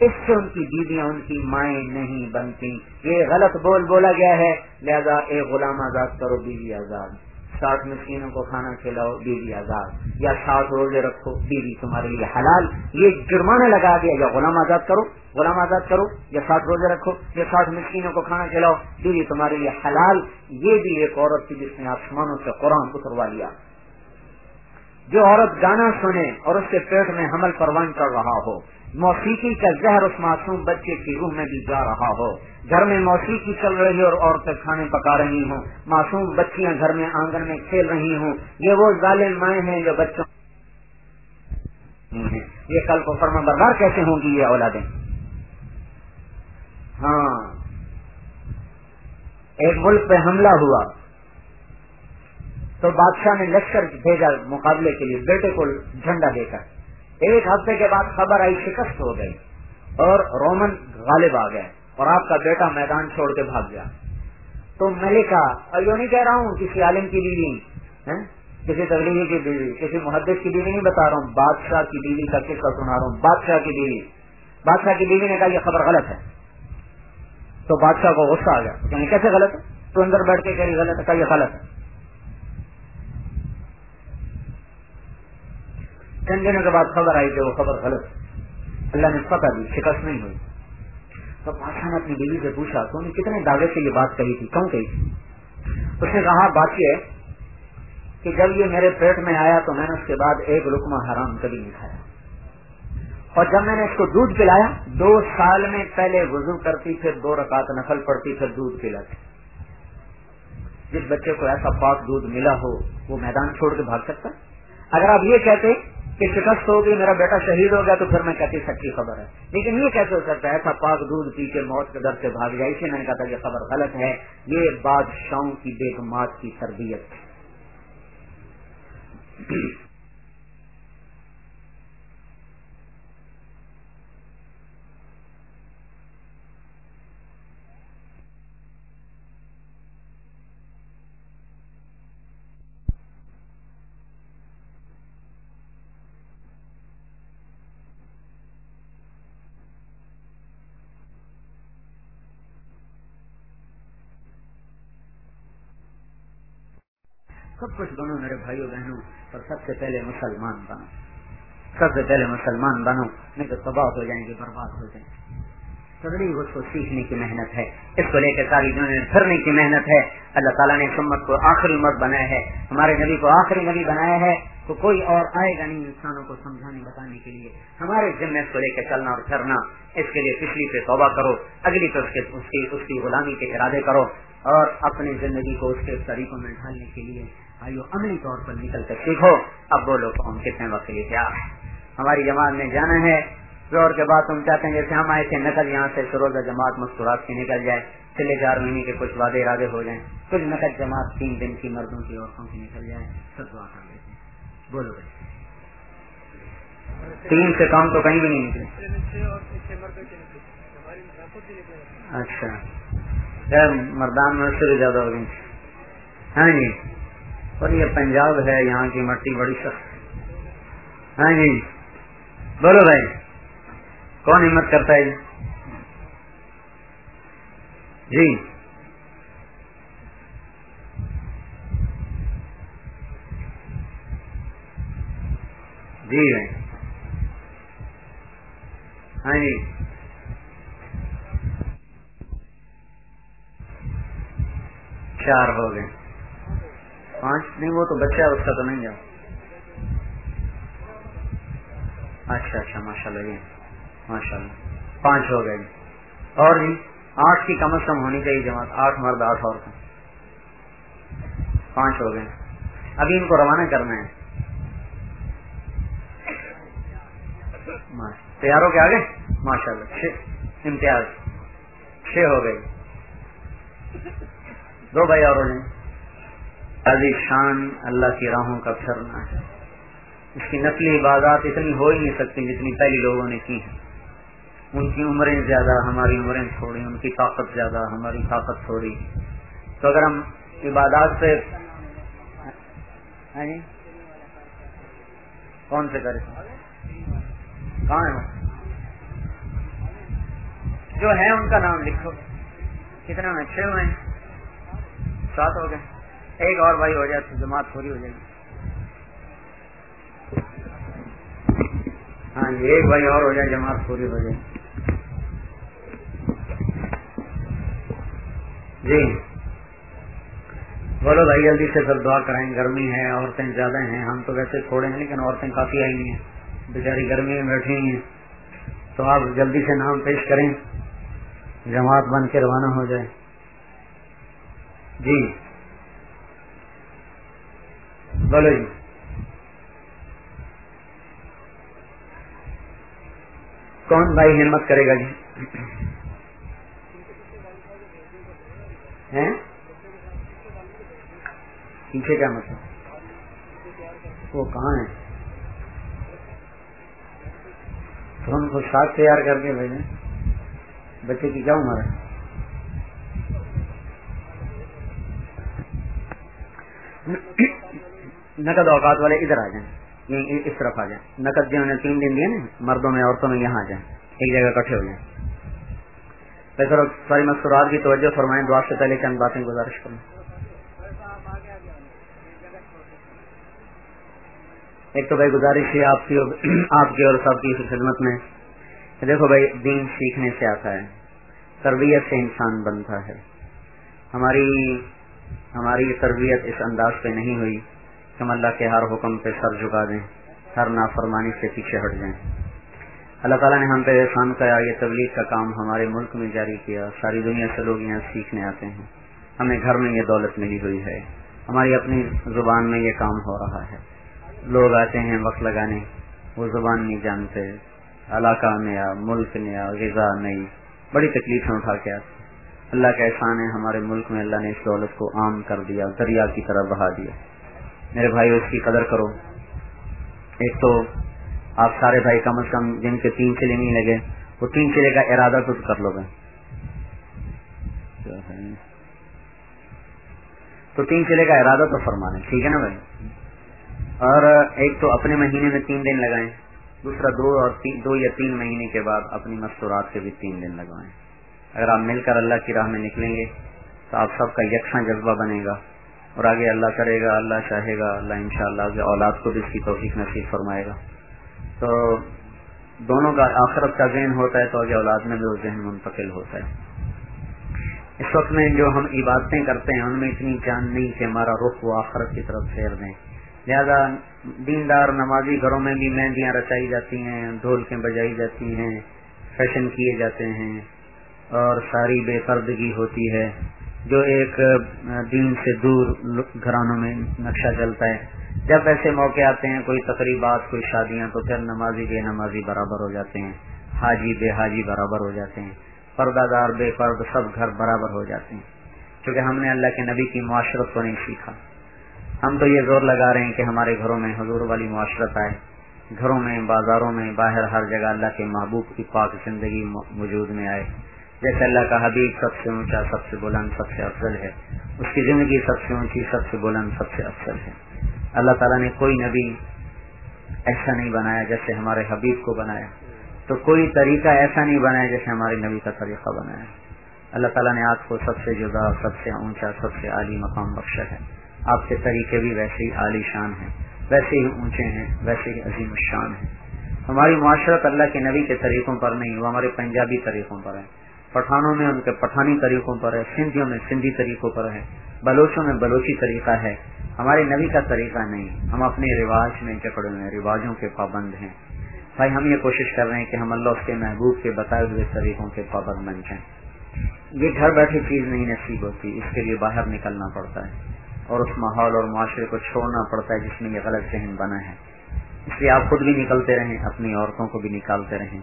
اس سے ان کی بیویاں، ان کی مائیں نہیں بنتی. یہ غلط بول بولا گیا ہے. لہذا ایک غلام آزاد کرو، بیوی آزاد. ساٹھ مسکینوں کو کھانا کھلاؤ، بیوی آزاد۔ یا ساٹھ روزے رکھو، بیوی تمہارے لیے حلال۔ یہ جرمانہ لگا دیا، یا غلام آزاد کرو، غلام آزاد کرو، یا ساٹھ روزے رکھو، یا ساٹھ مسکینوں کو کھانا کھلاؤ۔ بیوی تمہارے لیے حلال۔ یہ بھی ایک عورت تھی جس نے آسمانوں سے قرآن اتروا لیا۔ جو عورت گانا سنے اور اس کے پیٹ میں حمل پروان کر رہا ہو، موسیقی کا زہر اس معصوم بچے کی روح میں بھی جا رہا ہو۔ گھر میں موسیقی چل رہی اور عورتیں کھانے پکا رہی ہوں۔ معصوم بچیاں گھر میں آنگن میں کھیل رہی ہوں۔ یہ وہ ظالم مائیں ہیں جو بچوں یہ کل کو فرما بردار کیسے ہوں گی یہ اولادیں؟ ہاں۔ ایک ملک پہ حملہ ہوا۔ تو بادشاہ نے لشکر بھیجا مقابلے کے لیے، بیٹے کو جھنڈا دے کر۔ ایک ہفتے کے بعد خبر آئی شکست ہو گئی اور رومن غالب آ گئے۔ اور آپ کا بیٹا میدان چھوڑ کے بھاگ گیا۔ تو میں نے کہا یوں نہیں کہہ رہا ہوں، کسی عالم کی بیوی کسی تبلیغی کی بیوی، کسی محدث کی بیوی نہیں بتا رہا ہوں، بادشاہ کی بیوی کا قصہ سنا رہا ہوں، بادشاہ کی بیوی۔ بادشاہ کی بیوی نے کہا یہ خبر غلط ہے۔ تو بادشاہ کو غصہ آ گیا۔ یعنی کیسے غلط ہے؟ تو اندر بیٹھ کے کہہ غلط ہے یہ غلط ہے۔ چند دنوں کے بعد خبر آئی کہ وہ خبر غلط اللہ نے پکا دی شکست نہیں ہوئی۔ تو بادشاہ نے اپنی بیوی سے پوچھا، تو انہیں کتنے دعوے سے یہ بات کہی تھی؟ کیوں کہی تھی؟ اس نے کہا، بات یہ کہ جب یہ میرے پیٹ میں آیا تو میں نے اس کے بعد ایک رکما حرام کبھی نہیں کھایا۔ اور جب میں نے اس کو دودھ پلایا، دو سال میں پہلے وضو کرتی، پھر دو رکعت نفل پڑتی، پھر دودھ پلاتی۔ جس بچے کو ایسا پاک دودھ ملا ہو، وہ میدان چھوڑ کے بھاگ سکتا اگر آپ یہ کہتے کہ شکست ہوگی، میرا بیٹا شہید ہو گیا تو پھر میں کہتی سچی خبر ہے؟ لیکن یہ کیسے ہو سکتا ہے؟ ایسا پاک دودھ پی کے موت کے در سے بھاگ جائے اسی میں نے کہا تھا یہ خبر غلط ہے۔ یہ بادشاہوں کی بیگمات کی تربیت سب کچھ بنو میرے بھائیوں بہنوں اور سب سے پہلے مسلمان بنو۔ سب سے پہلے مسلمان بنو، نہیں تو تباہ ہو جائیں گے، برباد ہو جائیں گے۔ سگڑی اس کو سیکھنے کی محنت ہے، اس کو لے کے ساری دنیا پھرنے کی محنت ہے۔ اللہ تعالیٰ نے سمت کو آخری مرد بنایا ہے، ہمارے نبی کو آخری نبی بنایا ہے، تو کوئی اور آئے گا نہیں انسانوں کو سمجھانے، بتانے کے لیے۔ ہمارے ذمے کو لے کے چلنا اور پھرنا۔ اس کے لیے پچھلی پہ توبہ کرو، اگلی پہ اس کی اس کی غلامی کے ارادے کرو اور اپنی زندگی کو اس کے طریقوں میں ڈھالنے کے لیے آئیو، عملی طور پر نکل کر سیکھو اب بولو کون کتنے وقت لیے کیا ہماری جماعت میں جانا ہے۔ زور کے بعد تم چاہتے ہیں جیسے ہم آئے تھے، نقل یہاں سے سروزہ جماعت مسکرات کی نکل جائے۔ چلے چار مہینے کے کچھ وعدے ارادے ہو جائیں۔ کچھ نقل جماعت تین دن کی مردوں کی عورتوں کی نکل جائے۔ سب دعا کر لیتے ہیں۔ بولو۔ بھائی تین سے کام تو کہیں بھی نہیں نکلے۔ اچھا۔ مردان، میں سے بھی زیادہ ہو گئی۔ ہاں جی۔ اور یہ پنجاب ہے، یہاں کی مٹی بڑی سخت ہاں جی۔ بولو بھائی۔ کون ہمت کرتا ہے جی۔ جی, جی بھائی۔ ہاں جی۔ چار ہو گئے۔ پانچ نہیں، وہ تو بچہ ہے، اس کا تو نہیں جاؤ اچھا اچھا ماشاء اللہ جی ماشاء اللہ پانچ ہو گئے۔ اور جی آٹھ کی کم از کم ہونی چاہیے جماعت۔ آٹھ مرد، آٹھ اور پانچ ہو گئے۔ ابھی ان کو روانہ کرنا ہے۔ تیاروں کے آگے ماشاء اللہ چھ۔ امتیاز۔ چھ ہو گئے۔ دو بھائی اور ہو جائیں۔ شان اللہ کی راہوں کا پھرنا ہے۔ اس کی نقلی عبادات اتنی ہو ہی نہیں سکتی جتنی پہلی لوگوں نے کی ہیں۔ ان کی عمریں زیادہ، ہماری عمریں تھوڑی، ان کی طاقت زیادہ، ہماری طاقت تھوڑی۔ تو اگر ہم عبادات سے جی؟ کون سے کرے؟ کہاں ہے جو ہے ان کا نام لکھو۔ کتنے میں چھ ہوئے سات ہو گئے۔ ایک اور بھائی ہو جائے تو جماعت پوری ہو جائے گی۔ ہاں جی ایک بھائی اور ہو جائے، جماعت پوری ہو جائے۔ جی۔ بولو بھائی، جلدی سے سب دعا کرائیں، گرمی ہے، عورتیں زیادہ ہیں، ہم تو ویسے تھوڑے ہیں، لیکن عورتیں کافی آئی ہیں۔ بیچاری گرمی میں بیٹھی ہیں۔ تو آپ جلدی سے نام پیش کریں، جماعت بن کے روانہ ہو جائے۔ جی۔ بولو کون بھائی ہمت کرے گا جی؟ پیچھے کیا مطلب؟ وہ کہاں ہے تو ہم کو ساتھ تیار کر کے بھیجیں بچے کی کیا عمر ہے؟ نقد اوقات والے ادھر آ جائیں۔ اس طرف آ جائیں۔ نقد جنہوں نے تین دن دیے نا، مردوں میں، عورتوں میں یہاں آ جائیں۔ ایک جگہ کٹھے ہو جائیں۔ ویسے ساری مستورات کی توجہ فرمائیں، دعا سے پہلے چند باتیں گزارش کروں ایک تو بھائی گزارش ہے آپ کی (clears throat) آپ کی اور سب کی خدمت میں۔ دیکھو بھائی، دین سیکھنے سے آتا ہے۔ تربیت سے انسان بنتا ہے۔ ہماری ہماری تربیت اس انداز پہ نہیں ہوئی۔ ہم اللہ کے ہر حکم پہ سر جھکا دیں، ہر نافرمانی سے پیچھے ہٹ جائیں۔ اللہ تعالیٰ نے ہم پہ احسان کیا یہ تبلیغ کا کام ہمارے ملک میں جاری کیا، ساری دنیا سے لوگ یہاں سیکھنے آتے ہیں۔ ہمیں گھر میں یہ دولت ملی ہوئی ہے۔ ہماری اپنی زبان میں یہ کام ہو رہا ہے۔ لوگ آتے ہیں وقت لگانے، وہ زبان نہیں جانتے۔ علاقہ نیا، ملک نیا، غذا نئی، بڑی تکلیفیں اٹھا کے آتے اللہ کا احسان ہے، ہمارے ملک میں اللہ نے اس دولت کو عام کر دیا، دریا کی طرح بہا دیا۔ میرے بھائی اس کی قدر کرو۔ ایک تو آپ سارے بھائی کم از کم جن کے تین چلے نہیں لگے، وہ تین چلے کا ارادہ تو کر لو گے تو تین چلے کا ارادہ تو فرمانے ٹھیک ہے نا بھائی؟ اور ایک تو اپنے مہینے میں تین دن لگائیں، دوسرا دو اور دو یا تین مہینے کے بعد اپنی مستورات کے بھی تین دن لگوائیں اگر آپ مل کر اللہ کی راہ میں نکلیں گے تو آپ سب کا یکساں جذبہ بنے گا۔ اور آگے اللہ کرے گا، اللہ چاہے گا، اللہ ان شاء اللہ اولاد کو بھی اس کی توفیق نصیب فرمائے گا۔ تو دونوں کا آخرت کا ذہن ہوتا ہے تو آگے اولاد میں بھی وہ ذہن منتقل ہوتا ہے۔ اس وقت میں جو ہم عبادتیں کرتے ہیں، ان میں اتنی جان نہیں کہ ہمارا رخ وہ آخرت کی طرف پھیر دیں۔ لہذا دیندار نمازی گھروں میں بھی مہندیاں رچائی جاتی ہیں، ڈھولکیں بجائی جاتی ہیں، فیشن کیے جاتے ہیں اور ساری بے پردگی ہوتی ہے۔ جو ایک دین سے دور گھرانوں میں نقشہ چلتا ہے۔ جب ایسے موقع آتے ہیں، کوئی تقریبات، کوئی شادیاں، تو پھر نمازی بے نمازی برابر ہو جاتے ہیں۔ حاجی بے حاجی برابر ہو جاتے ہیں۔ پردہ دار بے پرد، سب گھر برابر ہو جاتے ہیں۔ کیونکہ ہم نے اللہ کے نبی کی معاشرت کو نہیں سیکھا۔ ہم تو یہ زور لگا رہے ہیں کہ ہمارے گھروں میں حضور والی معاشرت آئے۔ گھروں میں، بازاروں میں، باہر ہر جگہ اللہ کے محبوب کی پاک زندگی موجود میں آئے۔ جیسے اللہ کا حبیب سب سے اونچا، سب سے بلند، سب سے افضل ہے۔ اس کی زندگی سب سے اونچی، سب سے بلند، سب سے افضل ہے۔ اللہ تعالیٰ نے کوئی نبی ایسا نہیں بنایا جیسے ہمارے حبیب کو بنایا۔ تو کوئی طریقہ ایسا نہیں بنایا جیسے ہمارے نبی کا طریقہ بنایا۔ اللہ تعالیٰ نے آپ کو سب سے جدا سب سے اونچا، سب سے عالی مقام بخشا ہے۔ آپ کے طریقے بھی ویسے ہی عالی شان ہیں، ویسے ہی اونچے ہیں، ویسے ہی عظیم الشان ہیں۔ ہماری معاشرت اللہ کے نبی کے طریقوں پر نہیں، وہ ہمارے پنجابی طریقوں پر ہے۔ پٹھانوں میں ان کے پٹھانی طریقوں پر ہے، سندھیوں میں سندھی طریقوں پر ہے، بلوچوں میں بلوچی طریقہ ہے۔ ہمارے نبی کا طریقہ نہیں، ہم اپنے رواج میں جکڑے ہوئے رواجوں کے پابند ہیں۔ بھائی، ہم یہ کوشش کر رہے ہیں کہ ہم اللہ اس کے محبوب کے بتائے ہوئے طریقوں کے پابند بن جائیں۔ یہ گھر بیٹھے چیز نہیں نصیب ہوتی، اس کے لیے باہر نکلنا پڑتا ہے اور اس ماحول اور معاشرے کو چھوڑنا پڑتا ہے، جس میں یہ غلط ذہن بنا ہے۔ اس لیے آپ خود بھی نکلتے رہیں، اپنی عورتوں کو بھی نکالتے رہیں۔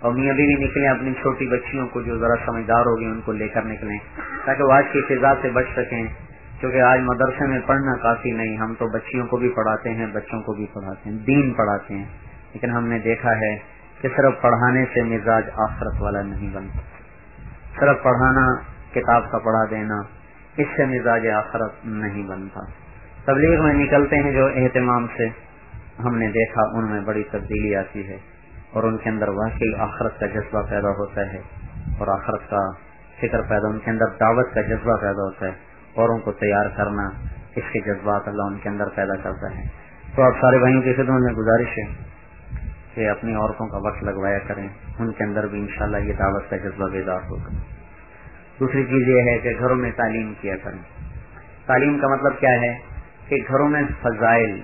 اور میاں بھی نکلیں اپنی چھوٹی بچیوں کو جو ذرا سمجھدار ہوگی ان کو لے کر نکلیں، تاکہ وہ آج کی فضا سے بچ سکیں، کیونکہ آج مدرسے میں پڑھنا کافی نہیں، ہم تو بچیوں کو بھی پڑھاتے ہیں، بچوں کو بھی پڑھاتے ہیں، دین پڑھاتے ہیں۔ لیکن ہم نے دیکھا ہے کہ صرف پڑھانے سے مزاج آفرت والا نہیں بنتا۔ صرف پڑھانا، کتاب کا پڑھا دینا، اس سے مزاج آخرت نہیں بنتا۔ تبلیغ میں نکلتے ہیں جو اہتمام سے، ہم نے دیکھا ان میں بڑی تبدیلی آتی ہے۔ اور ان کے اندر واقعی آخرت کا جذبہ پیدا ہوتا ہے اور آخرت کا فکر پیدا، ان کے اندر دعوت کا جذبہ پیدا ہوتا ہے اوروں کو تیار کرنا اس کے جذبات اللہ ان کے اندر پیدا کرتا ہے۔ تو آپ سارے بھائیوں کی خدمت میں گزارش ہے کہ اپنی عورتوں کا وقت لگوایا کریں، ان کے اندر بھی انشاءاللہ یہ دعوت کا جذبہ بیدار ہوگا۔ دوسری چیز یہ ہے کہ گھروں میں تعلیم کیا کریں۔ تعلیم کا مطلب کیا ہے کہ گھروں میں فضائل،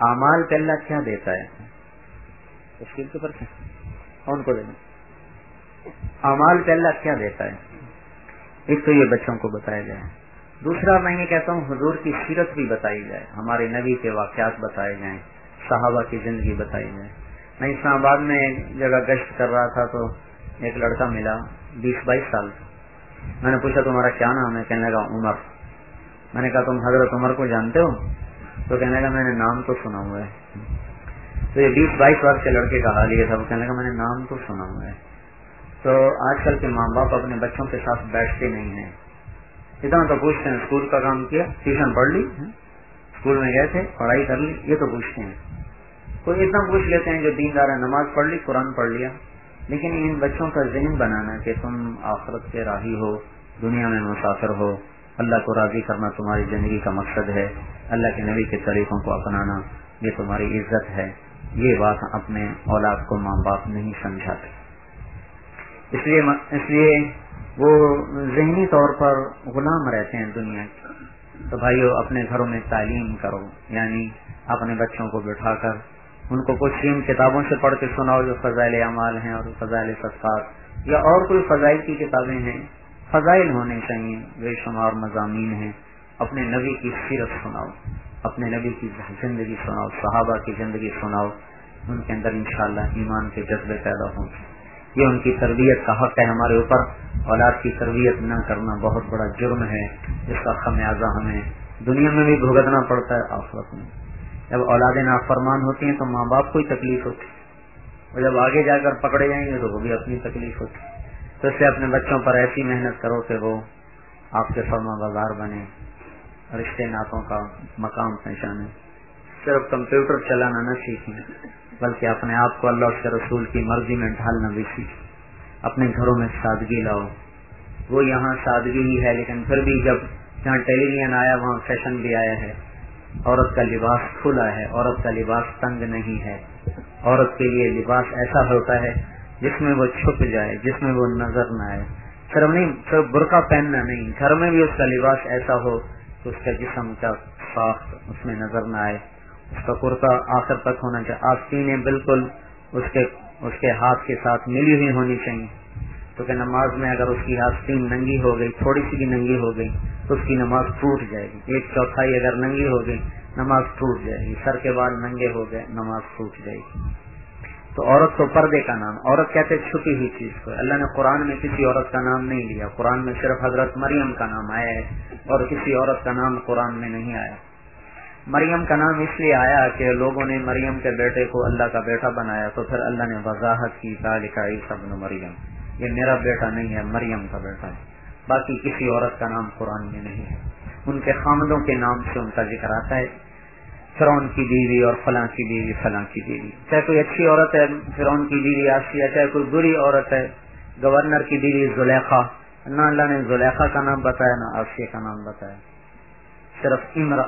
اعمال پہ اللہ کیا دیتا ہے؟ اس کے۔ اوپر کون کو دینا اعمال پہ اللہ کیا دیتا ہے؟ ایک تو یہ بچوں کو بتایا جائے۔ دوسرا میں یہ کہتا ہوں، حضور کی سیرت بھی بتائی جائے۔ ہمارے نبی کے واقعات بتائے جائیں۔ صحابہ کی زندگی بتائی جائے۔ میں اسلام آباد میں ایک جگہ گشت کر رہا تھا تو ایک لڑکا ملا، بیس بائیس سال۔ کا میں نے پوچھا، تمہارا کیا نام ہے؟ کہنے لگا، عمر میں نے کہا، تم حضرت عمر کو جانتے ہو؟ تو کہنے لگا، میں نے نام تو سنا ہوا ہے۔ تو یہ بیس بائیس وقت کے لڑکے کا حال یہ تھا، وہ کہنے لگا، میں نے نام تو سنا ہوا ہے۔ تو آج کل کے ماں باپ اپنے بچوں کے ساتھ بیٹھتے نہیں ہیں۔ اتنا تو پوچھتے ہیں، اسکول کا کام کیا؟ ٹیوشن پڑھ لی ہاں؟ اسکول میں گئے تھے، پڑھائی کر لی، یہ تو پوچھتے ہیں۔ کوئی اتنا پوچھ لیتے ہیں جو دین دار نماز پڑھ لی، قرآن پڑھ لیا۔ لیکن ان بچوں کا ذہن بنانا کہ تم آخرت کے راہی ہو، دنیا میں مسافر ہو۔ اللہ کو راضی کرنا تمہاری زندگی کا مقصد ہے۔ اللہ کے نبی کے طریقوں کو اپنانا، یہ تمہاری عزت ہے۔ یہ بات اپنے اولاد کو ماں باپ نہیں سمجھاتے۔ اس لیے اس لیے وہ ذہنی طور پر غلام رہتے ہیں دنیا کے۔ تو بھائیو، اپنے گھروں میں تعلیم کرو یعنی اپنے بچوں کو بٹھا کر ان کو کچھ ان کتابوں سے پڑھ کے سناؤ جو فضائل اعمال ہیں اور فضائل صدقات یا اور کوئی فضائل کی کتابیں ہیں۔ فضائل ہونے چاہیے، بے شمار مضامین ہیں۔ اپنے نبی کی سیرت سناؤ۔ اپنے نبی کی زندگی سناؤ، صحابہ کی زندگی سناؤ، ان کے اندر انشاءاللہ ایمان کے جذبے پیدا ہوں یہ ان کی تربیت کا حق ہے ہمارے اوپر، اولاد کی تربیت نہ کرنا بہت بڑا جرم ہے، اس کا خمیازہ ہمیں۔ دنیا میں بھی بھگتنا پڑتا ہے آفرت میں۔ جب اولادیں نافرمان ہوتی ہیں تو ماں باپ کو ہی تکلیف ہوتی اور جب آگے جا کر پکڑے جائیں گے تو وہ بھی اپنی تکلیف ہوتی تو اس سے اپنے بچوں پر ایسی محنت کرو کہ وہ آپ کے فرما بازار بنے رشتے ناتوں کا مقام پہچانے صرف کمپیوٹر چلانا نہ سیکھیں، بلکہ اپنے آپ کو اللہ کے رسول کی مرضی میں ڈھالنا بھی سیکھیں۔ اپنے گھروں میں سادگی لاؤ۔ وہ یہاں سادگی ہی ہے، لیکن پھر بھی جب جہاں ٹیلی ویژن آیا، وہاں فیشن بھی آیا ہے۔ عورت کا لباس کھلا ہے، عورت کا لباس تنگ نہیں ہے۔ عورت کے لیے لباس ایسا ہوتا ہے جس میں وہ چھپ جائے، جس میں وہ نظر نہ آئے۔ صرف نہیں، صرف برقع پہننا نہیں، گھر میں بھی اس کا لباس ایسا ہو اس کا جسم کا ساخت اس میں نظر نہ آئے۔ اس کا کرتا آخر تک ہونا چاہیے۔ آستینیں بالکل اس کے اس کے ہاتھ کے ساتھ ملی ہوئی ہونی چاہیے۔ تو کہ نماز میں اگر اس کی آستین ننگی ہو گئی، تھوڑی سی بھی ننگی ہو گئی، تو اس کی نماز ٹوٹ جائے گی۔ ایک چوتھائی اگر ننگی ہو گئی، نماز ٹوٹ جائے گی۔ سر کے بعد ننگے ہو گئے، نماز ٹوٹ جائے گی۔ تو عورت تو پردے کا نام، عورت کہتے چھپی ہوئی چیز کو۔ اللہ نے قرآن میں کسی عورت کا نام نہیں لیا۔ قرآن میں صرف حضرت مریم کا نام آیا ہے اور کسی عورت کا نام قرآن میں نہیں آیا۔ مریم کا نام اس لیے آیا کہ لوگوں نے مریم کے بیٹے کو اللہ کا بیٹا بنایا تو پھر اللہ نے وضاحت کی سب مریم۔ یہ میرا بیٹا نہیں ہے، مریم کا بیٹا ہے۔ باقی کسی عورت کا نام قرآن میں نہیں ہے۔ ان کے خامدوں کے نام سے ان کا ذکر آتا ہے۔ فرون کی بیوی اور فلاں کی بیوی، فلاں کی بیوی۔ چاہے کوئی اچھی عورت ہے فرون کی بیوی آسیہ چاہے کوئی بری عورت ہے، گورنر کی بیوی زلیخا۔ نہ اللہ نے زلیخا کا نام بتایا، نہ آسیہ کا نام بتایا۔ صرف امر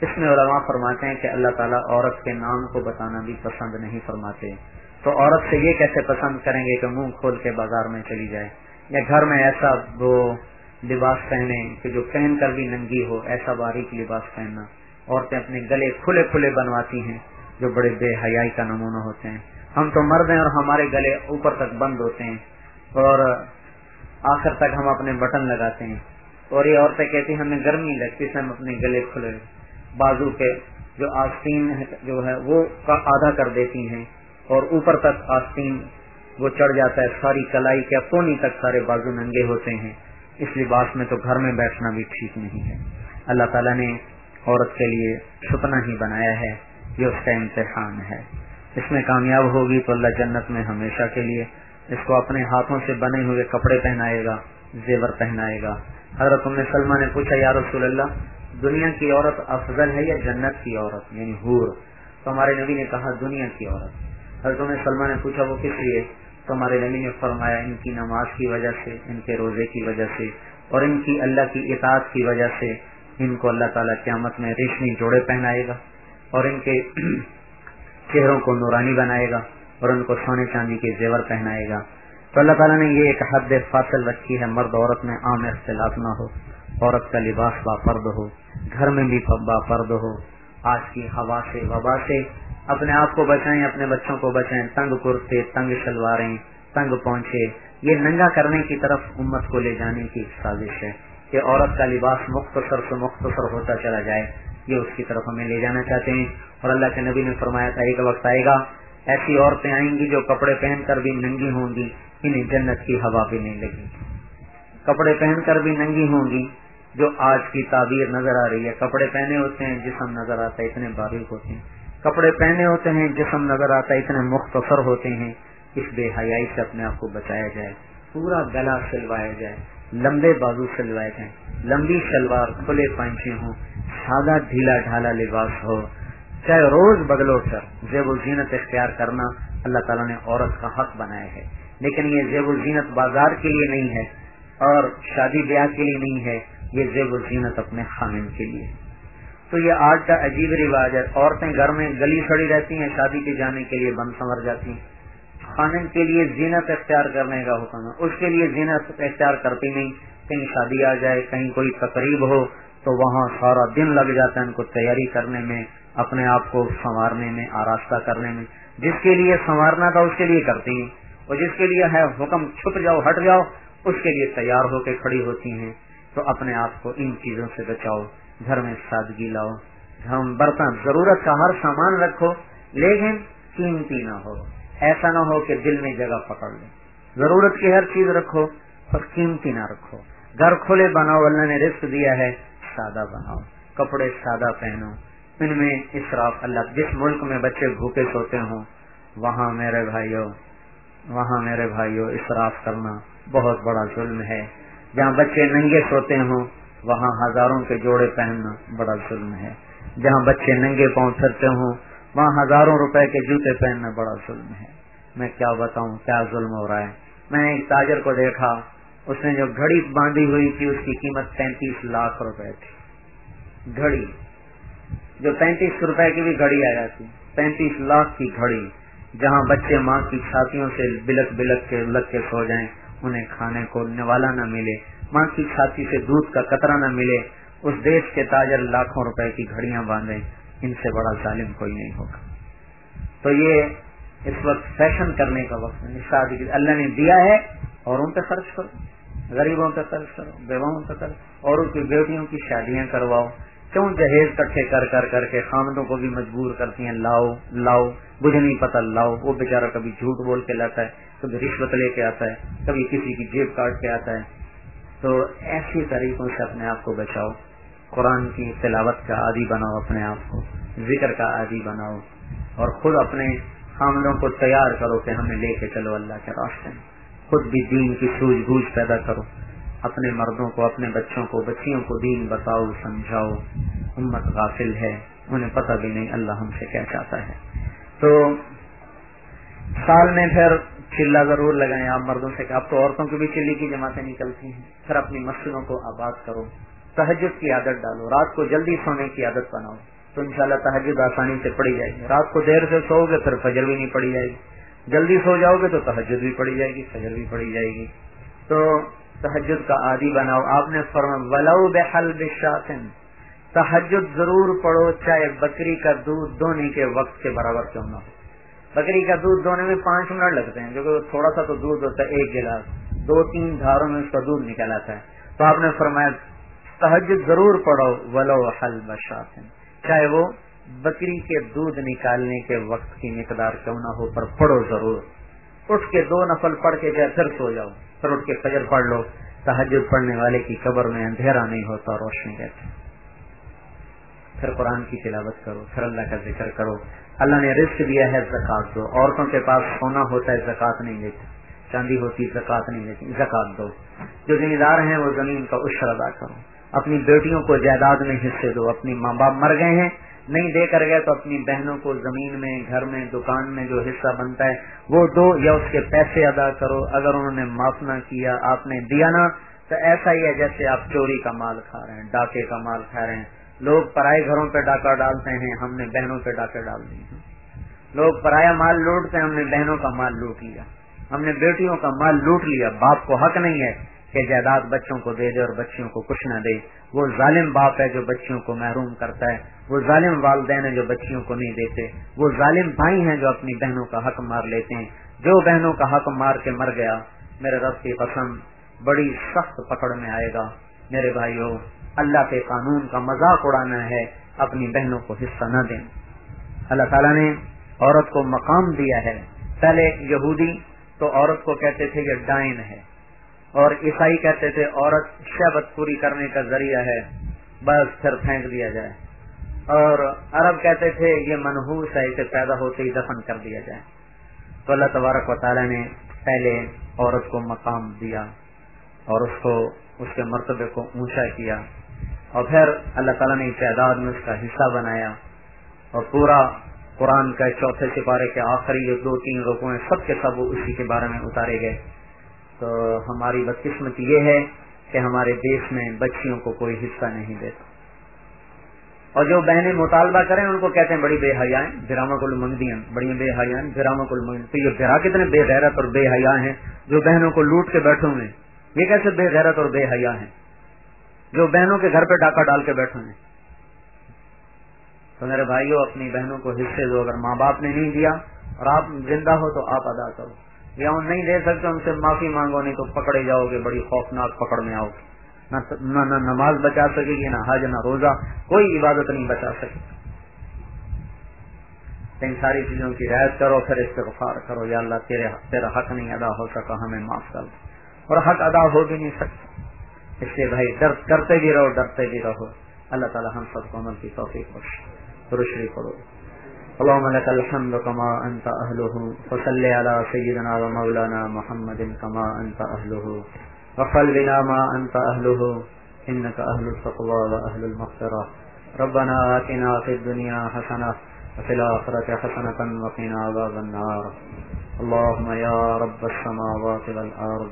اس میں علماء فرماتے ہیں کہ اللہ تعالیٰ عورت کے نام کو بتانا بھی پسند نہیں فرماتے۔ تو عورت سے یہ کیسے پسند کریں گے کہ منہ کھول کے بازار میں چلی جائے؟ یا گھر میں ایسا وہ لباس پہنے کہ جو پہن کر بھی ننگی ہو، ایسا باریک لباس پہننا۔ عورتیں اپنے گلے کھلے کھلے بنواتی ہیں جو بڑے بے حیائی کا نمونہ ہوتے ہیں۔ ہم تو مرد ہیں اور ہمارے گلے اوپر تک بند ہوتے ہیں اور آخر تک ہم اپنے بٹن لگاتے ہیں۔ اور یہ عورتیں کہتی ہیں، ہمیں گرمی لگتی سے ہم اپنے گلے کھلے۔ بازو کے جو آستین جو ہے، وہ آدھا کر دیتی ہیں اور اوپر تک آستین، وہ چڑھ جاتا ہے۔ ساری کلائی کے پونی تک سارے بازو ننگے ہوتے ہیں۔ اس لباس میں تو گھر میں بیٹھنا بھی ٹھیک نہیں ہے۔ اللہ تعالیٰ نے عورت کے لیے چھپنا ہی بنایا ہے، یہ اس کا امتحان ہے۔ اس میں کامیاب ہوگی تو اللہ جنت میں ہمیشہ کے لیے اس کو اپنے ہاتھوں سے بنے ہوئے کپڑے پہنائے گا، زیور پہنائے گا۔ حضرت ام سلمہ نے پوچھا، یا رسول اللہ، دنیا کی عورت افضل ہے یا جنت کی عورت؟ یعنی حور۔ تو ہمارے نبی نے کہا، دنیا کی عورت۔ حضرت ام سلمہ نے پوچھا، وہ کس لیے؟ تو ہمارے نبی نے فرمایا، ان کی نماز کی وجہ سے، ان کے روزے کی وجہ سے اور ان کی اللہ کی اطاعت کی وجہ سے ان کو اللہ تعالیٰ قیامت میں ریشمی جوڑے پہنائے گا اور ان کے (clears throat) چہروں کو نورانی بنائے گا اور ان کو سونے چاندی کے زیور پہنائے گا۔ تو اللہ تعالیٰ نے یہ ایک حد فاصل رکھی ہے، مرد عورت میں عام اختلاف نہ ہو، عورت کا لباس با فرد ہو، گھر میں بھی با فرد ہو۔ آج کی ہوا سے، وبا سے اپنے آپ کو بچائیں، اپنے بچوں کو بچائیں، تنگ کرتے، تنگ شلواریں، تنگ پہنچے یہ ننگا کرنے کی طرف امت کو لے جانے کی سازش ہے۔ کہ عورت کا لباس مختصر سے مختصر ہوتا چلا جائے، یہ اس کی طرف ہمیں لے جانا چاہتے ہیں۔ اور اللہ کے نبی نے فرمایا تھا، ایک وقت آئے گا، ایسی عورتیں آئیں گی جو کپڑے پہن کر بھی ننگی ہوں گی، انہیں جنت کی ہوا بھی نہیں لگی کپڑے پہن کر بھی ننگی ہوں گی، جو آج کی تعبیر نظر آ رہی ہے۔ کپڑے پہنے ہوتے ہیں، جسم نظر آتا ہے، اتنے باریک ہوتے ہیں۔ کپڑے پہنے ہوتے ہیں، جسم نظر آتا ہے، اتنے مختصر ہوتے ہیں۔ اس بے حیائی سے اپنے آپ کو بچایا جائے، پورا گلا سلوایا جائے۔ لمبے بازو سلوائے جائیں لمبی شلوار، کھلے پنچے ہوں، سادہ ڈھیلا ڈھالا لباس ہو۔ چاہے روز بدلو کر زیب و زینت اختیار کرنا اللہ تعالیٰ نے عورت کا حق بنایا ہے۔ لیکن یہ زیب و زینت بازار کے لیے نہیں ہے اور شادی بیاہ کے لیے نہیں ہے، یہ زیب و زینت اپنے خامن کے لیے۔ تو یہ آج کا عجیب رواج ہے۔ عورتیں گھر میں گلی سڑی رہتی ہیں، شادی کے جانے کے لیے بند سنور جاتی ہیں۔ خامن کے لیے زینت اختیار کرنے کا حکم ہے۔ اس کے لیے زینت اختیار کرتی نہیں۔ کہیں شادی آ جائے، کہیں کوئی تقریب ہو، تو وہاں سارا دن لگ جاتا ہے ان کو تیاری کرنے میں، اپنے آپ کو سنوارنے میں، آراستہ کرنے میں۔ جس کے لیے سنوارنا تھا، اس کے لیے کرتی ہیں۔ اور جس کے لیے ہے، حکم چھپ جاؤ، ہٹ جاؤ، اس کے لیے تیار ہو کے کھڑی ہوتی ہیں۔ تو اپنے آپ کو ان چیزوں سے بچاؤ۔ گھر میں سادگی لاؤ۔ ہم برتن ضرورت کا ہر سامان رکھو، لیکن قیمتی نہ ہو۔ ایسا نہ ہو کہ دل میں جگہ پکڑ لے۔ ضرورت کی ہر چیز رکھو پر قیمتی نہ رکھو۔ گھر کھلے بناؤ، اللہ نے رسک دیا ہے، سادہ بناؤ۔ کپڑے سادہ پہنو۔ ان میں اسراف، اللہ جس ملک میں بچے بھوکے سوتے ہوں، وہاں میرے بھائیوں وہاں میرے بھائیوں اسراف کرنا بہت بڑا ظلم ہے۔ جہاں بچے ننگے سوتے ہوں، وہاں ہزاروں کے جوڑے پہننا بڑا ظلم ہے۔ جہاں بچے ننگے پاؤں پھرتے ہوں وہاں ہزاروں روپے کے جوتے پہننا بڑا ظلم ہے۔ میں کیا بتاؤں، کیا ظلم ہو رہا ہے؟ میں نے ایک تاجر کو دیکھا، اس نے جو گھڑی باندھی ہوئی تھی، اس کی قیمت پینتیس لاکھ روپے تھی۔ گھڑی، جو پینتیس روپے کی بھی گھڑی آ جاتی پینتیس لاکھ کی گھڑی، جہاں بچے ماں کی چھاتیوں سے بلک بلک کے لگ کے سو جائیں، انہیں کھانے کو نوالا نہ ملے، ماں کی چھاتی سے دودھ کا قطرہ نہ ملے، اس دیش کے تاجر لاکھوں روپے کی گھڑیاں باندھیں۔ ان سے بڑا ظالم کوئی نہیں ہوگا۔ تو یہ اس وقت فیشن کرنے کا وقت شادی اللہ نے دیا ہے اور ان پہ خرچ کرو۔ غریبوں پہ خرچ کرو بیواؤں پہ خرچ اور ان کی بیٹیوں کی شادیاں کرواؤ۔ کیوں جہیز کٹھے کر کر کر کے خامدوں کو بھی مجبور کرتی ہیں؟ لاؤ لاؤ۔ مجھے نہیں پتا لاؤ۔ وہ بےچارا کبھی جھوٹ بول کے لاتا ہے، کبھی رشوت لے کے آتا ہے، کبھی کسی کی جیب کاٹ کے آتا ہے۔ تو ایسی طریقوں سے اپنے آپ کو بچاؤ۔ قرآن کی تلاوت کا عادی بناؤ، اپنے آپ کو ذکر کا عادی بناؤ اور خود اپنے خامدوں کو تیار کرو کہ ہمیں لے کے چلو اللہ کے راستے میں۔ خود بھی دین کی سوج بوجھ پیدا کرو۔ اپنے مردوں کو، اپنے بچوں کو، بچیوں کو دین بتاؤ، سمجھاؤ۔ امت غافل ہے، انہیں پتہ بھی نہیں اللہ ہم سے کیا چاہتا ہے۔ تو سال میں پھر چلا ضرور لگائیں۔ آپ مردوں سے اب تو عورتوں کی بھی چلی کی جماعتیں نکلتی ہیں۔ پھر اپنی مسجدوں کو آباد کرو۔ تحجد کی عادت ڈالو۔ رات کو جلدی سونے کی عادت بناؤ۔ تو انشاءاللہ تحجد آسانی سے پڑی جائے گی۔ رات کو دیر سے سو گے، پھر فجر بھی نہیں پڑی جائے گی۔ جلدی سو جاؤ گے تو تحجد بھی پڑی جائے گی، فجر بھی پڑی جائے گی۔ تو تحجد کا عادی بناؤ۔ آپ نے ولو بحل بشاتن تحجد ضرور پڑھو، چاہے بکری کا دودھ دھونے کے وقت کے برابر کیوں نہ ہو۔ بکری کا دودھ دھونے میں پانچ منٹ لگتے ہیں جو تھوڑا سا تو دودھ ہوتا ہے، ایک گلاس۔ دو تین دھاروں میں اس کا دودھ نکل آتا ہے۔ تو آپ نے فرمایا تحجد ضرور پڑھو، ولو حل بشاتن چاہے وہ بکری کے دودھ نکالنے کے وقت کی مقدار کیوں نہ ہو، پر پڑھو ضرور۔ اٹھ کے دو نفل پڑھ کے جائے پھر سو جاؤ، پھر اٹھ کے فجر پڑھ لو۔ تحجد پڑھنے والے کی قبر میں اندھیرا نہیں ہوتا، روشنی کہتے پھر قرآن کی تلاوت کرو، پھر اللہ کا ذکر کرو۔ اللہ نے رزق دیا ہے زکات دو۔ عورتوں کے پاس سونا ہوتا ہے زکات نہیں دیتی چاندی ہوتی زکات نہیں دیتی زکات دو۔ جو ذمہ دار ہیں، وہ زمین کا عشر ادا کرو۔ اپنی بیٹیوں کو جائیداد میں حصے دو، اپنی ماں باپ مر گئے ہیں، نہیں دے کر گئے تو اپنی بہنوں کو زمین میں، گھر میں، دکان میں جو حصہ بنتا ہے، وہ دو یا اس کے پیسے ادا کرو، اگر انہوں نے معاف نہ کیا، آپ نے دیا نا تو ایسا ہی ہے جیسے آپ چوری کا مال کھا رہے ہیں، ڈاکے کا مال کھا رہے ہیں۔ لوگ پرائے گھروں پہ ڈاکہ ڈالتے ہیں، ہم نے بہنوں پہ ڈاکے ڈال دیے ہیں لوگ پرایا مال لوٹتے ہیں ہم نے بہنوں کا مال لوٹ لیا، ہم نے بیٹیوں کا مال لوٹ لیا، باپ کو حق نہیں ہے۔ کہ جائیداد بچوں کو دے دے اور بچیوں کو کچھ نہ دے۔ وہ ظالم باپ ہے جو بچیوں کو محروم کرتا ہے۔ وہ ظالم والدین ہے جو بچیوں کو نہیں دیتے۔ وہ ظالم بھائی ہیں جو اپنی بہنوں کا حق مار لیتے ہیں۔ جو بہنوں کا حق مار کے مر گیا، میرے رب کی قسم، بڑی سخت پکڑ میں آئے گا۔ میرے بھائیوں اللہ کے قانون کا مذاق اڑانا ہے، اپنی بہنوں کو حصہ نہ دیں۔ اللہ تعالیٰ نے عورت کو مقام دیا ہے۔ پہلے یہودی، تو عورت کو کہتے تھے یہ ڈائن ہے۔ اور عیسائی کہتے تھے، عورت شہبت پوری کرنے کا ذریعہ ہے، بس پھر پھینک دیا جائے. اور عرب کہتے تھے، یہ منحوس ہے، اسے پیدا ہوتے ہی دفن کر دیا جائے. تو اللہ تبارک و تعالیٰ نے پہلے عورت کو مقام دیا اور اس کو، اس کے مرتبے کو اونچا کیا اور پھر اللہ تعالیٰ نے تعداد میں اس کا حصہ بنایا اور پورا قرآن کا چوتھے سپارے کے آخری جو دو تین روپوں سب کے سب اسی کے بارے میں اتارے گئے۔ تو ہماری بدقسمتی یہ ہے کہ ہمارے دیش میں بچیوں کو کوئی حصہ نہیں دیتا۔ اور جو بہنیں مطالبہ کریں، ان کو کہتے ہیں بڑی بے حیا براما کل منگدیاں بڑی بے حیا براما کل منگ تو یہ برا کتنے بے غیرت اور بے حیا ہیں جو بہنوں کو لوٹ کے بیٹھے ہوئے یہ کیسے بے غیرت اور بے حیا ہیں؟ جو بہنوں کے گھر پہ ڈاکہ ڈال کے بیٹھے ہوئے تو میرے بھائیوں اپنی بہنوں کو حصے دو۔ اگر ماں باپ نے نہیں دیا اور آپ زندہ ہو تو آپ ادا کرو۔ یا ان نہیں دے سکتے ان سے معافی مانگو، نہیں تو پکڑے جاؤ گے، بڑی خوفناک پکڑ میں آؤ گے۔ نہ نماز بچا سکے گی، نہ حج، نہ روزہ، کوئی عبادت نہیں بچا سکے۔ ان ساری چیزوں کی رعایت کرو، پھر استغفار کرو۔ یا اللہ، تیرے تیرا حق نہیں ادا ہو سکا ہمیں معاف کر اور حق ادا ہو بھی نہیں سکتا۔ اس لیے بھائی، درد کرتے بھی رہو، ڈرتے بھی رہو۔ اللہ تعالی ہم سب کو عمل کی توفیق بخش روشنی کرو اللهم لك الحمد كما أنت أهله، فصل على سيدنا ومولانا محمد كما أنت أهله. وقل بنا ما أنت أهله، إنك أهل التقوى وأهل المغفرة. ربنا آتنا في الدنيا حسنة، وفي الآخرة حسنة، وقنا عذاب النار. اللهم يا رب السماوات والأرض،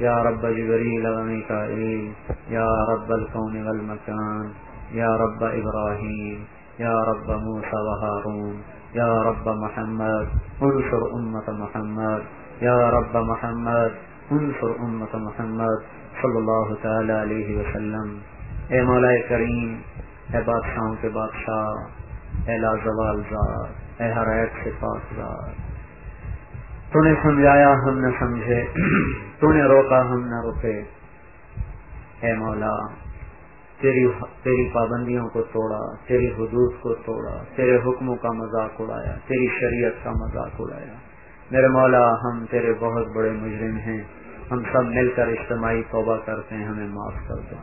يا رب جبريل وميكائيل، يا رب الكون والمكان، يا رب إبراهيم. يا رب موسى وهارون، يا رب محمد، انصر أمة محمد، يا رب محمد، انصر أمة محمد صلی اللہ تعالی علیہ وسلم۔ اے مولا کریم، اے بادشاہوں کے بادشاہ، اے لازوال ذات، اے ہر سے پاک ذات۔ تو نے سمجھایا ہم نہ سمجھے تو نے روکا ہم نہ روکے۔ اے مولا تیری تیری پابندیوں کو توڑا تیری حدود کو توڑا، تیرے حکموں کا مذاق اڑایا، تیری شریعت کا مذاق اڑایا۔ میرے مولا، ہم تیرے بہت بڑے مجرم ہیں۔ ہم سب مل کر اجتماعی توبہ کرتے ہیں، ہمیں معاف کر دے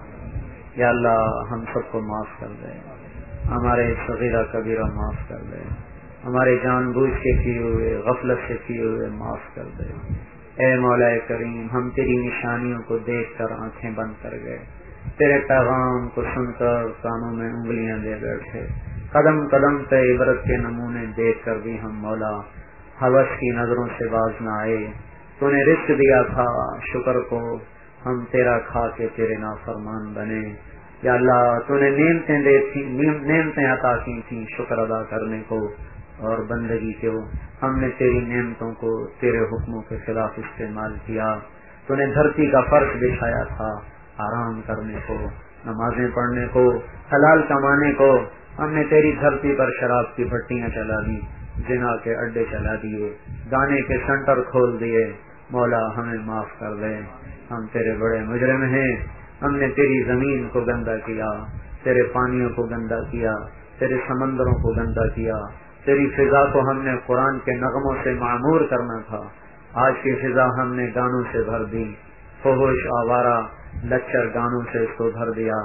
یا اللہ، ہم سب کو معاف کر دے۔ ہمارے صغیرہ کبیرہ معاف کر دے۔ ہمارے جان بوجھ کے کیے ہوئے، غفلت سے کیے ہوئے معاف کر دے۔ اے مولا کریم، ہم تیری نشانیوں کو دیکھ کر آنکھیں بند کر گئے۔ تیرے پیغام کو سن کر کانوں میں انگلیاں دے بیٹھے۔ قدم قدم پہ عبرت کے نمونے دیکھ کر بھی ہم مولا حوث کی نظروں سے باز نہ آئے۔ تو نے رشت دیا تھا، شکر کو ہم تیرا کھا کے تیرے نا فرمان بنے۔ یا اللہ تو نے نعمتیں دے تھی، نعمتیں عطا کی تھی شکر ادا کرنے کو۔ اور بندگی کو ہم نے تیری نعمتوں کو تیرے حکموں کے خلاف استعمال کیا۔ تو نے دھرتی کا فرق بچھایا تھا۔ آرام کرنے کو، نمازیں پڑھنے کو، حلال کمانے کو، ہم نے تیری دھرتی پر شراب کی بھٹیاں چلا دی جنا کے اڈے چلا دیے گانے کے سینٹر کھول دیے، مولا ہمیں معاف کر دے، ہم تیرے بڑے مجرم ہیں، ہم نے تیری زمین کو گندا کیا، تیرے پانیوں کو گندا کیا، تیرے سمندروں کو گندا کیا، تیری فضا کو ہم نے قرآن کے نغموں سے معمور کرنا تھا، آج کی فضا ہم نے گانوں سے بھر دی فوش آوارہ لچر گانوں سے اس کو بھر دیا۔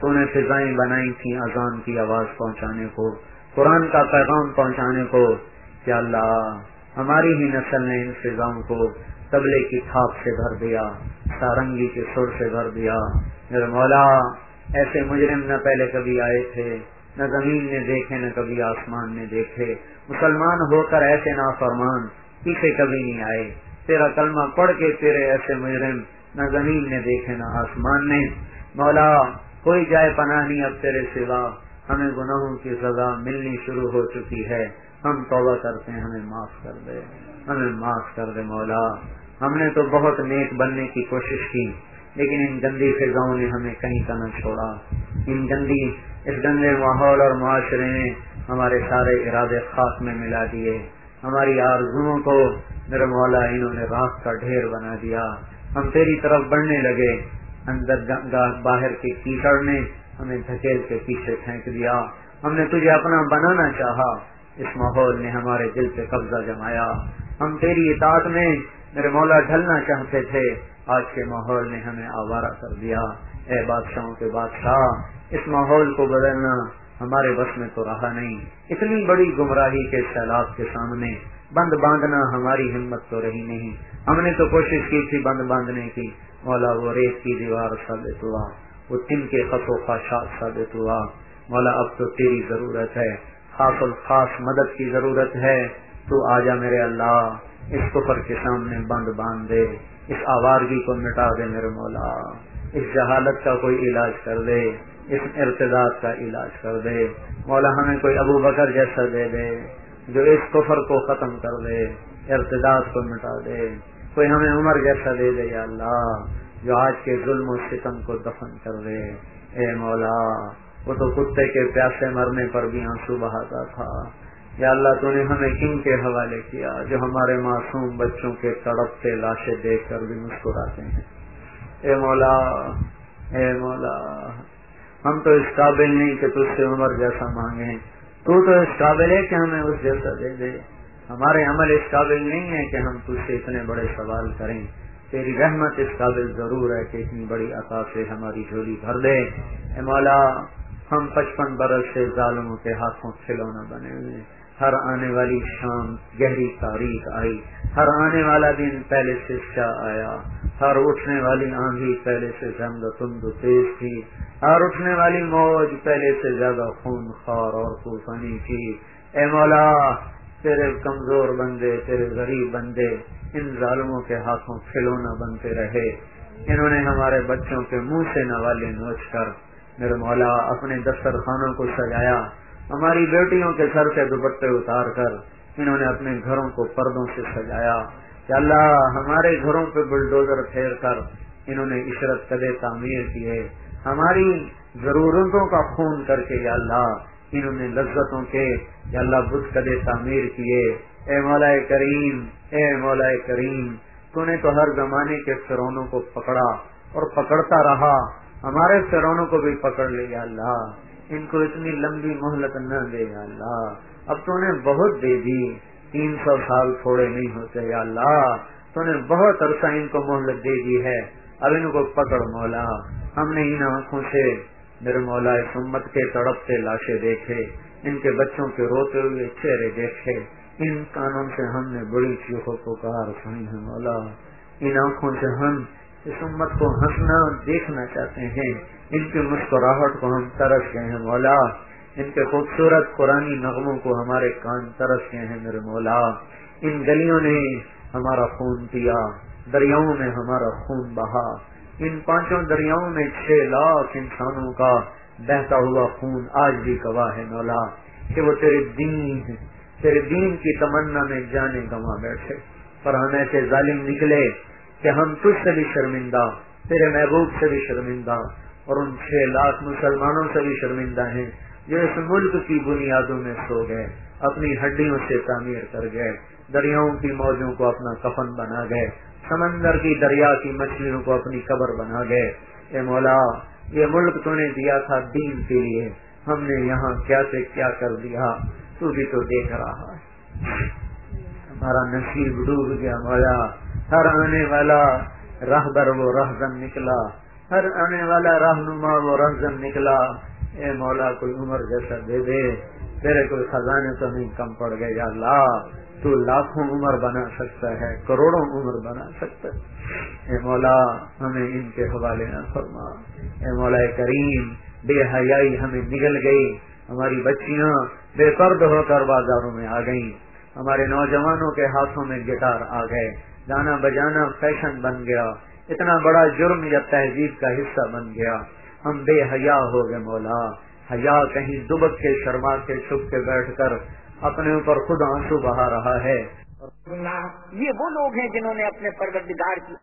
تو نے فضائیں بنائی تھی اذان کی آواز پہنچانے کو، قرآن کا پیغام پہنچانے کو۔ کیا اللہ، ہماری ہی نسل نے ان فضاؤں کو تبلے کی تھاپ سے بھر دیا، سارنگی کے سر سے بھر دیا۔ میرے مولا، ایسے مجرم نہ پہلے کبھی آئے تھے، نہ زمین نے دیکھے، نہ کبھی آسمان نے دیکھے۔ مسلمان ہو کر ایسے نا فرمان پیچھے کبھی نہیں آئے۔ تیرا کلمہ پڑھ کے تیرے ایسے مجرم نہ زمین نے دیکھے نہ آسمان نے۔ مولا، کوئی جائے پناہ نہیں اب تیرے سوا۔ ہمیں گناہوں کی سزا ملنی شروع ہو چکی ہے۔ ہم توبہ کرتے ہیں، ہمیں معاف کر دے۔ ہمیں معاف کر دے مولا۔ ہم نے تو بہت نیک بننے کی کوشش کی، لیکن ان گندی فضاؤں نے ہمیں کہیں کا نہ چھوڑا۔ ان گندی، اس گندے ماحول اور معاشرے نے ہمارے سارے ارادے خاص میں ملا دیے۔ ہماری آرزوؤں کو، میرے مولا، انہوں نے راک کا ڈھیر بنا دیا۔ ہم تیری طرف بڑھنے لگے، اندر باہر کے کیچڑ نے ہمیں دھکیل کے پیچھے پھینک دیا۔ ہم نے تجھے اپنا بنانا چاہا۔ اس ماحول نے ہمارے دل پہ قبضہ جمایا۔ ہم تیری اطاعت میں میرے مولا ڈھلنا چاہتے تھے۔ آج کے ماحول نے ہمیں آوارہ کر دیا۔ اے بادشاہوں کے بادشاہ، اس ماحول کو بدلنا ہمارے بس میں تو رہا نہیں۔ اتنی بڑی گمراہی کے سیلاب کے سامنے بند باندھنا ہماری ہمت تو رہی نہیں۔ ہم نے تو کوشش کی تھی بند باندھنے کی۔ مولا وہ ریت کی دیوار ثابت ہوا۔ وہ تن کے خط و خواہشات ثابت ہوا۔ مولا اب تو تیری ضرورت ہے۔ خاص الخاص مدد کی ضرورت ہے۔ تو آ جا میرے اللہ۔ اس کفر کے سامنے بند باندھ دے اس آوارگی کو مٹا دے میرے مولا۔ اس جہالت کا کوئی علاج کر دے۔ اس ارتداد کا علاج کر دے۔ مولا ہمیں کوئی ابو بکر جیسا دے دے۔ جو اس کفر کو ختم کر دے، ارتداد کو مٹا دے، کوئی ہمیں عمر جیسا دے دے یا اللہ، جو آج کے ظلم و ستم کو دفن کر دے۔ اے مولا، وہ تو کتے کے پیاسے مرنے پر بھی آنسو بہاتا تھا۔ یا اللہ، تو نے ہمیں کن کے حوالے کیا جو ہمارے معصوم بچوں کے تڑپتے لاشیں دیکھ کر بھی مسکراتے ہیں؟ اے مولا اے مولا، ہم تو اس قابل نہیں کہ تجھ سے عمر جیسا مانگے تو تو اس قابل ہے کہ ہمیں اس جیسا دے دے۔ ہمارے عمل اس قابل نہیں ہے کہ ہم تجھ سے اتنے بڑے سوال کریں۔ تیری رحمت اس قابل ضرور ہے کہ اتنی بڑی عطا سے ہماری جھولی بھر دے۔ اے مولا، ہم پچپن برس سے ظالموں کے ہاتھوں کھلونا بنے ہوئے ہر آنے والی شام گہری تاریخ آئی۔ ہر آنے والا دن پہلے سے کیا آیا۔ ہر اٹھنے والی آندھی پہلے سے زمد تند تیز تھی۔ ہر اٹھنے والی موج پہلے سے زیادہ خون خار اور طوفانی تھی۔ اے مولا، تیرے کمزور بندے، تیرے غریب بندے، ان ظالموں کے ہاتھوں کھلونا بنتے رہے۔ انہوں نے ہمارے بچوں کے منہ سے نوالے نوچ کر میرے مولا اپنے دسترخانوں کو سجایا، ہماری بیٹیوں کے سر سے دوپٹے اتار کر انہوں نے اپنے گھروں کو پردوں سے سجایا۔ کہ اللہ ہمارے گھروں پہ بلڈوزر پھیر کر انہوں نے عشرت کدے تعمیر کیے ہماری ضرورتوں کا خون کر کے یا اللہ انہوں نے لذتوں کے یا اللہ بدھ کدے تعمیر کیے۔ اے مولا کریم، اے مولا کریم تو نے تو ہر زمانے کے فرونوں کو پکڑا اور پکڑتا رہا۔ ہمارے فرونوں کو بھی پکڑ لے یا اللہ۔ ان کو اتنی لمبی مہلت نہ دے یا اللہ۔ اب تو نے بہت دے دی۔ تین سو سال تھوڑے نہیں ہوتے، یا اللہ، تو نے بہت عرصہ ان کو مہلت دے دی ہے۔ اب ان کو پکڑ مولا۔ ہم نے ان آنکھوں سے میرے مولا سمت کے تڑپتے لاشے دیکھے، ان کے بچوں کے روتے ہوئے چہرے دیکھے۔ ان کانوں سے ہم نے بڑی چیخوں کو کہا سنی ہے مولا۔ ان آنکھوں سے ہم اس امت کو ہنسنا، دیکھنا چاہتے ہیں۔ ان کی مسکراہٹ کو ہم ترس گئے ہیں مولا۔ ان کے خوبصورت پرانی نغموں کو ہمارے کان ترس گئے ہیں میرے مولا۔ ان گلیوں نے ہمارا خون پیا، دریاؤں میں ہمارا خون بہا۔ ان پانچوں دریاؤں میں چھ لاکھ انسانوں کا بہتا ہوا خون آج بھی گواہ ہے مولا کہ وہ تیرے دین تیرے دین کی تمنا میں جانے گوا بیٹھے۔ پر ہم ایسے ظالم نکلے کہ ہم تجھ سے بھی شرمندہ، تیرے محبوب سے بھی شرمندہ اور ان چھ لاکھ مسلمانوں سے بھی شرمندہ ہیں۔ جو اس ملک کی بنیادوں میں سو گئے، اپنی ہڈیوں سے تعمیر کر گئے، دریاؤں کی موجوں کو اپنا کفن بنا گئے، سمندر کی دریا کی مچھلیوں کو اپنی قبر بنا گئے۔ اے مولا، یہ ملک تو نے دیا تھا دین کے لیے، ہم نے یہاں کیا سے کیا کر دیا؟ تو بھی تو دیکھ رہا ہے۔ ہمارا نصیب ڈوب گیا مولا، ہر آنے والا راہ وہ رہزن نکلا، ہر آنے والا رہنما وہ رہزن نکلا۔ اے مولا کوئی عمر جیسا دے دے، تیرے کوئی خزانے تو نہیں کم پڑ گئے یا اللہ۔ تو لاکھوں عمر بنا سکتا ہے، کروڑوں عمر بنا سکتا ہے۔ اے مولا، ہمیں ان کے حوالے نہ فرما۔ اے مولا کریم، بے حیائی ہمیں نگل گئی۔ ہماری بچیاں بے پرد ہو کر بازاروں میں آ گئیں۔ ہمارے نوجوانوں کے ہاتھوں میں گٹار آ گئے۔ گانا بجانا فیشن بن گیا۔ اتنا بڑا جرم یا تہذیب کا حصہ بن گیا۔ ہم بے حیا ہو گئے مولا۔ حیا کہیں دبک کے، شرما کے، چھپ کے بیٹھ کر اپنے اوپر خود آنسو بہا رہا ہے۔ یہ وہ لوگ ہیں جنہوں نے اپنے پروردگار کی